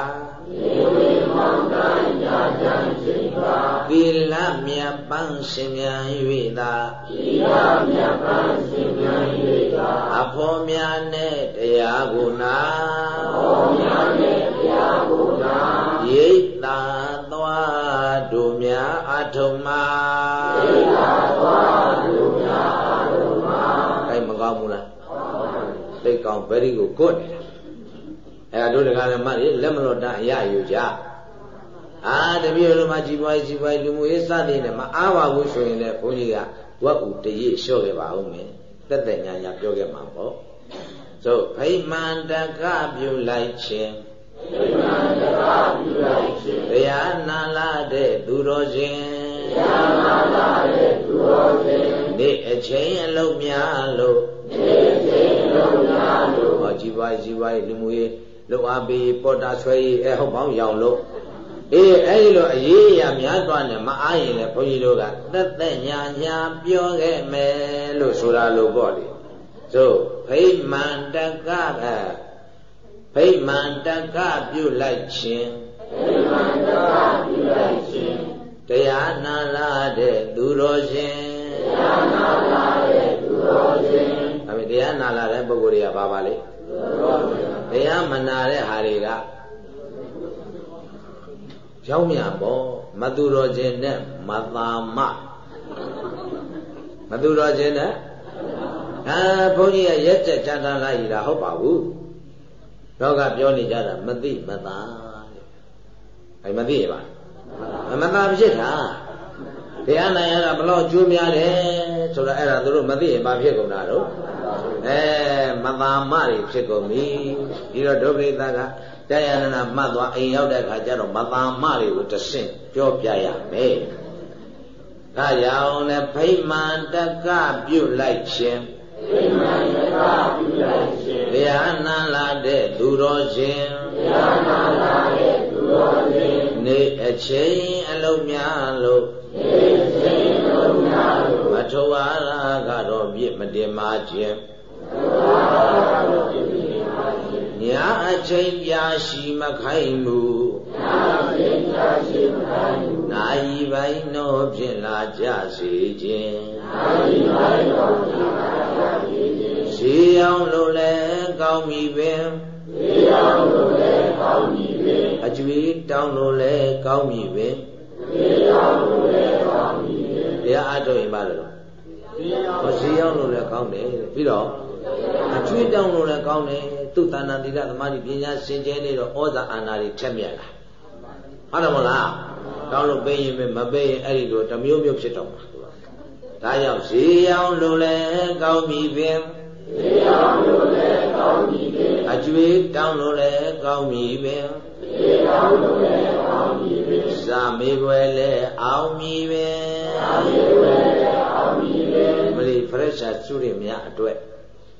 [SPEAKER 1] နေဝင်မောင်တန်းညာကြံချိန်ခါသီလမြတ်ပန်းရှင်မြန်၍သာသီလမြတ်ပန်းရှင်မြန်၍သာအဖို့များနဲ့တရားကိုနာအဖို့များနဲ့တရားကိုနာရိတ်သာသွားတို့များအထုံမှာရိတ်သာသွားတို့များအထုံမှာအဲမကောင်းဘူးလား သိကောင်း very good good အဲတို့တကားလည်းမလေးလက်မလို့တအရယူကြအာတပည့်တော်မှာကြီးပွားကြီးပွားလူမှုရေးစသည်နဲ့မအားပါဘူးဆိုရင်လည်းဘုန်းကြီးကဝတ်ဥတရလျှော့ခဲ့ပါဦးမယ်တက်တက်ညာညာပြောခဲ့မှာပေါ့သို့ဖိမှန်တကပြုလိုက်ခြင်းဖိမှန်တကပြုလိုက်ခြင်းတရားနာလာတဲ့သူတော်ရှင်တရားနာလာတဲ့သူတော်ရှင်နေနေအချိန်အလုံးများလို့
[SPEAKER 2] နေအချိန် အလုံးများလို့
[SPEAKER 1] ဟောကြီးပွားကြီးပွားလူမှုရေးလှုပ်အားပေးပေါ်တာဆွဲရေးအဲဟုတ်ပေါင်းရောင်လို့အေးအဲ့ဒီလိုအရေးအရာများစွာနဲ့မအားရင်လည်းဘုန်းကြီးတို့ကသက်သက်ညာညာပြောခဲ့မယ်လို့ဆိုတာလို့ပေါ့လေသို့ဖိမှန်တကအဲဖိမှန်တကပြုလိုက်ခြင်း
[SPEAKER 2] ဖိမှန်တကပြုလိုက်ခြင်း
[SPEAKER 1] တရားနာလာတဲ့သူတော်ရှင်တရားနာ
[SPEAKER 2] လာတဲ့သူတော်ရှင်
[SPEAKER 1] အဲဒါ တရားနာလာတဲ့ပုဂ္ဂိုလ်တွေကဘာပါလဲတရားမနာတဲ့ဟာတွေကကြောင်းမြပေါ့မသူတော်ခြင်းနဲ့မသာမမသူတော်ခြင်းနဲ့အာဘုန်းကြီးကရက်ကြကြတာလိုက်ရတာဟုတ်ပါဘူးတော့ကပြောနေကြတာမသိမသာတဲ့အဲမသိရပါမသာဖြစ်တာ တရားနိုင်ရတာဘလို့ကျိုးများတယ်ဆိုတော့အဲ့ဒါသူတို့မသိရင်မဖြစ်ကုန်တာတော့အဲမသာမတွေဖြစ်ကုန်ပြီပြီးတော့ဒုပရိသကတရားနာမှတ်သွားအိမ်ရောက်တဲ့အခါကျတော့မသာမတွေကိုတဆင့်ပြောပြရမယ်ဒါကြောင့်လည်းဖိမှန်တကပြုတ်လိုက်ခြင်း
[SPEAKER 2] ဖိမှန်တကပြုတ်လိုက်ခြင်း
[SPEAKER 1] တရားနာလာတဲ့သူတော်ရှင်
[SPEAKER 2] တရားနာလာတဲ့သူတော်ရှင်
[SPEAKER 1] နေအချိန်အလုံးများလို့
[SPEAKER 2] နေအချိန်အလုံးများလို့
[SPEAKER 1] မထောဝါရကတော့ပြည့်မတင်မာခြင်းညာအချိန်ပြရှိမခိုင်းမူ
[SPEAKER 2] ညာအချိန်ပြရှိမခိုင်းမူ
[SPEAKER 1] နာယီပိုင်းတော့ဖြင့်လာကြစေခြင်း
[SPEAKER 2] နာယီပိုင်းတော့ဖြင့်လာကြစေခြင်း
[SPEAKER 1] ရှေးအောင်လို့လဲကောင်းပြီပင်
[SPEAKER 2] ရှေးအောင်လို့လဲကောင်းပြီပင်
[SPEAKER 1] အကျွေးတောင်းလို့လဲကောင်းပြီပင်
[SPEAKER 2] ရှေးအောင်လို့လဲကောင်းပြီပင်
[SPEAKER 1] တရားအထုတ်ရင်ပါလို့ရှေးအောင်လို့လဲကောင်းတယ်ပြီးတော့အကျွေးတောင်းလို့လည်းကောင်းတယ်သူ့တဏ္ဍတိရသမာဓိပညာစင်ကြဲနေတော့ဩဇာအာဏာတွေထက်မြက်လာဟုတ်တယ်မဟုတ်လားတောင်းလို့ပေးရင်မပေးရင်အဲ့ဒီလိုတမျိုးမျိုးဖြစ်တော့မှာဒါကြောင့်ဈေးရောက်လို့လည်းကောင်းပြီပင်
[SPEAKER 2] ဈေးရောက်လို့လည်းကောင်းပြီပင်
[SPEAKER 1] အကျွေးတောင်းလို့လည်းကောင်းပြီပ င်
[SPEAKER 2] ဈေးရောက်လို့လည်းကောင်းပြီပင်
[SPEAKER 1] စာမေးပွဲလည်းအောင်ပြီပင်
[SPEAKER 2] စာမေးပွဲလည်းအောင်ပြီပင်
[SPEAKER 1] မလီဖရက်ရှာစုရမြအတွက်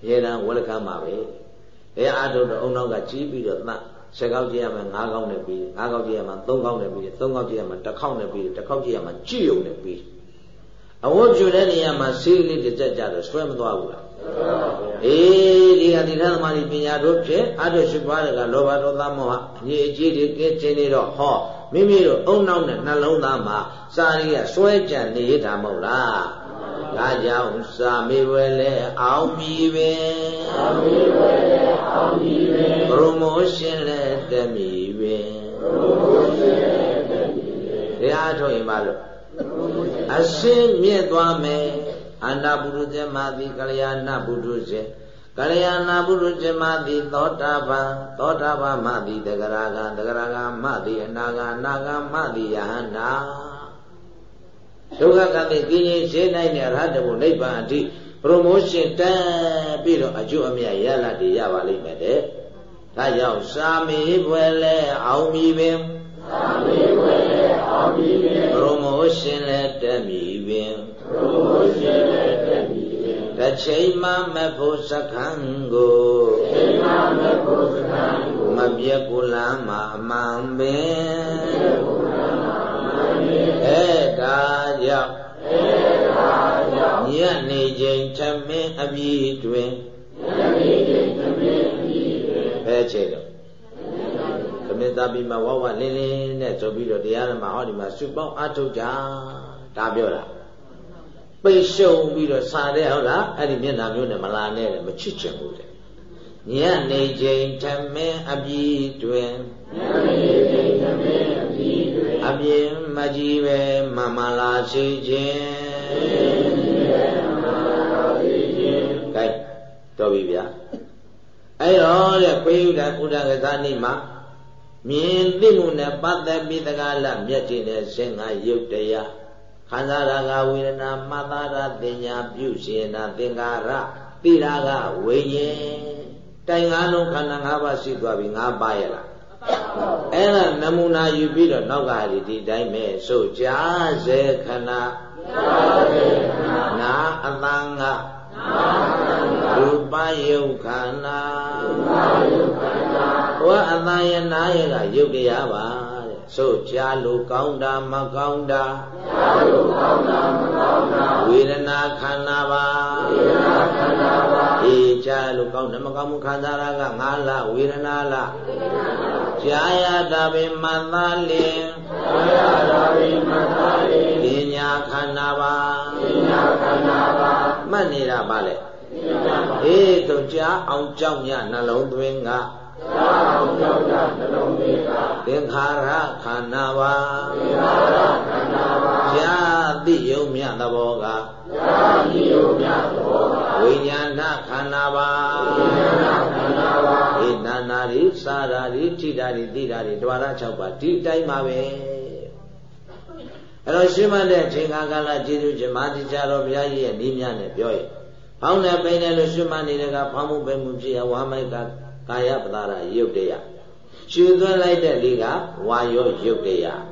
[SPEAKER 1] ရေတံဝလကမှာပဲအဲအာထုတော့အုံနောက်ကကြီးပြီးတော့သတ်ဆက်ကောက်ကြည့်ရမှာ၅ကောက်နဲ့ပြီး၅ကောက်ကြည့်ရမှာ၃ကောက်နဲ့ပြီး၃ကောက်ကြည့်ရမှာတစ်ခေါက်နဲ့ပြီးတစ်ခေါက်ကြည့်ရမှာကြည့်ုံနဲ့ပြီးအဝတ်ကျူတဲ့နေရာမှာဆေးလေးတစ်ကြက်ကြတော့ဆွဲမသွားဘူးလား အေးဒီကတိထသမารီပညာတို့ဖြင့်အထုရှိပွားတဲ့ကလောဘဒေါသမောဟအကြီးအကြီးတွေကင်းကျင်းနေတော့ဟောမိမိတို့အုံနောက်နဲ့နှလုံးသားမှာစာရီကဆွဲကြံနေရတာမဟုတ်လားဒါကြောင့်စာမေဝဲလဲအောင်ပြီပင်
[SPEAKER 2] စာမေဝဲလဲအောင်ပြီပင်
[SPEAKER 1] ပရမောရှင်လဲတမီပင်
[SPEAKER 2] ပရမောရှင်လဲတမီပင်
[SPEAKER 1] တရားထုတ်ရင်ပါလို့အစင်းမြင့်သွားမယ် အန္တပုရုဇေမတိကလျာဏပုရုဇေကလျာဏပုရုဇေမတိသောတာပန်သောတာပန်မတိတဂရကံတဂရကံမတိအနာဂံအနာဂံမတိယဟန္တာဒုက္ခကံသိကင်းရင်ရှင်းနိုင်တဲ့ရဟတဘုနိဗ္ဗာန်အထိ promotion တန်းပြီးတော့အကျိုးအမြတ်ရလာတည်ရပါလိမ့်မယ်တဲ့ဒါကြောင့်စာမေပွဲလဲအောင်မြည်ပင်
[SPEAKER 2] သာမေဝေအောင်ပြီပင်
[SPEAKER 1] ပရမောရှင်လည်းတက်မ ည်ပင်
[SPEAKER 2] ပရမောရှင်လည်းတက်မည်ပင်
[SPEAKER 1] တစ်ချိန်မှမဖို့စခန်းကို
[SPEAKER 2] ချိန်မှမဖို့စခန်းကို
[SPEAKER 1] မပြက်ကုလမ်းမှာအမှန်ပင်အဲဒါကြောင့်
[SPEAKER 2] အဲဒါကြောင့်
[SPEAKER 1] ညနေချိန်သမင်းအပြီးတွင်
[SPEAKER 2] ညနေချိန်သမင်းအပြီးတွင်
[SPEAKER 1] ဘယ်ချိန်တော့သမင်းသားပြီးမှဝဝလင်းလင်းနဲ့ဆိုပြီးတော့တရားဓမ္မဟောဒီမှာစုပေါင်းအထုတ်ကြဒါပြောတာ ပိတ်ရှုံပြီးတော့စာတဲ့ဟုတ်လားအဲ့ဒီမျက်နှာမျိုးနဲ့မလာနဲ့မချစ်ချင်ဘူးတဲ့ညနေချိန်သမင်းအပြီးတွင်
[SPEAKER 2] ညနေချိန်သမင်းအပြီးတွင်
[SPEAKER 1] အပြင်းမကြီးပဲမမလာစေခြင်းကဲတော်ပြီဗျာအဲ့တော့တဲ့ခွေးဥဒ္ဒဥဒ္ဒကသာနိမှာမြင်သိမှုနဲ့ပတ်သက်ပြီးတကားလမျက်တင်နဲ့ဆင်ငါရုပ်တရား ခန္ဓာရာဂဝေဒနာမှတ်သားရာတင်ညာပြုရှင်နာသင်္ကာရတိရာဂဝိညာဉ်တိုင်ငါးလုံးခန္ဓာ၅ပါးရှိသွားပြီ၅ပါးရလားအဲ့ဒါနမူနာယူပြီးတော့နောက်ကဟာဒီဒီတိုင်းပဲဆိုကြားစေခဏနာနာအတန်ကရူပယုတ်ခန္ဓာဟောအတန်ယနာယကယုတ်တရားပါ တဲ့ဆိုကြားလို့ကောင်းတာမကောင်းတာကြားလို့ကောင်းတာမကောင်းတာဝေဒနာခန္ဓာပါဝေဒနာခန္ဓာပါအေးကြားလို့ကောင်းတယ်မကောင်းမှုခန္ဓာရကငါလားဝေဒနာလားဝေဒနာပါကြားရတာပင်မသာလင်ကြားရတာပင်မသာလင်ပညာခန္ဓာပါပညာခန္ဓာပါမှတ်နေတာပါလေအေးတို့ကြားအောင်ကြောက်ညနှလုံးသွင်းက သာအောင်ကြောက်ညနှလုံးသွင်းကသင်္ခါရခန္ဓာပါသင်္ခါရခန္ဓာပါညာတိယုံမြသဘောကညာတိယုံမြသဘောကဝိညာဏခန္ဓာပါဝိညာဏခန္ဓာပါဣတနာရိစာရာရိထိတာရိတိတာရိဒွါရ6ပါးဒီတိုင်းပါပဲအဲ့တော့ရှင်းမတဲ့အချိန်ကာလကျေးဇူးရှင်မာတိကြတော်ဘုရားကြီးရဲ့ဤမြနဲ့ပြောရင်ဖောင်းနဲ့ပိန်တယ်လို့ရှင်းမနေတဲ့ကဖောင်းမှုပိန်မှုဖြစ်ရဝါမိုက်က ကာယပဒါရယုတ်တရားရှူသွင်းလိုက်တဲ့လေကဝါယောယုတ်တရား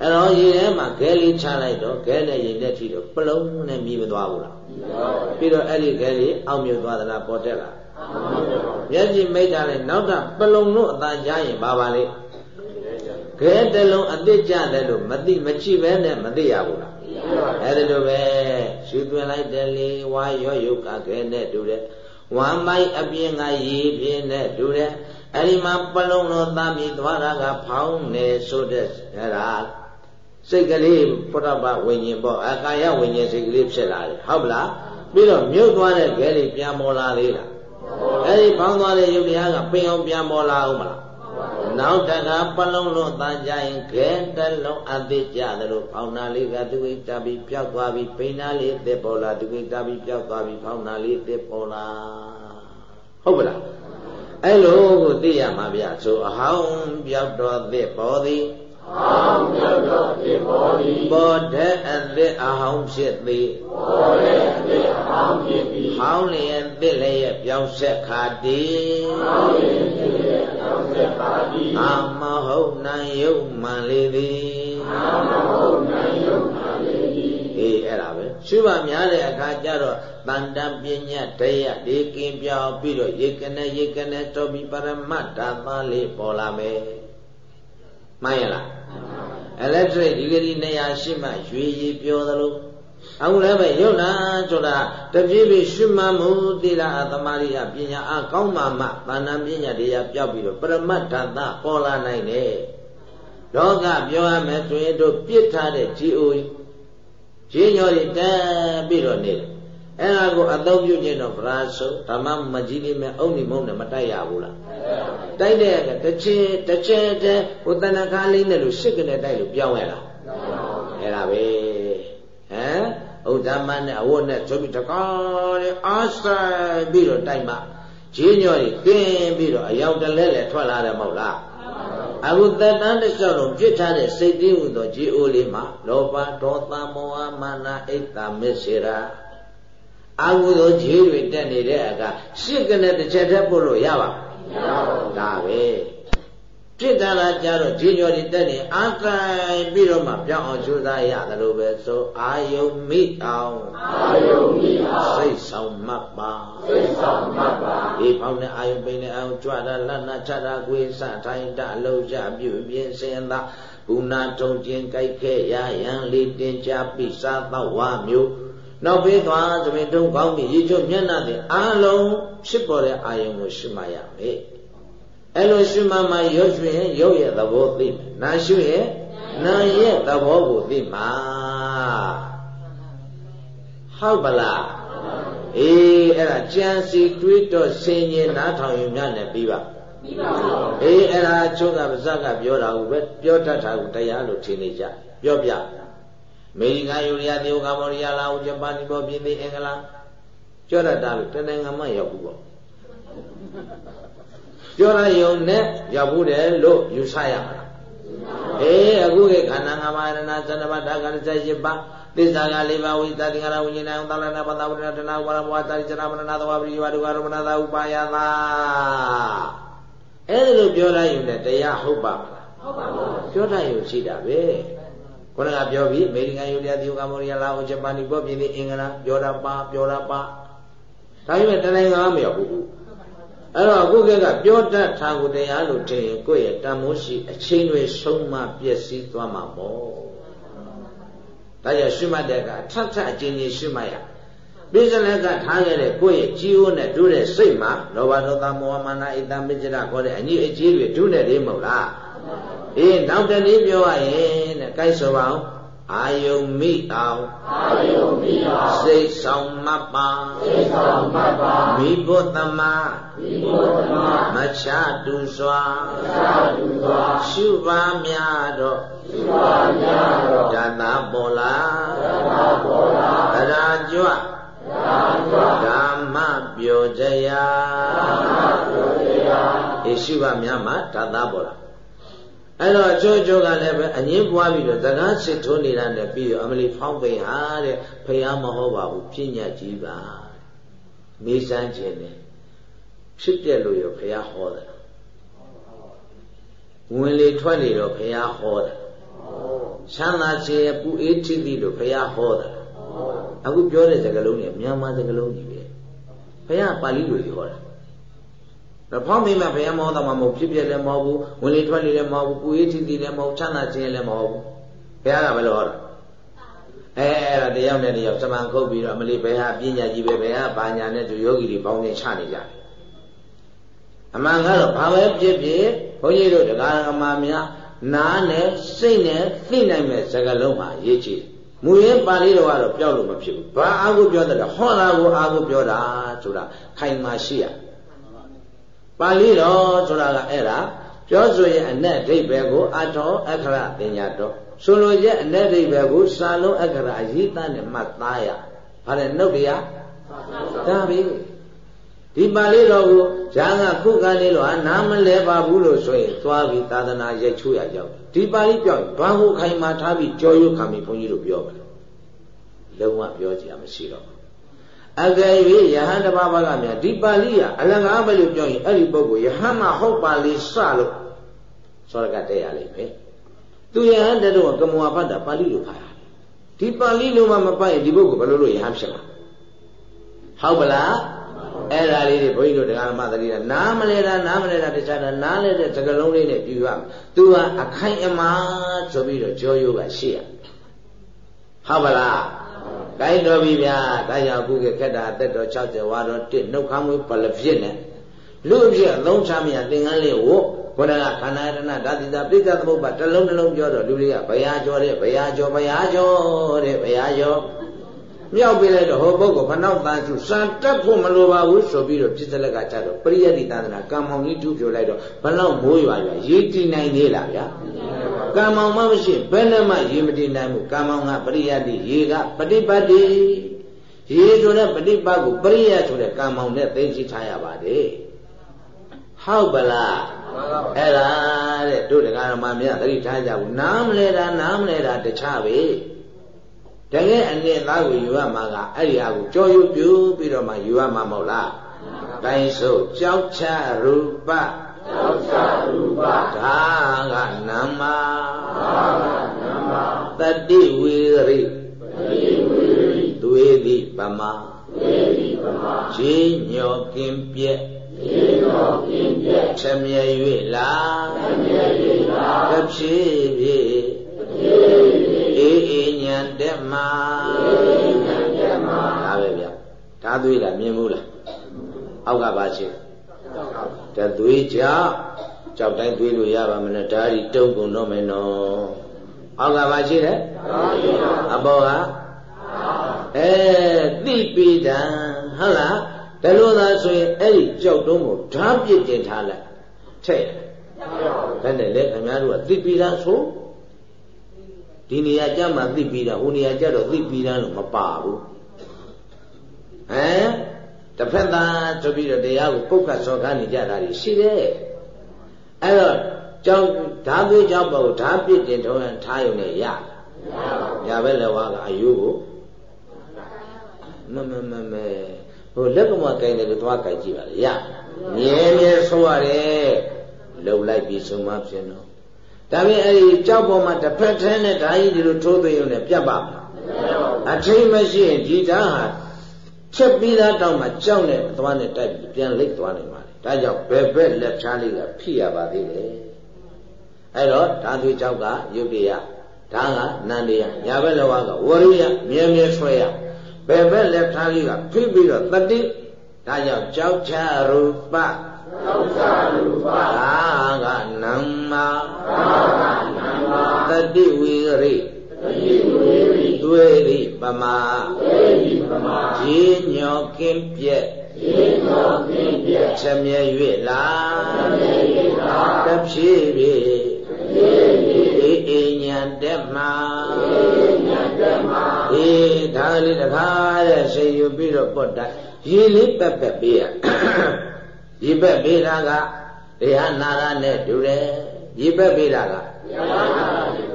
[SPEAKER 1] အဲ့တော့ရေထဲမှာခဲလေးချလိုက်တော့ခဲနဲ့ရေနဲ့ထိတော့ပလုံးနဲ့မြည်မသွားဘူးလားပြီးတော့အဲ့ဒီခဲလေးအောက်မြုပ်သွားသလားပေါ်တက်လားမျက်စိမိတ်တာလေနောက်တာပလုံလို့အသာကြားရင်ဘာပါလဲခဲတလုံးအစ်စ်ကြတယ်လို့မသိမကြည့်ပဲနဲ့မသိရဘူးလားအဲ့ဒါလိုပဲရှူသွင်းလိုက်တယ်လေဝါရောယုတ်ကခဲနဲ့တူတယ် ဝမ်းမိုက်အပြင်ကရေပြင်းနဲ့တူတယ်အဲ့ဒီမှာပလုံလို့သားမိသွားတာကဖောင်းနေဆိုတဲ့အဲ့ဒါစိတ်ကလေးဖုဒ္ဓဘဝိညာဉ်ပေါ့အကာယဝိညာဉ်စိတ်ကလေးဖြစ်လာတယ်ဟုတ်ပလားပြီးတော့မြုပ်သွားတဲ့ခဲလေးပြန်ပေါ်လာသေးလားအဲ့ဒီဖောင်းသွားတဲ့ယုတ်တရားကပင်အောင်ပြန်ပေါ်လာအောင်မလား နောက်တကပလုံးလုံးတန်ကြရင်ခဲတလုံးအသိကြတယ်လို့ဖောင်းနာလေးကသူဝိတပြီးပျောက်သွားပြီးပိန်နာလေးသစ်ပေါ်လာသူဝိတပြီးပျောက်သွားပြီးဖောင်းနာလေးသစ်ပေါ်လာဟုတ်ပလားအဲ့လိုကိုသိရမှာဗျဆိုအဟောင်းပျောက်တော်သစ်ပေါ်သည်အောင်မြတ်သောဖြစ်ပေါ်သည်ပေါ်တဲ့အသည့်အဟောင်းဖြစ်သည်ပေါ်တဲ့အသည့်အဟောင်းဖြစ်သည်ဟောင်းလျက်သစ်လည်းရဲ့ပြောင်းဆက်ခါတည်ဟောင်းလျက်သစ်လည်းပြောင်းဆက် ခါတည်အာမဟုတ်နိုင်ယုံမှန်လေသည်အာမဟုတ်နိုင်ယုံမှန်လေသည်အေးအဲ့ဒါပဲရှုပါများတဲ့အခါကျတော့တန်တပညာတရားဒီကင်းပြောင်းပြီးတော့ရေကနဲ့ရေကနဲ့တော်ပြီးပရမတ္တသားလေးပေါ်လာမယ်မှန်ရလား electric ဒီဂရီ200မှရွေရည်ပြောသလို အခုလည်းပဲယုတ်နာဆိုတာတပြည့်ပြည့်ရှုမှတ်မှုသီလအသမารိယပညာအကောင်းမှမှသာဏပညာတရားပြောက်ပြီးတော့ပရမတ္ထသပေါ်လာနိုင်တယ်လောကပြောရမယ်ဆိုရင်တို့ပြစ်ထားတဲ့ GO ဂျင်းညော်တွေတက်ပြီးတော့နေတယ်အဲ့ဒါကိုအသုံးပြုခြင်းတော့ဗရာဆုဓမ္မမကြီးလေးမဲ့အုံနေမုံနဲ့မတိုက်ရဘူးလားတိုက်တဲ့အခါတစ်ချင်းတစ်ချင်းတည်းဟိုတဏ္ဍခါလေးနဲ့လို့ရှစ်ကနေတိုက်လို့ပြောင်းရတာအဲ့ဒါပဲဟမ် ဥဒ္ဓမနဲ့အဝတ်နဲ့ဆိုပြီးတကားလေးအားဆိုင်ပြီးတော့တိုက်မှဂျင်းညော်ကြီးကင်းပြီးတော့အယောက်တလဲလဲထွက်လာတယ်မဟုတ်လားအခုသက်တမ်းတစ်လျှောက်လုံးပြစ်ထားတဲ့စိတ်တည်းဟူသောဂျီအိုလေးမှာလောဘဒေါသမောဟမာနအိတ်တာမစ္စေရာအာဟုသောခြေတွေတက်နေတဲ့အခါရှစ်ကနဲ့တစ်ချက်တည်းပို့လို့ရပါမလားဒါပဲ ပြစ်တာလားကြတော့ဒီကျော်ဒီတက်နေအာတိုင်းပြီးတော့မှပြောင်းအောင်ကြိုးစားရတယ်လို့ပဲဆိုအာယုံမိအောင်အာယုံမိအောင်စိတ်ဆောင်မှတ်ပါစိတ်ဆောင်မှတ်ပါဒီဖောင်းတဲ့အာယုံပိန်တဲ့အာယုံကြွတာလတ်နာချတာကိုယ်စထိုင်တအလုံးချပြုပြင်းစင်သာဘုနာထုံကျင်ကြိုက်ခဲ့ရရန်လေးတင်ကြပိစာတော့ဝမျိုးနောက်ပေးသွားသမင်တုံးကောင်းပြီးရေချိုးမျက်နှာတွေအားလုံးဖြစ်ပေါ်တဲ့အာယုံကိုရှုမှတ်ရမယ် အဲ့လိုရှုမှတ်မှရုပ်ရွှင်ရုပ်ရဲ့သဘောသိမယ်နာရှုရဲ့နာရဲ့သဘောကိုသိမှာဟုတ်ပလားအေးအဲ့ဒါကြံစီတွေးတော့ဆင်ញင်နားထောင်ယူများနဲ့ပြီးပါပြီးပါဘူးအေးအဲ့ဒါချိုးကပါဇက်ကပြောတာကိုပဲပြောတတ်တာကိုတရားလို့ထင်နေကြပြောပြအမေရိကန်ယူရီးယားတရုတ်ကမ္ဘောဒီးယားလာအိုဂျပန်ဒီပေါ်ပြည်သေးအင်္ဂလန်ပြောရတာလို့တနိုင်ငံမှရောက်ဘူးပေါ့ ပြောရယုံနဲ့ရောက်ဘူးတယ်လို့ယူဆရမှာအေးအခုကခန္ဓာငါးပါးရဏသန္တပတ္တကရစရှိပါသစ္စာကလေးပါဝိသတိကရဝိညာဏံသလနာပတဝိရတနာဝရဘဝတာရိချနာမရဏသဝပရိဝဒုက္ခရမဏသာဥပါယသာအဲ့ဒါလိုပြောရရင်တရားဟုတ်ပါမလားဟုတ်ပါဘူးပြောတတ်ရင်ရှိတာပဲခုနကပြောပြီးအမေရိကန်ယူရီးယားတရုတ်ကမ္ဘောဒီးယားလာအိုဂျပန်ဒီပေါ်ပြည်အင်္ဂလန်ပြောတာပါပြောတာပါဒါပေမဲ့တနိုင်ငံမရောက်ဘူး အဲ့တော့အခုကကပြောတတ်တာကိုတရားလို့ထင်ရင်ကိုယ့်ရဲ့တန်မိုးရှိအချိန်တွေဆုံးမပျက်စီးသွားမှာပေါ့ဒါကြောင့်ရှုမှတ်တဲ့အခါထပ်ထပ်အကျဉ်းချင်းရှုမှတ်ရပိစလက်ကထားခဲ့တဲ့ကိုယ့်ရဲ့ကြီးဦးနဲ့တို့တဲ့စိတ်မှာလောဘဒေါသမောဟမာနဣတ္တမိစ္ဆရာခေါ်တဲ့အညီအကြီးတွေတို့နဲ့လေးမဟုတ်လားအေးနောက်တနေ့ပြောရရင်တဲ့ကိုက်ဆိုပါအောင် အာယုံမိအောင်
[SPEAKER 2] အာယုံမိအောင်
[SPEAKER 1] စိတ်ဆောင်မပ်ပါ
[SPEAKER 2] စိတ်ဆောင်မပ်ပါ
[SPEAKER 1] မိဘုသမ
[SPEAKER 2] မိဘုသမ
[SPEAKER 1] မချတူစွာ
[SPEAKER 2] မချတူစွာ
[SPEAKER 1] ရှုပါများတော့
[SPEAKER 2] ရှုပါများတော့
[SPEAKER 1] ဓာတာပေါ်လာ
[SPEAKER 2] ဓာတာပေါ်လာ
[SPEAKER 1] အရာကြွ
[SPEAKER 2] ဓာကြွ
[SPEAKER 1] ဓမ္မပြောကြရာ
[SPEAKER 2] ဓမ္မပြောကြရာ
[SPEAKER 1] ယေရှုပါများမှာဓာတာပေါ်လာ အဲ့တော့အချို့အချို့ကလည်းပဲအငင်းပွားပြီးတော့စကားစစ်ထိုးနေတာနဲ့ပြီးတော့အမလီဖောင်းပိန်ဟာတဲ့ဖះမဟုတ်ပါဘူးပြညတ်ကြီးပါမေးစမ်းခြင်းနဲ့ဖြစ်ပြက်လို့ရဖះဟောတယ်ဝင်လေထွက်လေတော့ဖះဟောတယ်ချမ်းသာခြင်းပူအေးထိသည်လို့ဖះဟောတယ်အခုပြောတဲ့စကားလုံးတွေမြန်မာစကားလုံးကြီးပဲဖះပါဠိလိုဟောတယ်တော့ ဖောင်းမိမဘယ်မောတော့မှမဟုတ်ဖြစ်ပြလည်းမဟုတ်ဘူးဝင်လေထွက်လေလည်းမဟုတ်ဘူးပူရေးထီထီလည်းမဟုတ်ချမ်းသာခြင်းလည်းမဟုတ်ဘူးဘုရားကဘယ်လိုဟောတာအဲအဲ့ဒါတယောက်နဲ့တယောက်စမန်ခုတ်ပြီးတော့မလေးဘယ်ဟာပညာကြီးပဲဘယ်ဟာဘာညာနဲ့သူယောဂီတွေပေါင်းနေချနေကြတယ်အမှန်ကတော့ဘာပဲဖြစ်ဖြစ်ဘုန်းကြီးတို့တရားဓမ္မများနားနဲ့စိတ်နဲ့သိနိုင်မဲ့စကားလုံးမှာရေးချည်မူရင်းပါဠိတော်ကတော့ပြောက်လို့မဖြစ်ဘူးဘာအာဟုပြောတယ်ဟောတာကိုအာဟုပြောတာဆိုတာခိုင်မာရှိရ ပါဠိတော်ဆိုတာကအဲ့ဒါပြောဆိုရင်အ내အဓိပ္ပာယ်ကိုအထောအခရပညာတော်ဆိုလိုရဲ့အ내အဓိပ္ပာယ်ကိုစာလုံးအခရအရေးသားနဲ့မှတ်သားရ။ဘာလဲနှုတ်တရားဒါပဲဒီပါဠိတော်ကိုဇာကခုခံနေလို့ဟာနားမလဲပါဘူးလို့ဆိုရင်သွားပြီးသာသနာရိုက်ချိုးရကြောင်းဒီပါဠိပြောင်းဘာကိုခိုင်မာထားပြီးကြော်ရွခံပြီးဘုန်းကြီးတို့ပြောပါလဲလုံးဝပြောကြရမရှိတော့ အကယ်၍ယဟန်တစ်ပါးပါးကများဒီပါဠိရအလကားပဲလို့ပြောရင်အဲ့ဒီပုဂ္ဂိုလ်ယဟန်မှာဟုတ်ပါလေစလို့စောရကတဲ့ရလိမ့်မယ်သူယဟန်တဲ့တော့ကမဝဖတ်တာပါဠိလိုဖတ်ရဒီပါဠိလိုမှမပတ်ရင်ဒီပုဂ္ဂိုလ်ဘယ်လိုလုပ်ယဟန်ဖြစ်မှာဟုတ်ပလားအဲ့ဒါလေးတွေဘုန်းကြီးတို့တရားမှသတိကနားမလဲတာနားမလဲတာတခြားတာနားလဲတဲ့စကလုံးလေးနဲ့ပြီးရမယ်သူကအခိုင်အမာဆိုပြီးတော့ကြောရိုးကရှိရဟုတ်ပါလား တိုင်းတော်ပြီဗျာဒါကြောင့်အခုကခက်တာအသက်တော်60ဝါတော်1နှုတ်ခမ်းမွေးပလဖြစ်နဲ့လူအဖြစ်အသုံးချမရသင်္ကန်းလေးဝတ်ဘုရားကခန္ဓာရဏဓာတိတာပိဋကသမုပ္ပါတစ်လုံးတစ်လုံးပြောတော့လူတွေကဘယာကျော်တဲ့ဘယာကျော်ဘယာကျော်တဲ့ဘယာကျော် မြောက်ပြလိုက်တော့ဟောပုဂ္ဂိုလ်ခနောက်တန်စုစံတက်ဖို့မလိုပါဘူးဆိုပြီးတော့ပြစ်စလက်ကကြတော့ပရိယတိသန္တနာကံမောင်ကြီးတူပြလိုက်တော့ဘလောက်မိုးရွာရွာရေးတည်နိုင်သေးလားဗျာကံမောင်မှမရှိဘယ်နဲ့မှရေမတည်နိုင်ဘူးကံမောင်ကပရိယတိရေကပฏิပတ်တိရေဆိုတဲ့ပฏิပတ်ကိုပရိယဆိုတဲ့ကံမောင်နဲ့သိသိထားရပါတယ်ဟုတ်ပလားအဲ့ဒါတဲ့တို့တရားဓမ္မများသတိထားကြဘူးနားမလဲတာနားမလဲတာတခြားပဲ တကယ်အနှစ်သားကိုယူရမှာကအဲ့ဒီဟာကိုကြောယူပြူပြီးတော့မှယူရမှာမဟုတ်လားတိုင်းဆိုကြောက်ချရူပ
[SPEAKER 2] ကြောက်ချရူပ
[SPEAKER 1] ဒါကနမ္မာ
[SPEAKER 2] ဒါကနမ္မာ
[SPEAKER 1] တတိဝေရိ
[SPEAKER 2] တတိဝေရိ
[SPEAKER 1] သွေတိပမ
[SPEAKER 2] သွေတိပမ
[SPEAKER 1] ရှင်းညောကင်းပြက်
[SPEAKER 2] ရှင်းညောကင်းပြက်
[SPEAKER 1] ချက်မြဲ၍လား
[SPEAKER 2] ချက်မြဲ၍လား
[SPEAKER 1] တဖြည်းဖြည်း
[SPEAKER 2] တဖြည်းဖြည်း
[SPEAKER 1] အေးအေးညံတက်မှာ
[SPEAKER 2] အေးအေးညံတက်မှာ
[SPEAKER 1] ဒါပဲဗျဓာသွေးလားမြင်ဘူးလားအောက်ကပါရှိတသွေးကြောင့်ကြောက်တိုင်းသွေးလို့ရပါမလားဓာရီတုံကုန်တော့မယ်နော်အောက်ကပါရှိတယ်အပေါ်ကအဲသိပိဒံဟုတ်လားဒါလို့သာဆိုရင်အဲ့ဒီကြောက်တုံးကိုဓာပြစ်တင်ထားလိုက်ထည့်ဘယ်နဲ့လဲခင်ဗျားတို့ကသိပိဒံဆို ဒီနေရာကြမှာသိပိဒံဟိုနေရာကြတော့သိပိဒံလို့မပါဘူးဟမ်တစ်ဖက်သားဆိုပြီးတော့တရားကိုပုတ်ခတ်စော်ကားနေကြတာရှိတယ်အဲ့တော့ကြောင်းဓာသွေးကြောင့်ပေါ့ဓာပြစ်တင်ထုံးရင်ထားရုံနဲ့ရရပဲလေဝါကအယိုးကိုမမမမဟိုလက်ကမကိုင်းတယ်လို့သွားကိုင်းကြည့်ပါလေရမြဲမြဲဆိုရတယ်လုံလိုက်ပြီးဆုံးမဖြစ်တော့ ဒါပေမဲ့အဲ့ဒီကြောက်ပေါ်မှာတစ်ဖက်ထဲနဲ့ဓာကြီးဒီလိုထိုးသွင်းရုံနဲ့ပြတ်ပါမလားအထိတ်မရှိရင်ဒီဓာတ်ဟာချက်ပြီးသားတောင်းမှကြောက်နဲ့သွားနဲ့တိုက်ပြီးပြန်လိတ်သွားနိုင်ပါလေဒါကြောင့်ဘယ်ဘက်လက်ချားလေးကဖိရပါသေးတယ်အဲ့တော့ဓာသွေးကြောက်ကယုတ်တရားဓာကနန္တရားညာဘက်လောကကဝရိယမြဲမြဲဆွဲရဘယ်ဘက်လက်ထားလေးကဖိပြီးတော့တတိဒါကြောင့်ကြောက်ချရူပ
[SPEAKER 2] သောက္ခရူပ
[SPEAKER 1] သာကနမ္မာ
[SPEAKER 2] သာကနမ္မာ
[SPEAKER 1] တတိဝိရိ
[SPEAKER 2] တတိဝိရိ
[SPEAKER 1] တွေရိပမာ
[SPEAKER 2] တွေရိပမာ
[SPEAKER 1] ဂျင်းညောကင်းပြက်
[SPEAKER 2] ဂျင်းညောကင်းပြက်
[SPEAKER 1] ချက်မြဲ၍လာ
[SPEAKER 2] ချက်မြဲ၍လာ
[SPEAKER 1] တဖြည်းဖြည်း
[SPEAKER 2] ဖြည်းဖြည်း
[SPEAKER 1] အေးအေးညာတက်မှာ
[SPEAKER 2] အေးညာတက်မှာ
[SPEAKER 1] အေးဒါလေးတခါတဲ့ဆေယူပြီးတော့ပုတ်တိုက်ရေလေးပက်ပက်ပေးရ ရေပက်ပေးတာကတရားနာရနဲ့တူတယ်ရေပက်ပေးတာက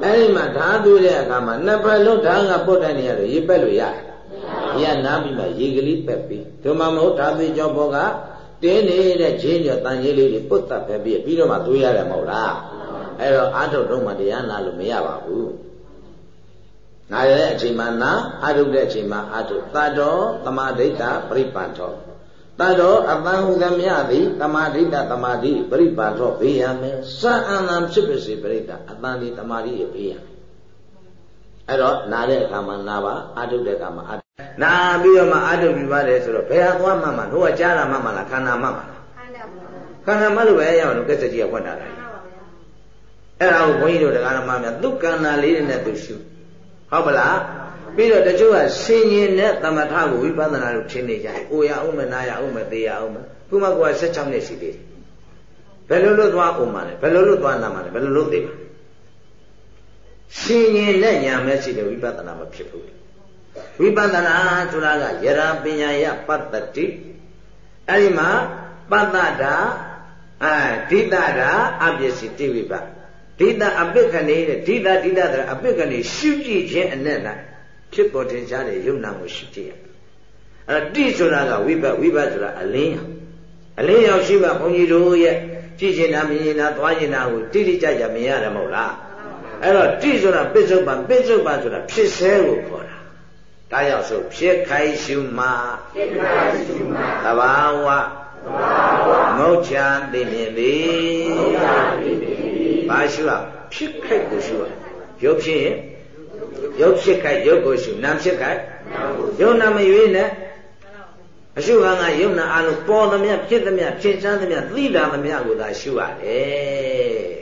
[SPEAKER 1] အဲ့ဒီမှာဓာတ်သွေးတဲ့အခါမှာနှစ်ပတ်လုံးဓာတ်ကပုတ်တိုက်နေရတယ်ရေပက်လို့ရတယ်ရနာပြီးမှရေကလေးပက်ပြီးဒီမှာမဟုတ်ဓာတ်သွေးကြောဘောကတင်းနေတဲ့ချင်းကျော်တန်ကြီးလေးတွေပုတ်တက်ဖက်ပြီးပြီးတော့မှသွေးရတယ်မဟုတ်လားအဲ့တော့အာထုတ်တော့မှတရားနာလို့မရပါဘူးနာရတဲ့အချိန်မှာနာအာထုတ်တဲ့အချိန်မှာအာထုတ်တတော်သမာဓိတာပြိပန္ထော တတော်အတန်ဟုသမျှသည်သမာဓိတာသမာဓိပြိပန္ထောဘေးရမယ်စံအန္တဖြစ်ပါစေပြိတ္တာအတန်ဒီသမာဓိရဲ့ဘေးရမယ်အဲ့တော့နာတဲ့အခါမှာနာပါအာထုတ်တဲ့အခါမှာအာနာပြီးတော့မှအာထုတ်ပြီးပါတယ်ဆိုတော့ဘယ်ဟာသွားမှမှတို့ကကြားတာမှမှလားခန္ဓာမှမှလားခန္ဓာမှလို့ပဲရအောင်လို့ကက်စကြီးကဖွင့်တာလေအဲ့ဒါကိုဘုန်းကြီးတို့တရားဓမ္မများသူကန္နာလေးတွေနဲ့သူရှုဟုတ်ပလား ပြီးတော့တချို့ကဆင်ញင်တဲ့သမထကိုဝိပဿနာလို့ထင်နေကြတယ်။ကိုရအောင်မနာရအောင်မသေးရအောင်မခုမှကိုက16နှစ်ရှိသေးတယ်။ဘယ်လိုလုပ်သွားအောင်မလဲဘယ်လိုလုပ်သွားနာမလဲဘယ်လိုလုပ်သေးမလဲ။ဆင်ញင်တဲ့ညာမဲ့ရှိတဲ့ဝိပဿနာမဖြစ်ဘူး။ဝိပဿနာဆိုတာကယရာပညာယပတ္တတိအဲ့ဒီမှာပတ္တတာအာဒိတတာအပစ္စည်းတိဝိပဒိတာအပိခဏေတဲ့ဒိတာဒိတာတဲ့အပိခဏေရှုကြည့်ခြင်းအနဲ့၌ ဖြစ်ပေါ်ထင်ရှားတဲ့ယုံနာကိုရှုကြည့်ရအဲ့တိဆိုတာကဝိပတ်ဝိပတ်ဆိုတာအလင်းရောအလင်းရောရှိမှဘုန်းကြီးတို့ရဲ့ကြည့်ခြင်းနာမြင်ခြင်းနာသွားခြင်းနာကိုတိတိကျကျမြင်ရတယ်မဟုတ်လားအဲ့တော့တိဆိုတာပစ္စုပန်ပစ္စုပန်ဆိုတာဖြစ်ဆဲကိုခေါ်တာဒါကြောင့်ဆိုဖြစ်ခိုင်းရှုမှ
[SPEAKER 2] ဖြစ်ခိုင်းရှုမှ
[SPEAKER 1] သဘာဝသဘာဝမုတ်ချံသိမြင်သည်မုတ်ချံသိမြင်ဘာရှုရဖြစ်ခိုက်ကိုရှုရရုပ်ဖြစ်ရင် ရုပ်ဖြစ်ခိုက်ရုပ်ကိုရှုနာမ်ဖြစ်ခိုက်ယုံနာမရွေးနဲ့အရှုခံကယုံနာအလုံးပေါ်သမျှဖြစ်သမျှဖြစ်ချမ်းသမျှသိတာသမျှကိုသာရှုရတယ်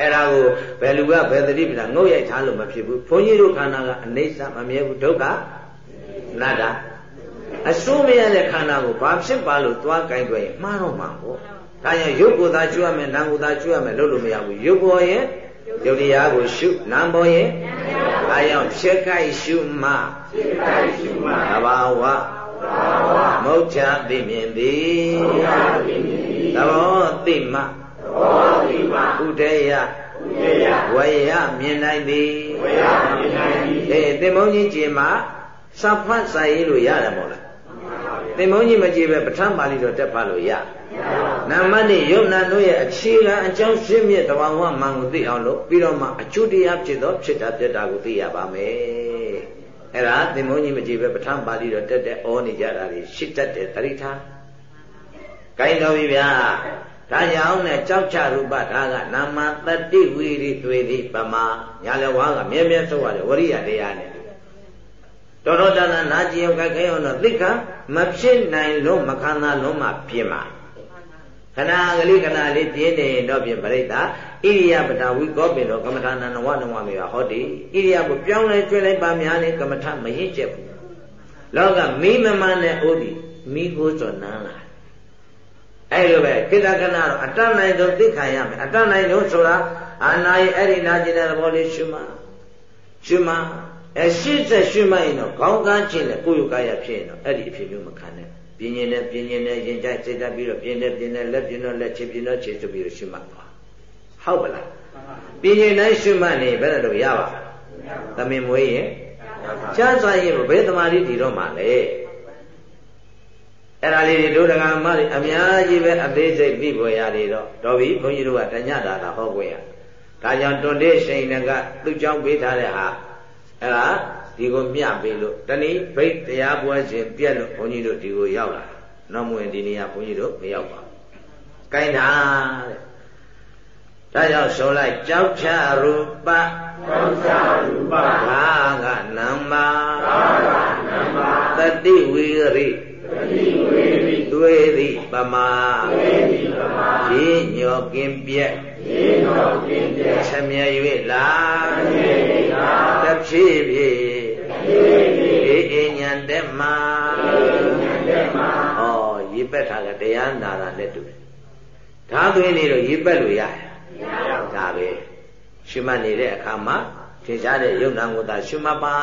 [SPEAKER 1] အဲ့ဒါကိုဘယ်လူကဘယ်သတိပ္ပာငုတ်ရိုက်ထားလို့မဖြစ်ဘူးဘုန်းကြီးတို့ခန္ဓာကအနိစ္စမမြဲဘူးဒုက္ခနာတာအစိုးမရတဲ့ခန္ဓာကိုဘာဖြစ်ပါလို့သွားကြိုက်ကြရင်မှားတော့မှာပေါ့ဒါကြောင့်ရုပ်ကိုသာကျွရမယ်နာမ်ကိုသာကျွရမယ်လို့လို့မရဘူးရုပ်ပေါ်ရင် ယုတ်တရားကိုရှုနာမ်ပေါ်ရင်ဒါကြောင့်ဖြစ်ခိုက်ရှုမှ
[SPEAKER 2] ဖြစ်ခိုက်ရှုမှ
[SPEAKER 1] သဘာဝမုတ်ချသိမြင်သည်သဘောသိမှသ
[SPEAKER 2] ဘောသိမှ
[SPEAKER 1] ဥဒေယဝယမြင်နိုင်သည်
[SPEAKER 2] ဝယမြင်နိုင်သည်
[SPEAKER 1] အေးသင်္ဘုန်းကြီးကြည်မှာစဖတ်စာရေးလို့ရတယ်မို့လား သင်္ဘုန်းကြီးမကြည်ပဲပဋ္ဌာန်းပါဠိတော်တက်ပါလို့ရနာမတိယုံနာတို့ရဲ့အခြေခံအကြောင်းရှင်းမြစ်တဘာဝမှန်ကိုသိအောင်လို့ပြီးတော့မှအကျိုးတရားဖြစ်သောဖြစ်တာပြက်တာကိုသိရပါမယ်အဲ့ဒါသင်္ဘုန်းကြီးမကြည်ပဲပဋ္ဌာန်းပါဠိတော်တက်တဲ့ဩနေကြတာတွေရှစ်တတ်တဲ့တရိထာကိုင်းတော်ပြီဗျာဒါကြောင့်နဲ့ကြောက်ချရူပဒါကနာမတတိဝိရိသွေတိပမာညာလဝါကမြဲမြဲဆိုရတယ်ဝရိယတရားနဲ့ တော်တော်တန်တန်နာကြည်အောင်ကြိုက်အောင်တော့သိက္ခာမဖြစ်နိုင်လို့မခံသာလုံးမှပြင်ပါခဏကလေးခဏလေးပြင်းနေတော့ပြင်ပြိတ္တာဣရိယပဒဝိကောပင်တော့ကမ္မထာနနဝနဝမေဟောတိဣရိယကိုပြောင်းလဲကျွဲလိုက်ပါများနေကမ္မထမရင်ကျက်ဘူးလောကမိမမနဲ့ဥဒီမိကိုစောနန်းလာအဲ့လိုပဲကိတ္တကနာတော့အတတ်နိုင်ဆုံးသိခံရမယ်အတတ်နိုင်ဆုံးဆိုတာအာနာယအဲ့ဒီနာကျင်တဲ့သဘောလေးရှုမှရှုမှ အဲရှင်းဆက်ရှင်းမှရင်တော့ခေါင်းကန်းခြင်းနဲ့ကိုယ်ယူကာယဖြစ်ရင်တော့အဲ့ဒီအဖြစ်မျိုးမခံနဲ့ပြင်းရင်နဲ့ပြင်းရင်နဲ့ရင်ကြိုက်စိတ်တက်ပြီးတော့ပြင်းတယ်ပြင်းတယ်လက်ပြင်းတော့လက်ချပြင်းတော့ချဆိုပြီးတော့ရှင်းမှသွားဟုတ်ပါလားပြင်းရင်တိုင်းရှင်းမှနေဘယ်တော့ရပါသမင်မွေးရင်ကြားစားရင်ဘယ်သမာဓိတည်တော့မှလဲအဲ့ဒါလေးတွေဒုဒကမတွေအများကြီးပဲအသေးစိတ်ပြီးပေါ်ရတယ်တော့တော်ပြီဘုန်းကြီးတို့ကတညတာတာဟောခွင့်ရဒါကြောင့်တွန်တဲ့ရှိန်ကသူ့ကြောင့်ပေးထားတဲ့ဟာ အဲ့ဒါဒီကိုမျှပေးလို့တဏိဘိတ်တရားပွဲစဉ်ပြက်လို့ဘုန်းကြီးတို့ဒီကိုရောက်လာတော့မဝင်ဒီနေ့ကဘုန်းကြီးတို့မရောက်ပါဘူး။ကိုင်းတာတဲ့ဒါကြောင့်ဆိုလိုက်ကြောက်ချရူပ
[SPEAKER 2] ကြောက်ချရူပ
[SPEAKER 1] ဘာကနံပါ
[SPEAKER 2] ဘာကနံပါ
[SPEAKER 1] တတိဝိရိ
[SPEAKER 2] တတိဝိရိ
[SPEAKER 1] သွေတိပမာ
[SPEAKER 2] သွေတိပမာ
[SPEAKER 1] ရင်းညောကင်းပြက်
[SPEAKER 2] ရင်းညောကင်းပြက်
[SPEAKER 1] ချက်မြ၍လာ
[SPEAKER 2] ချက်မြ၍လာ
[SPEAKER 1] တဖြည်းဖြည်း
[SPEAKER 2] ဖြည်းဖြည်း
[SPEAKER 1] အေအေညံတက်မှာ
[SPEAKER 2] အေညံတက်မှာ
[SPEAKER 1] ဩရေပက်တာကတရားနာတာနဲ့တူတယ်ဓာသွင်းနေတော့ရေပက်လို့ရတယ်ဒါပဲရှုမှတ်နေတဲ့အခါမှာထင်ရှားတဲ့ယုံနာကိုသာရှုမှတ်ပါ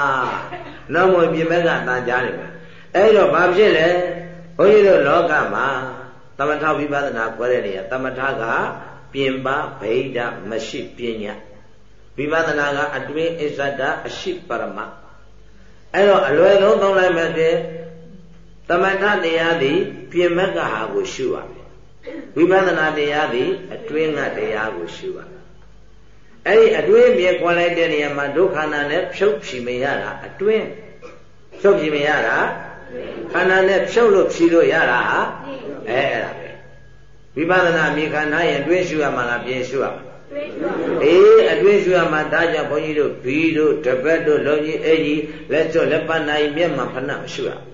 [SPEAKER 1] နောက်မှပြင်မဲ့ကတန်ကြားနေမှာအဲ့တော့ဘာဖြစ်လဲဘုန်းကြီးတို့လောကမှာသမထဝိပဿနာခေါ်တဲ့နေရာသမထက ပြင်ပဗိဒမရှိပညာဝိပဿနာကအတွင်းအစ္ဆဒအရှိပရမအဲ့တော့အလွယ်ဆုံးသုံးလိုက်မယ်ဖြင့်သမထတရားသည်ပြင်မဲ့ကဟာကိုရှုရမယ်ဝိပဿနာတရားသည်အတွင်းကတရားကိုရှုပါအဲ့ဒီအတွင်းမြေခွန်လိုက်တဲ့နေရာမှာဒုက္ခနာနဲ့ဖြုတ်ဖြီမရတာအတွင်းဖြုတ်ဖြီမရတာခန္ဓာနဲ့ဖြုတ်လို့ဖြီလို့ရတာဟာအဲအဲ့ဒါပဲ ဝိပဿနာမြေခန္ဓာရဲ့အတွင်းရှုရမှာလားပြင်ရှုရမှာအေးအတွင်းရှုရမှာဒါကြောင့်ဘုန်းကြီးတို့ဘီတို့တပတ်တို့လုံးကြီးအဲ့ကြီးလက်စွပ်လက်ပန်းနိုင်မျက်မှန်ဖဏမရှုရဘူး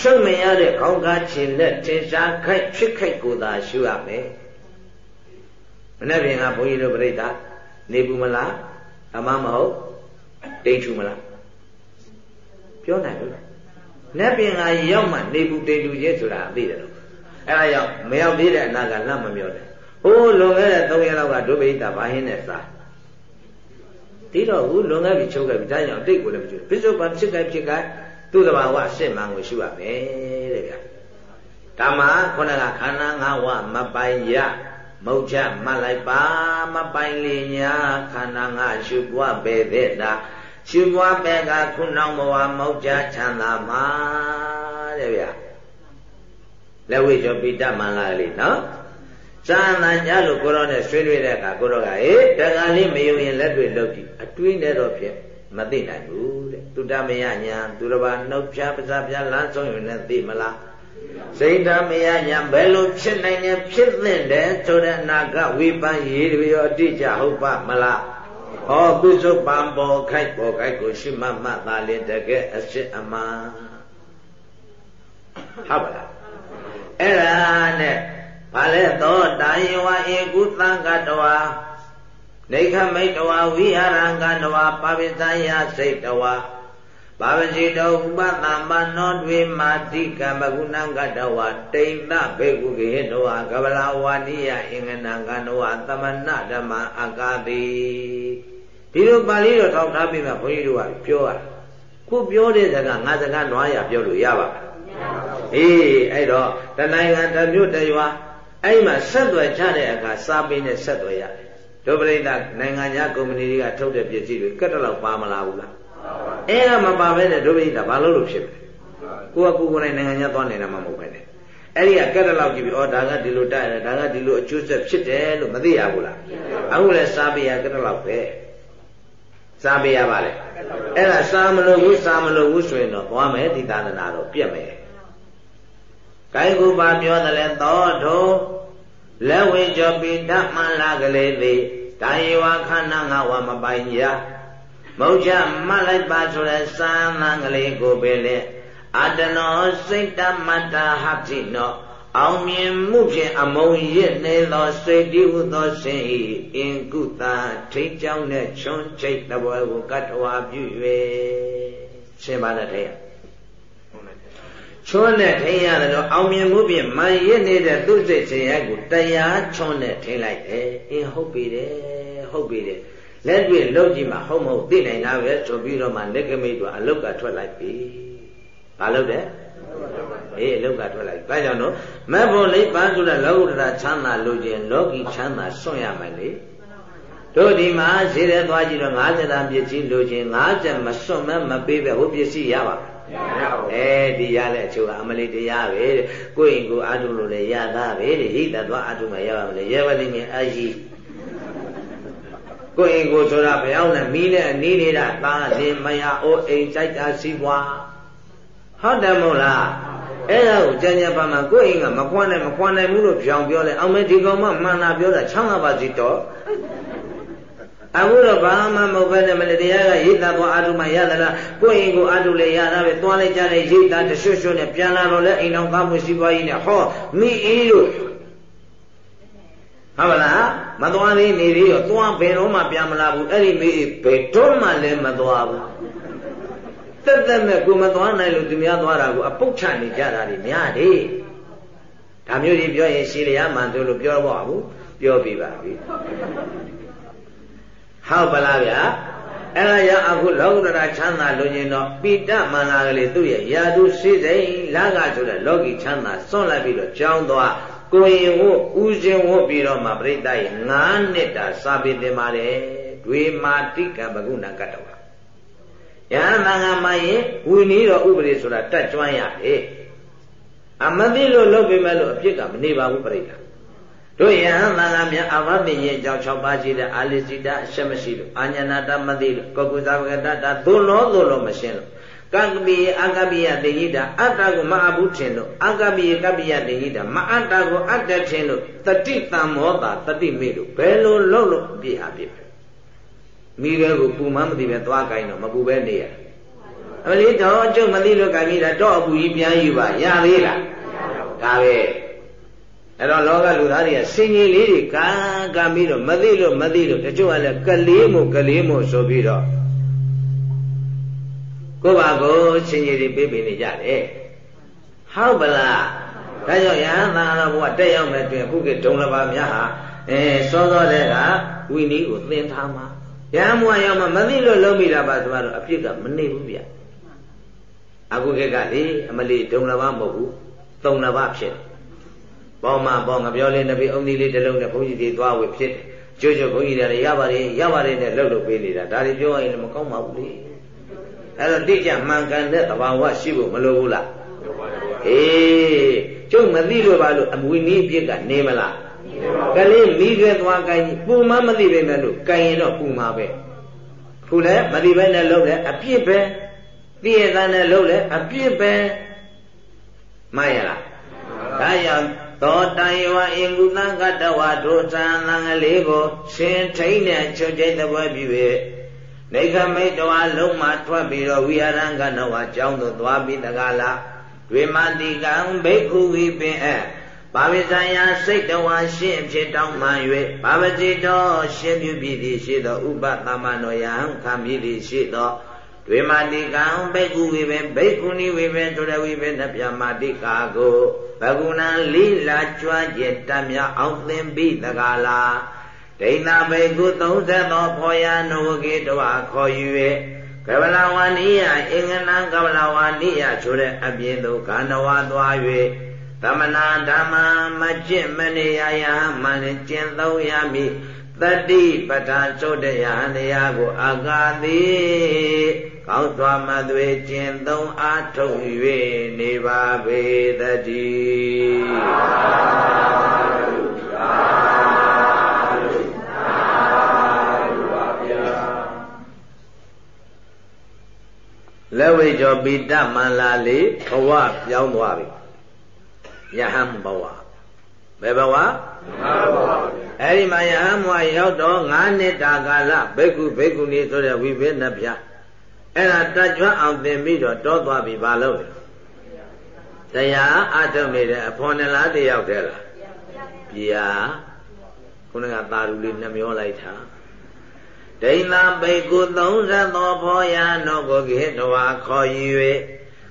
[SPEAKER 1] ရှုမရတဲ့ခေါင်းကားခြင်းနဲ့ထင်ရှားခိုက်ဖြစ်ခိုက်ကိုသာရှုရမယ်မနေ့ပြင်ကဘုန်းကြီးတို့ပြိဿနေဘူးမလားအမမဟုတ်တိတ်ထူမလားပြောနိုင်ဘူးလက်ပြင်ကရောက်မှနေဘူးတိတ်ထူရဲ့ဆိုတာသိတယ်လို့ အဲဒါကြောင့်မရောက်သေးတဲ့အနာကလက်မမျောတယ်ဟိုးလွန်ခဲ့တဲ့3ရက်လောက်ကဒုဗိဒ္ဓဘာဟင်းနဲ့စားဒီတော့ဘူးလွန်ခဲ့ပြီချုပ်ခဲ့ပြီဒါကြောင့်တိတ်ကိုလည်းမကြည့်ပစ္စုပန်ဖြစ်ခဲ့ဖြစ်ခဲ့သူ့တဘာဝအစစ်မှန်ကိုရှုရမယ်တဲ့ဗျာဓမ္မခုနကခန္ဓာ၅ဝမပိုင်ရမုတ်ချမှတ်လိုက်ပါမပိုင်လျညာခန္ဓာငါရှုပွားပဲတဲ့တာရှုပွားပဲကခုနောင်ဘဝမုတ်ချချမ်းသာမှာတဲ့ဗျာ လက်ဝိကျော်ပိတ္တမန္လာလေးနော်သာနာကြလို့ကိုရောနဲ့ဆွေးနွေးတဲ့အခါကိုရောကဟေးတက္ကလေးမယုံရင်လက်တွေလုပ်ကြည့်အတွေးနဲ့တော့ဖြစ်မသိနိုင်ဘူးတဲ့သူတမယညာသူတစ်ပါးနှုတ်ဖြားပါးစားပြားလမ်းဆုံးယူနေသိမလားစိတ်ဓာမယညာဘယ်လိုဖြစ်နိုင်လဲဖြစ်သင့်တယ်ဆိုတဲ့အနာကဝိပန်းရေးတရောအတိအကျဟုတ်ပါမလားဟောကုစုပံပေါ်ခိုက်ပေါ်ခိုက်ကိုရှိမှမှသာလင်တကယ်အစစ်အမှန်ဟုတ်ပါလား အဲ့ဒါနဲ့ဘာလဲသောတာယေဝဧကုသံဃတဝါနေခမိတ်တဝါဝိဟာရံကတဝါပါပိသယစိတ်တဝါဘာဝစီတောဥပသမ္ပနောတွေမာတိကမကုဏံကတဝါတိန်သဘေကုကေတဝါကဗလာဝါနိယအင်္ဂနံကတဝါသမဏဓမ္မအကာတိဒီလိုပါဠိတော်ထောက်ထားပြီးမှဘုန်းကြီးတို့ကပြောရခုပြောတဲ့စကားငါစကားနွားရပြောလို့ရပါ့မလား အေးအဲ့တော့တနိုင်ငံတစ်မြို့တစ်ရွာအဲ့မှာဆက်သွယ်ချတဲ့အခါစာပေနဲ့ဆက်သွယ်ရတယ်ဒုပရိသနိုင်ငံခြားကုမ္ပဏီတွေကထုတ်တဲ့ပစ္စည်းတွေကတ်တလောက်ပါမလားဘူးလားအဲ့ဒါမပါဘဲနဲ့ဒုပရိသဘာလို့လို့ဖြစ်မလဲကိုကကိုကိုယ်နိုင်နိုင်ငံခြားသွားနေတာမှမဟုတ်ပဲနဲ့အဲ့ဒီကကတ်တလောက်ကြည့်ပြီးဩဒါကဒီလိုတိုက်ရတယ်ဒါကဒီလိုအကျိုးဆက်ဖြစ်တယ်လို့မသိရဘူးလားအခုလဲစားပေးရကတ်တလောက်ပဲစားပေးရပါလေအဲ့ဒါစားမလို့ဘူးစားမလို့ဘူးဆိုရင်တော့သွားမယ်ဒီသာသနာတော့ပြက်မယ် ကိုင်ကူပါပြောတယ်လဲသောထုလက်ဝေကျော်ပိဓမ္မလာကလေးသည်တာယေဝခန္ဓာငါဝမပိုင်ကြမုတ်ချမှတ်လိုက်ပါဆိုတဲ့သာမန်ကလေးကိုပဲလေအတနောစိတ်တမတ္တဟတိနောအောင်မြင်မှုဖြင့်အမုံရစ်နေသောစိတ်တိဟုသောရှင်ဤအင်ကုတာထိတ်ကြောင်းနဲ့ချွန်းချိတ်တပွဲကိုကတ္ထဝါပြု၍ရှင်ပါတဲ့ထဲ ချွန်းနဲ့ထိန်းရတယ်တော့အောင်မြင်မှုဖြင့်မှန်ရစ်နေတဲ့သူ့စိတ်ခြင်းရိုက်ကိုတရားချွန်းနဲ့ထိန်းလိုက်တယ်အင်းဟုတ်ပြီတယ်ဟုတ်ပြီတယ်လက်တွေ့လုတ်ကြည့်မှဟုတ်မဟုတ်သိနိုင်တာပဲဆိုပြီးတော့မှလက်ကမိတ်ကအလုတ်ကထွက်လိုက်ပြီဘာလို့လဲအေးအလုတ်ကထွက်လိုက်ဘာကြောင့်တော့မက်ဖို့လိပ်ပန်းဆိုတဲ့လောကုတ္တရာချမ်းသာလို့ခြင်းလောကီချမ်းသာစွန့်ရမယ်လေတို့ဒီမှာဈေးရဲသွားကြည့်တော့50တန်ပစ္စည်းလိုခြင်း50မစွန့်မမပေးပဲဟိုပစ္စည်းရပါ အဲဒီရတဲ့အချို့ကအမလီတရားပဲတဲ့ကိုယ့်ရင်ကိုအာထုလို့လည်းရတာပဲတဲ့ဟိတသွားအာထုမှရပါမလဲရပါလိမ့်မယ်အာရှိကိုယ်အိမ်ကိုဆိုတာဘယ်အောင်လဲမီးနဲ့အနီးနေတာသားလင်မယာအိုးအိမ်ကြိုက်တာစီးပွားဟုတ်တယ်မို့လားအဲ့ဒါကိုကြံကြံပါမှကိုယ့်အိမ်ကမခွန်းနိုင်မခွန်းနိုင်ဘူးလို့ပြောင်ပြောလဲအောင်မဲဒီကောင်မမှန်တာပြောတာချမ်းသာပါစီတော့ အခုတော့ဘာမှမဟုတ်ပဲနဲ့မလေးတရားကရိတ်တာသွားအာထုမှရသလားကိုယ့်အိမ်ကိုအာထုလေရတာပဲသွားလိုက်ကြတဲ့ရိတ်တာတရွှွှွှနဲ့ပြန်လာတော့လဲအိမ်တော်သားမှုရှိပွားကြီးနဲ့ဟောမိအေးလို့ဟုတ်ပါလားမသွားသေးနေသေးတော့သွားဘယ်တော့မှပြန်မလာဘူးအဲ့ဒီမိအေးဘယ်တော့မှလည်းမသွားဘူးတက်တက်မဲ့ကိုမသွားနိုင်လို့သူများသွားတာကိုအပုတ်ချနေကြတာတွေများတယ်ဒါမျိုးတွေပြောရင်ရှည်လျာမှန်တို့လို့ပြောတော့ဘူးပြောပြပါပြီ ဟုတ်ပါလားဗျာအဲ့ဒါရအခုလောကုတ္တရာချမ်းသာလို့ရင်တော့ပိတမန္လာကလေးသူ့ရဲ့ယာတုစိစိန်လာကဆိုတဲ့လောကီချမ်းသာစွန့်လိုက်ပြီးတော့ကြောင်းသွားကိုရင်ဝဥစဉ်ဝပြီးတော့မှပြိတ္တရဲ့၅နှစ်တာစာပေသင်ပါတယ်တွေမာတိကံဘဂုဏကတ္တဝါယဟန်သံဃာမရင်ဝီနီးတော့ဥပဒေဆိုတာတတ်ကျွမ်းရတယ်အမသိလို့လုပ်ပေမဲ့လို့အပြစ်ကမနေပါဘူးပြိတ္တာ တို့ယဟန်သံဃာများအဘသိရင်အကြောင်း6ပါးရှိတဲ့အာလိစိတအရှက်မရှိလို့အာညာနာတမသိလို့ကောကုသဗကတတာသို့လောသို့လောမရှင်းလို့ကပ္ပိယအကပ္ပိယတေဟိတာအတ္တကိုမအဘူးထင်လို့အကပ္ပိယကပ္ပိယတေဟိတာမအတ္တကိုအတ္တထင်လို့တတိတံမောတာတတိမေလို့ဘယ်လိုလုပ်လို့အပြစ်အပြစ်ပဲမိတဲ့ကိုပူမှမသိပဲသွားကြိုင်းတော့မပူပဲနေရအမလေးတော့ကျုပ်မသိလို့ကြိုင်းမိတာတော့အပူကြီးပြန်ယူပါရသေးလားဒါပဲ အဲ့တော့လောကလူသားတွေကစင်ကြီးလေးတွေကံကံပြီးတော့မသိလို့မသိလို့တချို့ကလည်းကလေးမို့ကလေးမို့ဆိုပြီးတော့ကိုယ့်ဘာကိုစင်ကြီးတွေပြေးပြေးနေကြတယ်ဟုတ်ပလားဒါကြောင့်ယဟန်သာတော်ဘုရားတက်ရောက်မဲ့တွင်ခုကဒုံလပါများဟာအဲစောစောတဲ့ကဝီနီးကိုသင်ထားမှာယဟန်ဘုရားရောက်မှမသိလို့လုံးမိတာပါဆိုတော့အဖြစ်ကမနေဘူးဗျအခုခေတ်ကလေအမလီဒုံလပါမဟုတ်ဘူးသုံးလပါဖြစ်တယ် ပေါင်းမပေါင်းငပြောလေးနှစ်ပြီးအုံသီးလေးတစ်လုံးနဲ့ဘုန်းကြီးတွေသွားဝေဖြစ်တယ်ကျိုးကျိုးဘုန်းကြီးတွေရပါတယ်ရပါတယ်နဲ့လှုပ်လှုပ်ပေးနေတာဒါတွေပြောရင်လည်းမကောင်းပါဘူးလေအဲ့တော့တိကျမှန်ကန်တဲ့သဘာဝရှိဖို့မလိုဘူးလားအေးကျုပ်မသိလို့ပါလို့အမွေနည်းပြစ်ကနေမလားကလေးမိခွဲသွားကိုင်းပူမမသိပဲနဲ့လို့ကိုင်းရင်တော့ပူမှာပဲခုလည်းမသိပဲနဲ့လှုပ်တယ်အပြစ်ပဲသိရတဲ့နဲ့လှုပ်တယ်အပြစ်ပဲမှန်ရလားဒါကြောင့် သောတန်ယောအင်ကုသကတဝဒုသံသံကလေးကိုရှင်ထိန်နဲ့ချွတ်ကျိတ်သပွဲပြု၍နေခမိတ်တော်လုံးမှထွက်ပြီးတော့ဝိဟာရံကနဝကျောင်းသို့သွားပြီးတကားလားဝိမတိကံဘိက္ခုဝိပင်အဘာဝိဇာယစိတ်တော်ရှင်းဖြစ်တောင်းမှန်၍ဘာဝတိတော်ရှင်းပြုပြီးသည်ရှိသောဥပသမ္နောယံခံပြီးသည်ရှိသော ဒွေမာတိကံဘိက္ခုဝိပင်ဘိက္ခုနိဝိပင်ဆိုတဲ့ဝိပင်နှပြမာတိကာကိုဘဂုဏံလိလာကြွားကျင်တတ်မြအောင်သင်ပြီးတကားလားဒိဋ္ဌဘိက္ခု30သောဖောယနဝကေတဝခေါ်ယူ၍ကဗလဝဏိယအင်္ဂနံကဗလဝဏိယဆိုတဲ့အပြင်သို့ကန္နဝသွား၍သမနာဓမ္မမကျင့်မနေရယဟမန်ကျင့်သုံးရမည် တတိပဋ္ဌာသုတ္တယဟန်တရားကိုအာဂါတိကောင်းစွာမသွေကျင့်သုံးအားထုတ်၍နေပါပေတည်းလက်ဝိကျော်ပိတမန္လာလေးဘဝပြောင်းသွားပြီယဟန်ဘဝဘယ်ဘဝ အဲ့ဒီမှာယဟန်ဘဝရောက်တော့9နှစ်တာကာလဘိက္ခုဘိက္ခုနီဆိုတဲ့ဝိဘိနပြအဲ့ဒါတကြွအောင်သင်ပြီးတော့တောသွားပြီဘာလို့လဲတရားအထုတ်နေတဲ့အဖွန်နလားတယောက်တည်းလားပြာခုနကသာရူလေးနှမျောလိုက်တာဒိဏဘိကု30သောဖောယာနောကိုခေတဝါခေါ်ယူ၍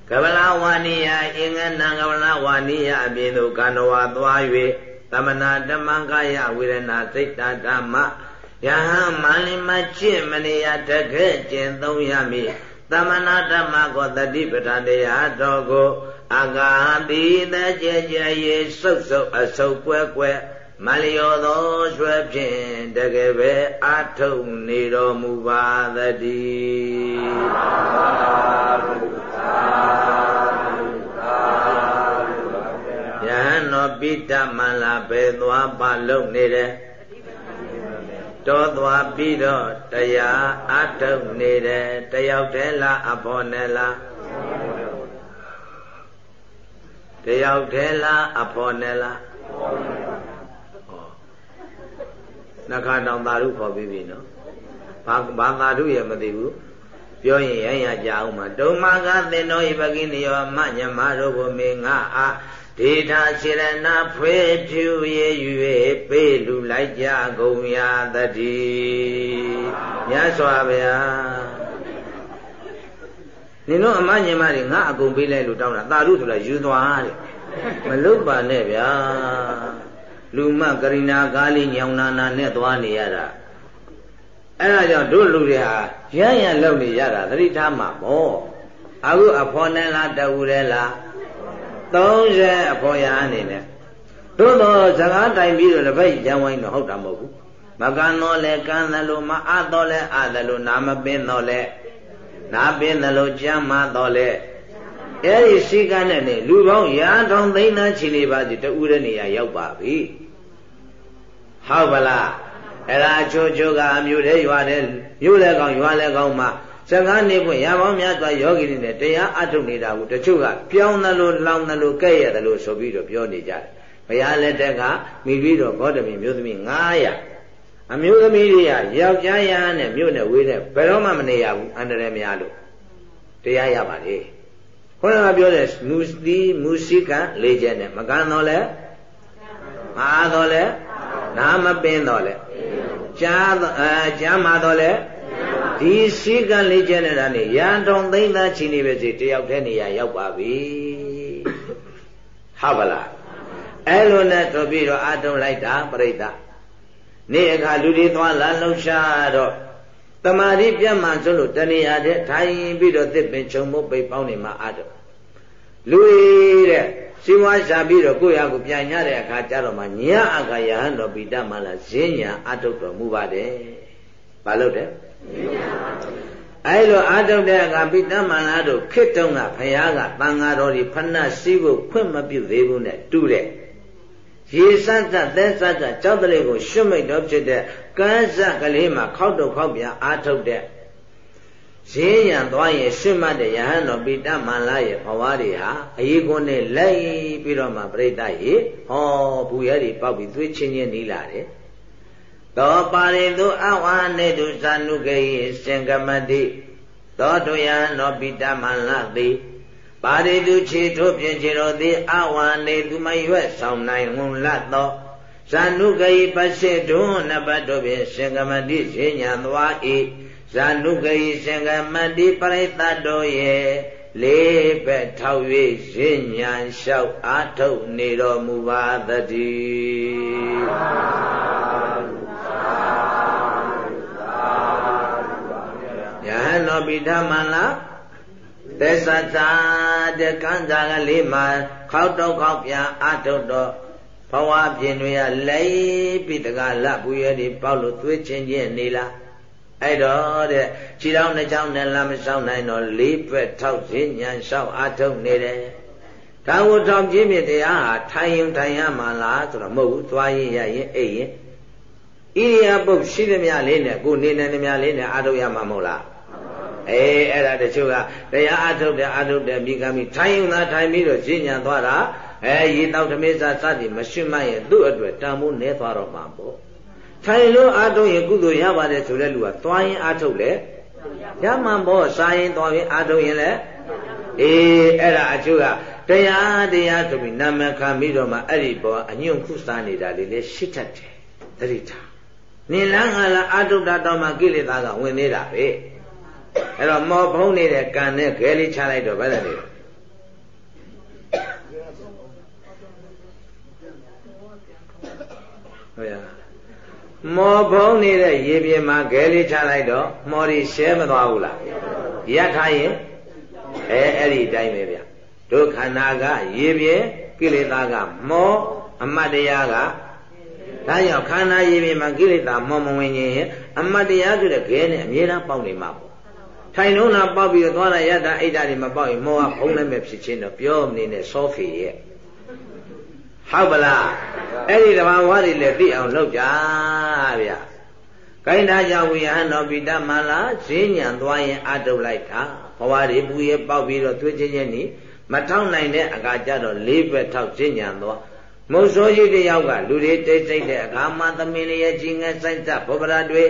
[SPEAKER 1] ကဗလဝါနိယအင်္ဂနံကဗလဝါနိယအပြင်သို့ကန္နဝါသွား၍ သမနာဓမ္မကာယဝေဒနာစိတ်ဓမ္မယဟန်မလင်မကျင့်မနေရတကဲ့ကျင့်သုံးရမည်သမနာဓမ္မကိုတတိပဋ္ဌာန်တရားတော်ကိုအာဂါတိတကြကြရေစုပ်စုပ်အဆုပ်ကွဲကွဲမလျောသောရွှဲဖြင့်တကယ်ပဲအာထုံနေတော်မူပါသတည်း ယဟန်တော်ပိဋ္ဌမန္လာဘယ်သွားပါလုံနေတယ်တော်သွားပြီးတော့တရားအထုတ်နေတယ်တယောက်တည်းလားအဖို့နဲ့လားတယောက်တည်းလားအဖို့နဲ့လားဟောနှခါတောင်သာဓုခေါ်ပြီးပြီနော်ဘာဘာသာဓုရဲ့မသိဘူးပြောရင်ရရကြအောင်မှာဒုမကသင်တော်ဤပကိနိယောမညမတို့ကိုမေငါအား ဒေထာစေရနာဖွေဖြူရဲ့၍ပေးလူလိုက်ကြကုန်ရာတတိမြတ်စွာဘုရားနင်တို့အမညင်မတွေငါအကုန်ပေးလိုက်လို့တောင်းတာသာဓုဆိုတာယူသွားတဲ့မလုတ်ပါနဲ့ဗျာလူမကရိနာကားလေးညောင်နာနာနဲ့သွားနေရတာအဲ့ဒါကြောင့်တို့လူတွေဟာရမ်းရမ်းလုပ်နေရတာသတိထားမှာပေါ့အခုအဖော်နဲ့လားတူတယ်လား 30အဖော်ရအနေနဲ့တို့တော့စကားတိုင်ပြီးတော့တစ်ဖက်ကြံဝိုင်းတော့ဟုတ်တာမဟုတ်ဘူးမကန်တော့လဲကန်းတယ်လို့မအပ်တော့လဲအပ်တယ်လို့နာမပင်တော့လဲနာပင်တယ်လို့ကြမ်းမတော့လဲအဲ့ဒီစီကန်းနဲ့နေလူပေါင်းရာထောင်သိန်းသားချီနေပါစီတူတဲ့နေရာရောက်ပါပြီဟုတ်ပါလားအဲ့ဒါချိုးချိုးကအမျိုးတဲ့ရွာတဲ့မြို့လဲကောင်ရွာလဲကောင်မှာ စကားနေပွင့်ရပေါင်းများစွာယောဂီတွေနဲ့တရားအထုတ်နေတာကိုတချို့ကပြောင်းတယ်လို့လောင်းတယ်လို့ကဲ့ရတယ်လို့ဆိုပြီးတော့ပြောနေကြတယ်ဘုရားလက်ထက်ကမိပြီးတော့ဂေါတမီမျိုးသမီး900အမျိုးသမီးတွေကယောက်ျားရဟန်းနဲ့မြို့နဲ့ဝေးတဲ့ဘယ်တော့မှမနေရဘူးအန္တရာယ်များလို့တရားရပါလေခေါင်းကပြောတဲ့မူစီမူစီကလေးချက်နဲ့မကန်တော့လဲမအားတော့လဲနာမပင်တော့လဲကြားအဲကြားမှာတော့လဲ ဒီစီကလေးချက်နဲ့တာနေရန်တုံသိမ့်သားချီနေပဲစီတယောက်တည်းနေရရောက်ပါပြီဟုတ်ပါလားအဲ့လိုနဲ့တော့ပြီးတော့အတုံလိုက်တာပြိဿနေ့အခါလူတွေသွားလာလှုပ်ရှားတော့တမာတိပြတ်မှန်ဆိုလို့တဏှာတဲ့ထိုင်ပြီးတော့တစ်ပင်ခြုံဖို့ပိတ်ပေါင်းနေမှာအတုလူတဲ့စီဝါရှာပြီးတော့ကိုယ့်ရကိုပြန်ညတဲ့အခါကျတော့မှညအခါယဟန်တော်ပိတမလာဈဉ္ညာအတုတော်မူပါတယ်။ဘာလို့တဲ့ အဲလိုအာထုတ်တဲ့အခါပိတမလာတို့ခစ်တုံးကဘုရားကတန်ဃာတော်တွေဖဏစီးဖို့ခွင့်မပြုသေးဘူးနဲ့တူတဲ့ရေစတ်သက်သဲစတ်သက်ကြောက်တလေးကိုရှွတ်မိတ်တော်ဖြစ်တဲ့ကန်းစက်ကလေးမှာခောက်တော့ခောက်ပြန်အာထုတ်တဲ့ဈေးရန်သွားရင်ရှွတ်မှတ်တဲ့ယဟန်တော်ပိတမလာရဲ့ဘဝတွေဟာအရေးကွန်းနဲ့လိုက်ပြီးတော့မှပြိတ္တရေဟောဘူးရည်ပေါက်ပြီးသွေးချင်းချင်းနီးလာတယ် သောပါရိတုအဝါနေတုဇာနုကေယစင်ကမတိသောတုယံနောပိတမလတိပါရိတုခြေထိုးပြင်ခြေတော်သည်အဝါနေသူမရွက်ဆောင်နိုင်ဝန်လတ်သောဇာနုကေယပစိတုနဘတ်တို့ဖြင့်စင်ကမတိဈဉ္ညာသွား၏ဇာနုကေယစင်ကမတိပရိသတ်တို့ရဲ့လေးဘက်ထောက်၍ဈဉ္ညာလျှောက်အားထုတ်နေတော်မူပါသတည်း န်တော်ပိဋကမလားသစ္စာသာတကံသာကလေးမှာခောက်တော့ခောက်ပြန်အထုတ်တော့ဘဝပြင်တွေကလေးပိတကလဘူးရည်တွေပေါက်လို့သွေးချင်းချင်းနေလားအဲ့တော့တဲ့ခြေထောက်နှစ်ချောင်းနဲ့လမ်းမဆောင်နိုင်တော့လေးဘက်ထောက်ခြင်းညာလျှောက်အထုတ်နေတယ်ဒါဝထောင်ပြင်းပြတရားဟာထိုင်ရင်ထိုင်ရမှာလားဆိုတော့မဟုတ်ဘူးသွားရင်ရရင်အိပ်ရင်ဣရိယာပုတ်ရှိသမျှလေးနဲ့ကိုနေနေသမျှလေးနဲ့အထုတ်ရမှာမဟုတ်လား အေးအဲ့ဒါတချို့ကတရားအထုတ်တယ်အထုတ်တယ်မိကမိထိုင်ရင်သာထိုင်ပြီးတော့ဈဉ္ညာသွားတာအဲရေတောက်ဓမေစာစသည်မရှိမှရင်သူ့အတွက်တန်ဖိုးနည်းသွားတော့မှာပေါ့ထိုင်လို့အထုတ်ရင်ကုသိုလ်ရပါတယ်ဆိုတဲ့လူကသွားရင်အထုတ်လေရမှန်ပေါ့စားရင်သွားရင်အထုတ်ရင်လည်းအေးအဲ့ဒါအချို့ကတရားတရားဆိုပြီးနာမခံပြီးတော့မှအဲ့ဒီဘောအညွန့်ခုစားနေတာလေးလေရှစ်တတ်တယ်တတိထားနိလန်းကလာအတုတ္တတော်မှာကိလေသာကဝင်နေတာပဲ အဲ့တော့မော်ဖုံးနေတဲ့ကံနဲ့ခဲလေးချလိုက်တော့ဘယ်လဲနေဟုတ်ရမော်ဖုံးနေတဲ့ရေပြင်မှာခဲလေးချလိုက်တော့မော်ရီရှဲမသွားဘူးလားရထားရင်အဲအဲ့ဒီတိုင်းပဲဗျတို့ခန္ဓာကရေပြင်ကိလေသာကမောအမတ်တရားကဒါကြောင့်ခန္ဓာရေပြင်မှာကိလေသာမောမဝင်ရင်အမတ်တရားဆိုတဲ့ခဲနဲ့အမြဲတမ်းပေါက်နေမှာပေါ့ ထိုင်လုံးလာပေါက်ပြီးတော့သွားရရတာအိတ်တာတွေမပေါက်ရင်မောဟဖုံးလည်းမဲ့ဖြစ်ချင်းတော့ပြောမနေနဲ့စောဖေရဲ့ဟုတ်ပလားအဲ့ဒီတဘာဝတွေလည်းသိအောင်လုပ်ကြဗျကိုင်းသားကြောင့်ဝိဟန်တော်ပိတမလာဈဉ္ညံသွားရင်အတုလိုက်တာဘဝတွေပူရဲပေါက်ပြီးတော့သွေးချင်းချင်းนี่မထောက်နိုင်တဲ့အခါကျတော့လေးဘက်ထောက်ဈဉ္ညံသွားမုတ်ဆိုးကြီးတယောက်ကလူတွေတိတ်ဆိတ်တဲ့အခါမှာသမင်လေးရဲ့ကြီးငယ်ဆိုင်သက်ဘောပရာတွေ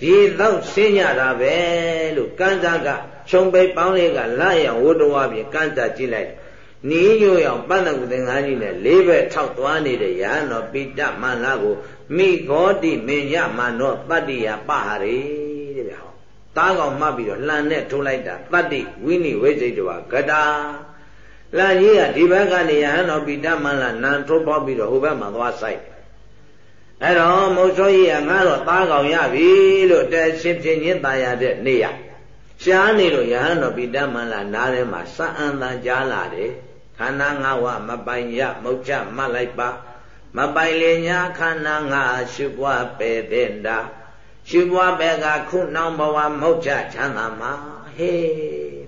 [SPEAKER 1] ဒီတော့ဆင်းညတာပဲလို့ကန်းစားကခြုံပိတ်ပေါင်းလေးကလာရဝတ္တဝါပြေကန်းစားကြည့်လိုက်နီးညို့ရောင်ပန္နကုသင်္ကန်းကြီးနဲ့လေးဘက်ထောက်သွားနေတဲ့ရဟန်းတော်ပိတမန္လာကိုမိဂောတိမင်းရမန္နောတတ္တိယပဟာရေတဲ့ဗျဟောတားကောင်မှတ်ပြီးတော့လှန်နဲ့ထိုးလိုက်တာတတ္တိဝိနိဝိဇိတဝဂတာလန်ကြီးကဒီဘက်ကနေရဟန်းတော်ပိတမန္လာနန်ထိုးပေါက်ပြီးတော့ဟိုဘက်မှာသွားဆိုင် အဲ့တော့မုတ်စောကြီးကငါတော့သားကောင်ရပြီလို့တဲချင်းချင်းညင်သားရတဲ့နေရရှားနေလို့ရဟန်းတော်ပိတ္တမန္လာနားထဲမှာစံအန်တန်ကြားလာတယ်ခန္ဓာငါးဝမပိုင်ရမုတ်ချမှတ်လိုက်ပါမပိုင်လေညာခန္ဓာငါရှုပွားပေတဲ့တာရှုပွားပေကခုနှောင်ဘဝမုတ်ချချမ်းသာမှာဟေး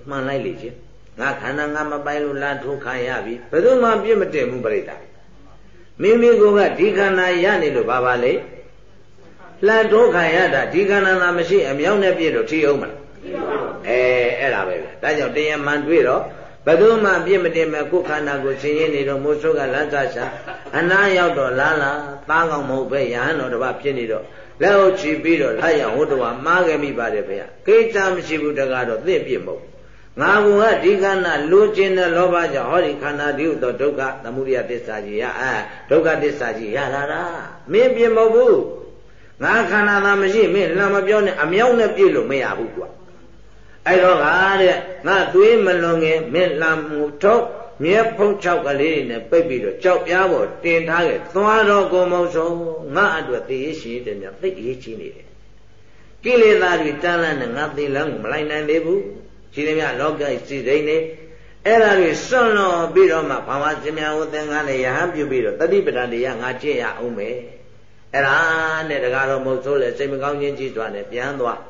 [SPEAKER 1] မှန်လိုက်လေချင်းငါခန္ဓာငါမပိုင်လို့လာထိုးခံရပြီဘယ်သူမှပြစ်မတင်ဘူးပြိတ္တာ မိမိကဒီခန္ဓာရနေလို့ဘာပါလဲလှန်ထိုးခံရတာဒီခန္ဓာသာမရှိအမြောက်နဲ့ပြည့်တော့ထီအောင်မလားအဲအဲ့ဒါပဲဗျဒါကြောင့်တရားမှန်တွေ့တော့ဘယ်သူမှပြစ်မတင်မဲ့ကိုယ်ခန္ဓာကိုဆင်းရဲနေတော့မိုးဆိုးကလမ်းသာရှာအနာရောက်တော့လာလာသားကောင်မဟုတ်ပဲရဟန်းတော်တစ်ပါးဖြစ်နေတော့လက်ဟုတ်ချီပြီးတော့လက်ရဟိုတော်မှားခဲ့မိပါတယ်ဗျကိစ္စမရှိဘူးတကားတော့သိပြစ်မဟုတ် ငါဘုံကဒီခန္ဓာလိုချင်တဲ့လောဘကြောင့်ဟောဒီခန္ဓာဒီဥသောဒုက္ခသမုဒယသစ္စာကြီးရအဲဒုက္ခသစ္စာကြီးရလာတာမင်းပြမဟုတ်ဘူးငါခန္ဓာသာမရှိမင်းလမ်းမပြောနဲ့အမြောက်နဲ့ပြည့်လို့မရဘူးကွာအဲ့တော့ကတဲ့ငါသွေးမလွန်ခင်မင်းလမ်းမူထုတ်မြဲဖုံးချောက်ကလေးနဲ့ပိတ်ပြီးတော့ကြောက်ပြားပေါ်တင်ထားခဲ့သွားတော့ကိုမုံဆုံးငါအတွက်သိရရှိတယ်များသိအရေးကြီးနေတယ်ကိလေသာတွေတန်းလန်းနဲ့ငါသိလန်းကိုမလိုက်နိုင်သေးဘူး ရှိသမျှလောကစီစိမ့်နေအဲ့ဒါတွေစွန့်လွန်ပြီးတော့မှဘာဝစင်မြဝသင်္ကန်းနဲ့ယဟန်ပြုပြီးတော့တတိပဒံတရားငါကျင့်ရအောင်မယ်အဲ့ဒါနဲ့တကားတော့မဟုတ်ဆိုးလေစိတ်မကောင်းခြင်းကြီးစွာနဲ့ပြန်သွား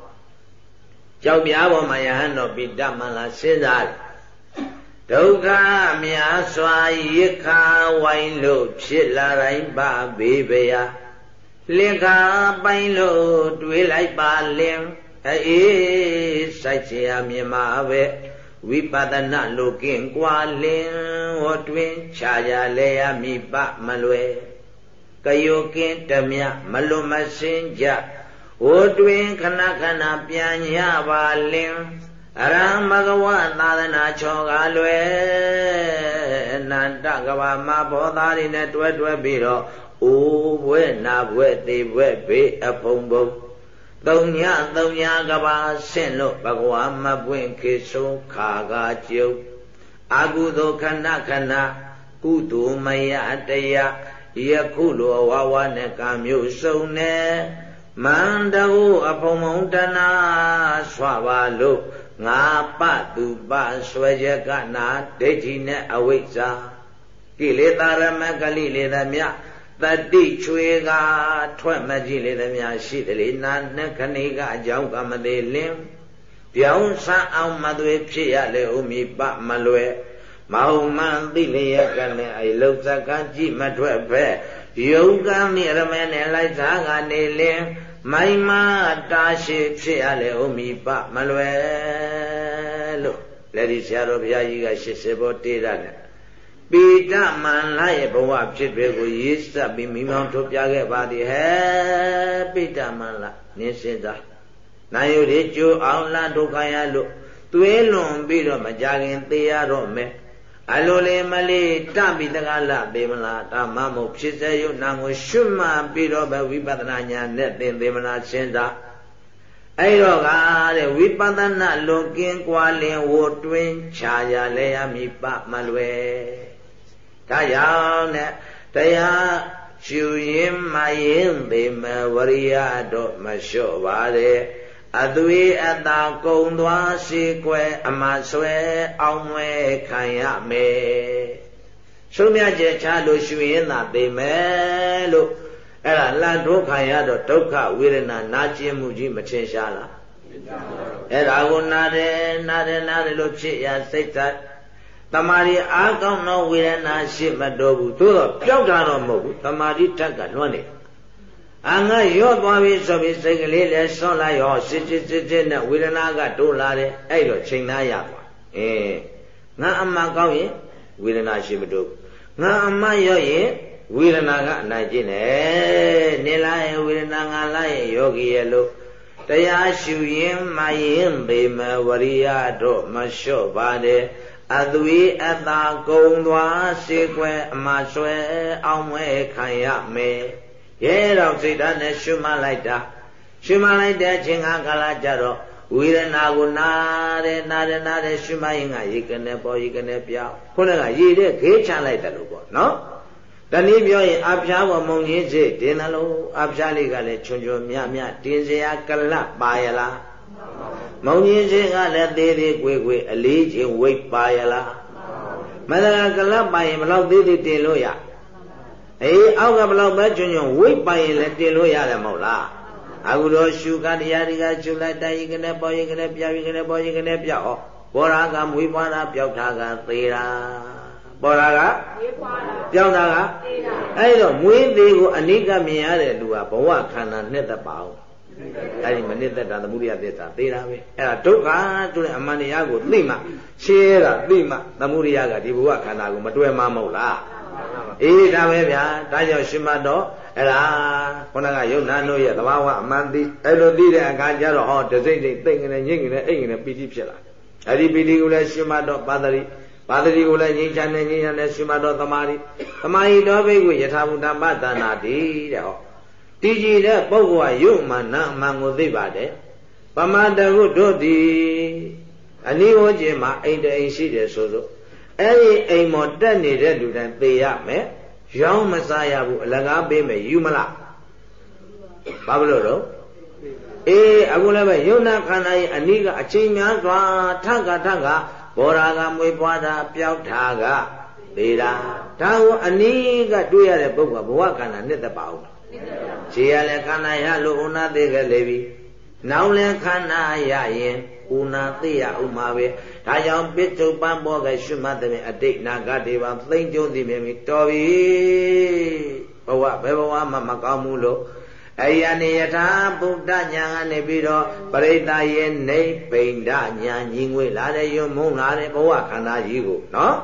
[SPEAKER 1] ကြောက်ပြားပေါ်မှာယဟန်တော်ပိတမလာစဉ်းစားဒုက္ခများစွာရခါဝိုင်းလို့ဖြစ်လာတိုင်းပါဘေးဗျာလင်္ကာပိုင်းလို့တွေးလိုက်ပါလင် အေးစိုက်เสียမြင်မှာပဲဝိပဿနာလိုကင်ကွာလင်ဟောတွင်ခြာကြလဲရမိပမလွယ်ကယောကင်တမြမလွတ်မစင်ကြဟိုတွင်ခဏခဏပြန်ညပါလင်အရဟံမဂဝသာသနာချောကလွယ်အနန္တကဘာမဘောသားတွေနဲ့တွဲတွဲပြီးတော့အိုးဘွဲနာဘွဲသေးဘွဲဘေးအဖုံဖုံ သုံးညသုံးညကဘာဆင့်လို့ဘဂဝါမပွင့်ခေဆိုးခါကကျုပ်အာကုသိုလ်ခဏခဏကုသိုလ်မယတရားယခုလိုအဝဝနဲ့ကံမျိုးစုံနေမန္တဟုအဖုံမုံတနာဆွပါလို့ငါပသူပဆွဲရကနာဒိဋ္ဌိနဲ့အဝိဇ္ဇာကိလေသာရမကလိလေသမြ တတိချွေကထွက်မကြည့်လေသမျှရှိတယ်လေနာနဲ့ခဏိကအကြောင်းကမသေးလင်ပြောင်းဆန်းအောင်မသွေဖြစ်ရလေဥမိပမလွယ်မဟုတ်မှန်သိလျက်ကနဲ့အဲလုံဇကကြည့်မထွက်ပဲယုံကံမြရမဲနဲ့လိုက်စားကနေလင်မိုင်မာတာရှိဖြစ်ရလေဥမိပမလွယ်လို့လက်ဒီဆရာတော်ဘုရားကြီးက80ဘောတေးရတယ် ပေတမန္လရဲ့ဘဝဖြစ်တွေကိုရေးစပ်ပြီးမိမောင်းထုတ်ပြခဲ့ပါသည်ဟဲ့ပေတမန္လနင်းစင်သာနိုင်ရည်ကျိုးအောင်လာဒုက္ခရလို့သွေးလွန်ပြီးတော့မကြခင်သေရတော့မယ်အလိုလေမလေးတပိတကလသေးမလားဓမ္မမို့ဖြစ်စေယုနာကိုရှုမှတ်ပြီးတော့ပဲဝိပဿနာညာနဲ့သင်သေးမလားစဉ်းစားအဲ့တော့ကတဲ့ဝိပဿနာလွန်ကင်းကွာလင်ဝတွင်ခြာရလဲရမည်ပမလွယ် ဒါကြောင့်နဲ့တရားရှုရင်မရင်ပေမဝရိယတော့မလျှော့ပါတဲ့အသွေးအသာကုံသွားရှိကွယ်အမဆွဲအောင်ဝဲခံရမယ်ဆုံးမြတ်ချက်ချလို့ရှုရင်သာသိမယ်လို့အဲ့ဒါလန့်ဒုက္ခရတော့ဒုက္ခဝေဒနာနာကျင်မှုကြီးမထင်ရှားလားအဲ့ဒါကိုနာတယ်နာတယ်နာတယ်လို့ဖြစ်ရစိတ်သက် တမာရီအားကောင်းသောဝေဒနာရှိမတော်ဘူးသို့တော့ပျောက်တာတော့မဟုတ်ဘူးတမာရီဓာတ်ကလွှမ်းနေအငါရော့သွားပြီဆိုပြီးစိတ်ကလေးလည်းဆွန့်လိုက်ရောစစ်စစ်စစ်စစ်နဲ့ဝေဒနာကတိုးလာတယ်အဲ့တော့ချိန်သားရသွားအေးငါအမှကောင်းရင်ဝေဒနာရှိမတို့ငါအမှရော့ရင်ဝေဒနာကအနိုင်ကျင့်တယ်နေလိုက်ရင်ဝေဒနာငါလိုက်ရင်ယောဂီရဲ့လို့တရားရှုရင်မရင်ပေမဝရိယတော့မလျှော့ပါတဲ့ အသွေးအသာကုံသွားစေကွယ်အမဆွဲအောင်မဲခံရမယ်ရဲတော့စိတ်ဓာတ်နဲ့ရှုမှတ်လိုက်တာရှုမှတ်လိုက်တဲ့အချိန်ကကာလကြတော့ဝေဒနာကိုနာတယ်နာတယ်နာတယ်ရှုမှတ်ရင်ကရေကနေပေါ်ရေကနေပြောင်းခုနကရေတဲ့ခေးချလိုက်တယ်လို့ပေါ့နော်တနည်းပြောရင်အဖျားပေါ်မုံကြီးစိတင်းတယ်လို့အဖျားလေးကလည်းချွန်ချွန်မြမြတင်းစရာကလပ်ပါရလား မုံကြီးစိကလည်းသေးသေးကွေကွေအလေးချင်းဝိတ်ပါရလားမန္တရာကလပ်ပါရင်ဘလောက်သေးသေးတင်လို့ရအေးအောက်ကဘလောက်ပဲချွန်ချွန်ဝိတ်ပါရင်လည်းတင်လို့ရတယ်မဟုတ်လားအခုတော့ရှုကတရားတွေကရှုလိုက်တိုင်ကနေပေါ်ရင်ကနေပြောင်းရင်ကနေပေါ်ရင်ကနေပြောင်းဟောဘောရာကမွေးပွားတာပျောက်တာကသေးတာပေါ်တာကပြောင်းတာကအဲ့တော့မွေးသေးကိုအနိကမြင်ရတဲ့လူကဘဝခန္ဓာနှစ်သက်ပါအောင် အဲ့ဒီမနစ်သက်တာသမုဒိယသစ္စာသေးတာပဲအဲ့ဒါဒုက္ခဆိုတဲ့အမှန်တရားကိုသိမှရှင်းရတာသိမှသမုဒိယကဒီဘဝခန္ဓာကိုမတွယ်မှမဟုတ်လားအေးဒါပဲဗျာဒါကြောင့်ရှင်မတော်အဲ့ဒါခုနကယုံနာတို့ရဲ့သဘာဝအမှန်သိအဲ့လိုသိတဲ့အခါကျတော့ဟောတစိမ့်စိမ့်သိမ့်နေညင်နေအိမ်နေပီတိဖြစ်လာအဲ့ဒီပီတိကိုလည်းရှင်မတော်ပါတရိပါတိကိုလည်းငြိမ်းချမ်းနေငြိမ်းချမ်းနေရှင်မတော်သမာဓိသမာဓိတော်ဘိက္ခုယထာဘုဒ္ဓမတဏ္ဍာတိတဲ့ဟော တည်ကြည်တဲ့ပုဂ္ဂိုလ်ကယုံမှနာအမှန်ကိုသိပါတယ်ပမတကုတို့သည်အနိဝကျင်မှာအိမ်တအိမ်ရှိတယ်ဆိုဆိုအဲ့ဒီအိမ်မော်တက်နေတဲ့လူတိုင်းသေရမယ်ရောင်းမစားရဘူးအလကားပေးမယ်ယူမလားဘာလို့တော့အေးအခုလည်းပဲယုံနာခန္ဓာရဲ့အနိကအချိန်များစွာထက်ကထက်ကဘောရာကမွေပွားတာပျောက်တာကသေတာဒါကိုအနိကတွေ့ရတဲ့ပုဂ္ဂိုလ်ဘဝခန္ဓာနှစ်သက်ပါအောင် ခြေရလည်းခန္ဓာရလို့ဥနာသေးခဲ့လေပြီနောက်လည်းခန္ဓာရရင်ဥနာသိရဥမှာပဲဒါကြောင့်ပိဿုပန်ဘောကရှုမှတ်တဲ့အတိတ်နာဂတေဝသိမ့်ကျုံးသိမြင်ပြီတော်ပြီဘဝဘယ်ဘဝမှမကောင်းဘူးလို့အဲ့ဒီအနေယထာဗုဒ္ဓညာကနေပြီးတော့ပရိသယေနေပိန္ဒညာညီငွေလာတဲ့ယုံမုံလာတဲ့ဘဝခန္ဓာကြီးကိုနော်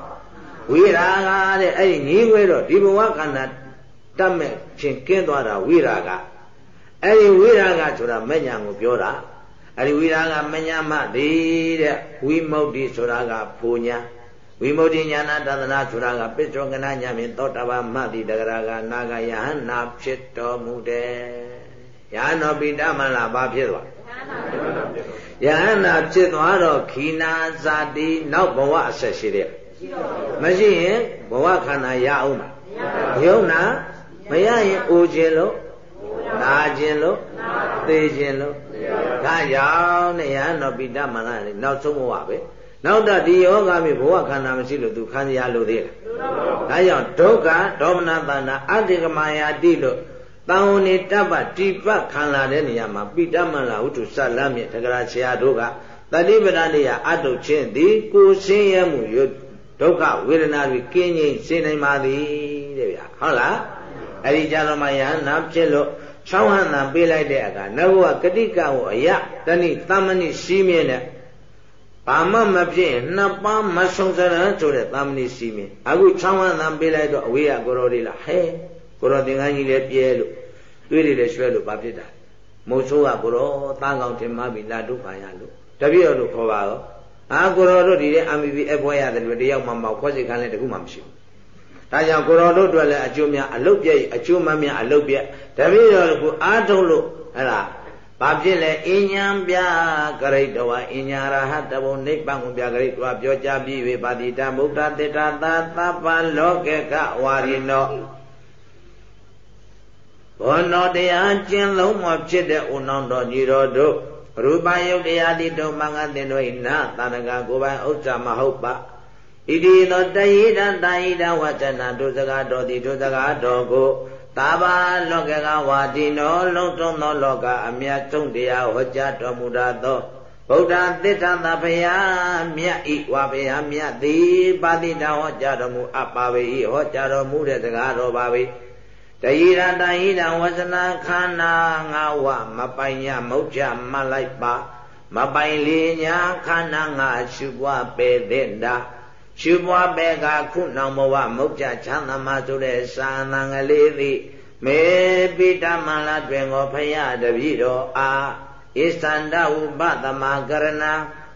[SPEAKER 1] ဝိရာဂတဲ့အဲ့ဒီညီငွေတော့ဒီဘဝခန္ဓာ တတ်မဲ့ဖြင့်ကင်းသွားတာဝိရာဂအဲ့ဒီဝိရာဂဆိုတာမညာကိုပြောတာအဲ့ဒီဝိရာဂမညာမသည်တဲ့ဝိမု ക്തി ဆိုတာကဖူညာဝိမု ക്തി ညာနာတသနာဆိုတာကပိစ္ဆောကနာညာဖြင့်သောတာပန်မတိတဂရကနာဂယဟနာဖြစ်တော်မူတယ်ယဟနောပိတမလာဘာဖြစ်သွားယဟနာဖြစ်သွားတော့ခိနာဇာတိနောက်ဘဝအဆက်ရှိတဲ့မရှိရင်ဘဝခန္ဓာရအောင်မယုံနာ မရရင်အိုခြင်းလို့နာခြင်းလို့သေခြင်းလို့ဒါကြောင့်နေရတော့ပိတမလာနောက်ဆုံးဘဝပဲနောက်တော့ဒီယောဂမြေဘဝခန္ဓာမရှိလို့သူခံရလို့သေးလားဒါကြောင့်ဒုက္ခဒေါမနတဏအတ္တိကမာယာတိလို့တန်ဝနေတပ္ပတိပတ်ခံလာတဲ့နေရာမှာပိတမလာဝတ္ထုစလမ်းမြင့်တက္ကရာဆရာတို့ကတတိပဒနေယအတုချင်းသည်ကိုဆင်းရဲမှုယဒုက္ခဝေဒနာတွေကင်းငြိမ်းရှင်းနိုင်ပါသည်တဲ့ဗျာဟုတ်လား အဲ့ဒီကြတော့မှယဟနာဖြစ်လို့ချောင်းဟန်သာပေးလိုက်တဲ့အခါနဘဝကတိကဝအယတဏိသမ္မဏိရှိမြင့်တဲ့ဘာမှမဖြစ်ရင်နှစ်ပါးမဆုံးစရန်ဆိုတဲ့သမဏိရှိမြင်အခုချောင်းဝမ်းသာပေးလိုက်တော့အဝေးကကိုရော်လေးလားဟဲကိုရော်သင်္ကန်းကြီးလည်းပြဲလို့တွေးတွေလည်းရွှဲလို့ဘာဖြစ်တာမုတ်ဆိုးကကိုရောသားကောင်တင်မပြီလာတို့ပါရလို့တပြည့်လို့ခေါ်ပါတော့အာကိုရော်တို့ဒီတဲ့ MBB အပွဲရတယ်လို့တယောက်မှမခွက်စိတ်ခန်းလည်းတခုမှမရှိဘူး ဒါကြောင့်ကိုရော်တို့အတွက်လည်းအကျိုးများအလုတ်ပြည့်အကျိုးမများအလုတ်ပြည့်တပြည့်တော့ကိုအားထုတ်လို့ဟဲ့လားဘာဖြစ်လဲအញ្ញံပြဂရိတဝအញ្ញာရဟတဘုံနိဗ္ဗာန်ကိုပြဂရိတဝပြောကြပြီးဝေပါတိတမုဒ္ဒတေတသာသဗ္ဗလောကေကဝါရိနောဘောနောတရားကျင့်လုံးမဖြစ်တဲ့ဥနောင်တော်ကြီးတော်တို့ရူပယုတ်တရားတိတုံမင်္ဂတင်တို့၏နာတဏ္ဍကကိုယ်ပိုင်ဥစ္စာမဟုတ်ပါ ဣတိသောတယေတတာဣဒဝចနာဒုစကားတော်သည်ဒုစကားတော်ကိုသာဘာလောကကဝါဒီနောလုံးတုံးသောလောကအမြတ်ဆုံးတရားဟောကြားတော်မူသောဗုဒ္ဓသစ္စာသဗယမြတ်ဤဝါဘယမြတ်သည်ပါတိတဟောကြားတော်မူအပ်ပါ၏ဟောကြားတော်မူတဲ့စကားတော်ပါ၏တတယိရတဟိတဝဇနာခန္ဓာငါဝမပိုင်ညမုတ်ချမလိုက်ပါ မပိုင်လေညာခန္ဓာငါရှုပွားပေတဲ့တာ ရှုပွားပေကခုနောင်ဘဝမုတ်ချချမ်းသာမှဆိုတဲ့သာသံကလေးသည်မေပိတမန္လတွင်ကိုဖရာတပည့်တော်အားဣသန္တဥပသမကရဏ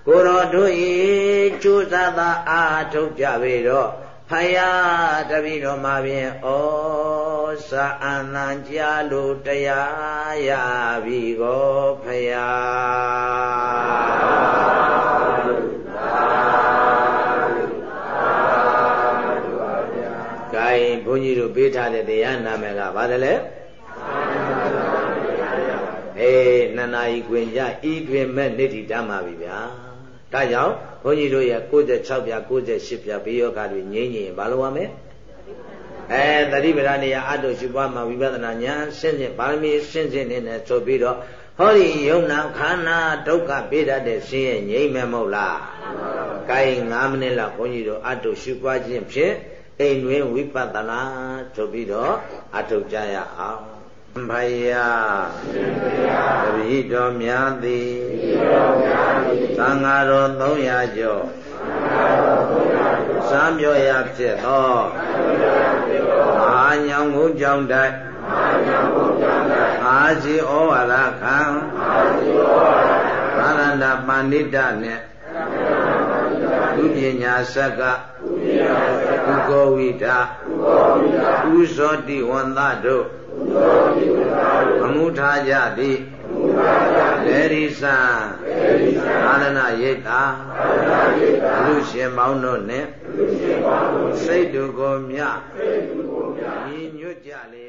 [SPEAKER 1] ကိုတော်တို့ဤကျိုးစားသာအာထုတ်ကြပေတော့ဖယားတပည့်တော်မှာဖြင့်ဩစာအန္တန်ကြလို့တရားရပြီကိုဖယား န်းကြီးတို့ပေးထားတဲ့တရားနာမည်ကဘာလဲအေးနှစ်နာရီခွင်ကြဤတွင်မဲ့နေတိတတ်မှာပြီဗျာဒါကြောင့်ဘုန်းကြီးတို့ရဲ့96ပြ98ပြဘေးယောဂတွေငြိမ့်ငြိမ်ဘာလို့ရမလဲအဲတတိပဒနေယအတုရှိပွားမှာဝိပဿနာဉာဏ်ရှင်းရှင်းပါရမီရှင်းရှင်းနေနဲ့ဆိုပြီးတော့ဟောဒီယုံနာခန္ဓာဒုက္ခပေးတတ်တဲ့ရှင်းရဲ့ငြိမ့်မယ်မဟုတ်လား။ကိုင်း9မိနစ်လောက်ဘုန်းကြီးတို့အတုရှိပွားခြင်းဖြင့် အိမ်တွင်ဝိပဿနာဆိုပြီးတော့အထုတ်ကြရအောင်။ဖယားတပည့်တော်များသည်သံဃာတော်300ကျော်စမ်းပြောရဖြစ်သောမဟာညောင်ကိုကြောင့်တိုက်အာဇီဩဝါဒခံသာရဏပန္နိတနဲ့သူပညာဆက်က ဥကောဝိဒဥဇောတိဝန္တတို့အမှုထားကြသည်လေရိသံအာရဏရိတ်တာလူရှင်ပေါင်းတို့နဲ့စိတ်တူကိုမြညီညွတ်ကြလေ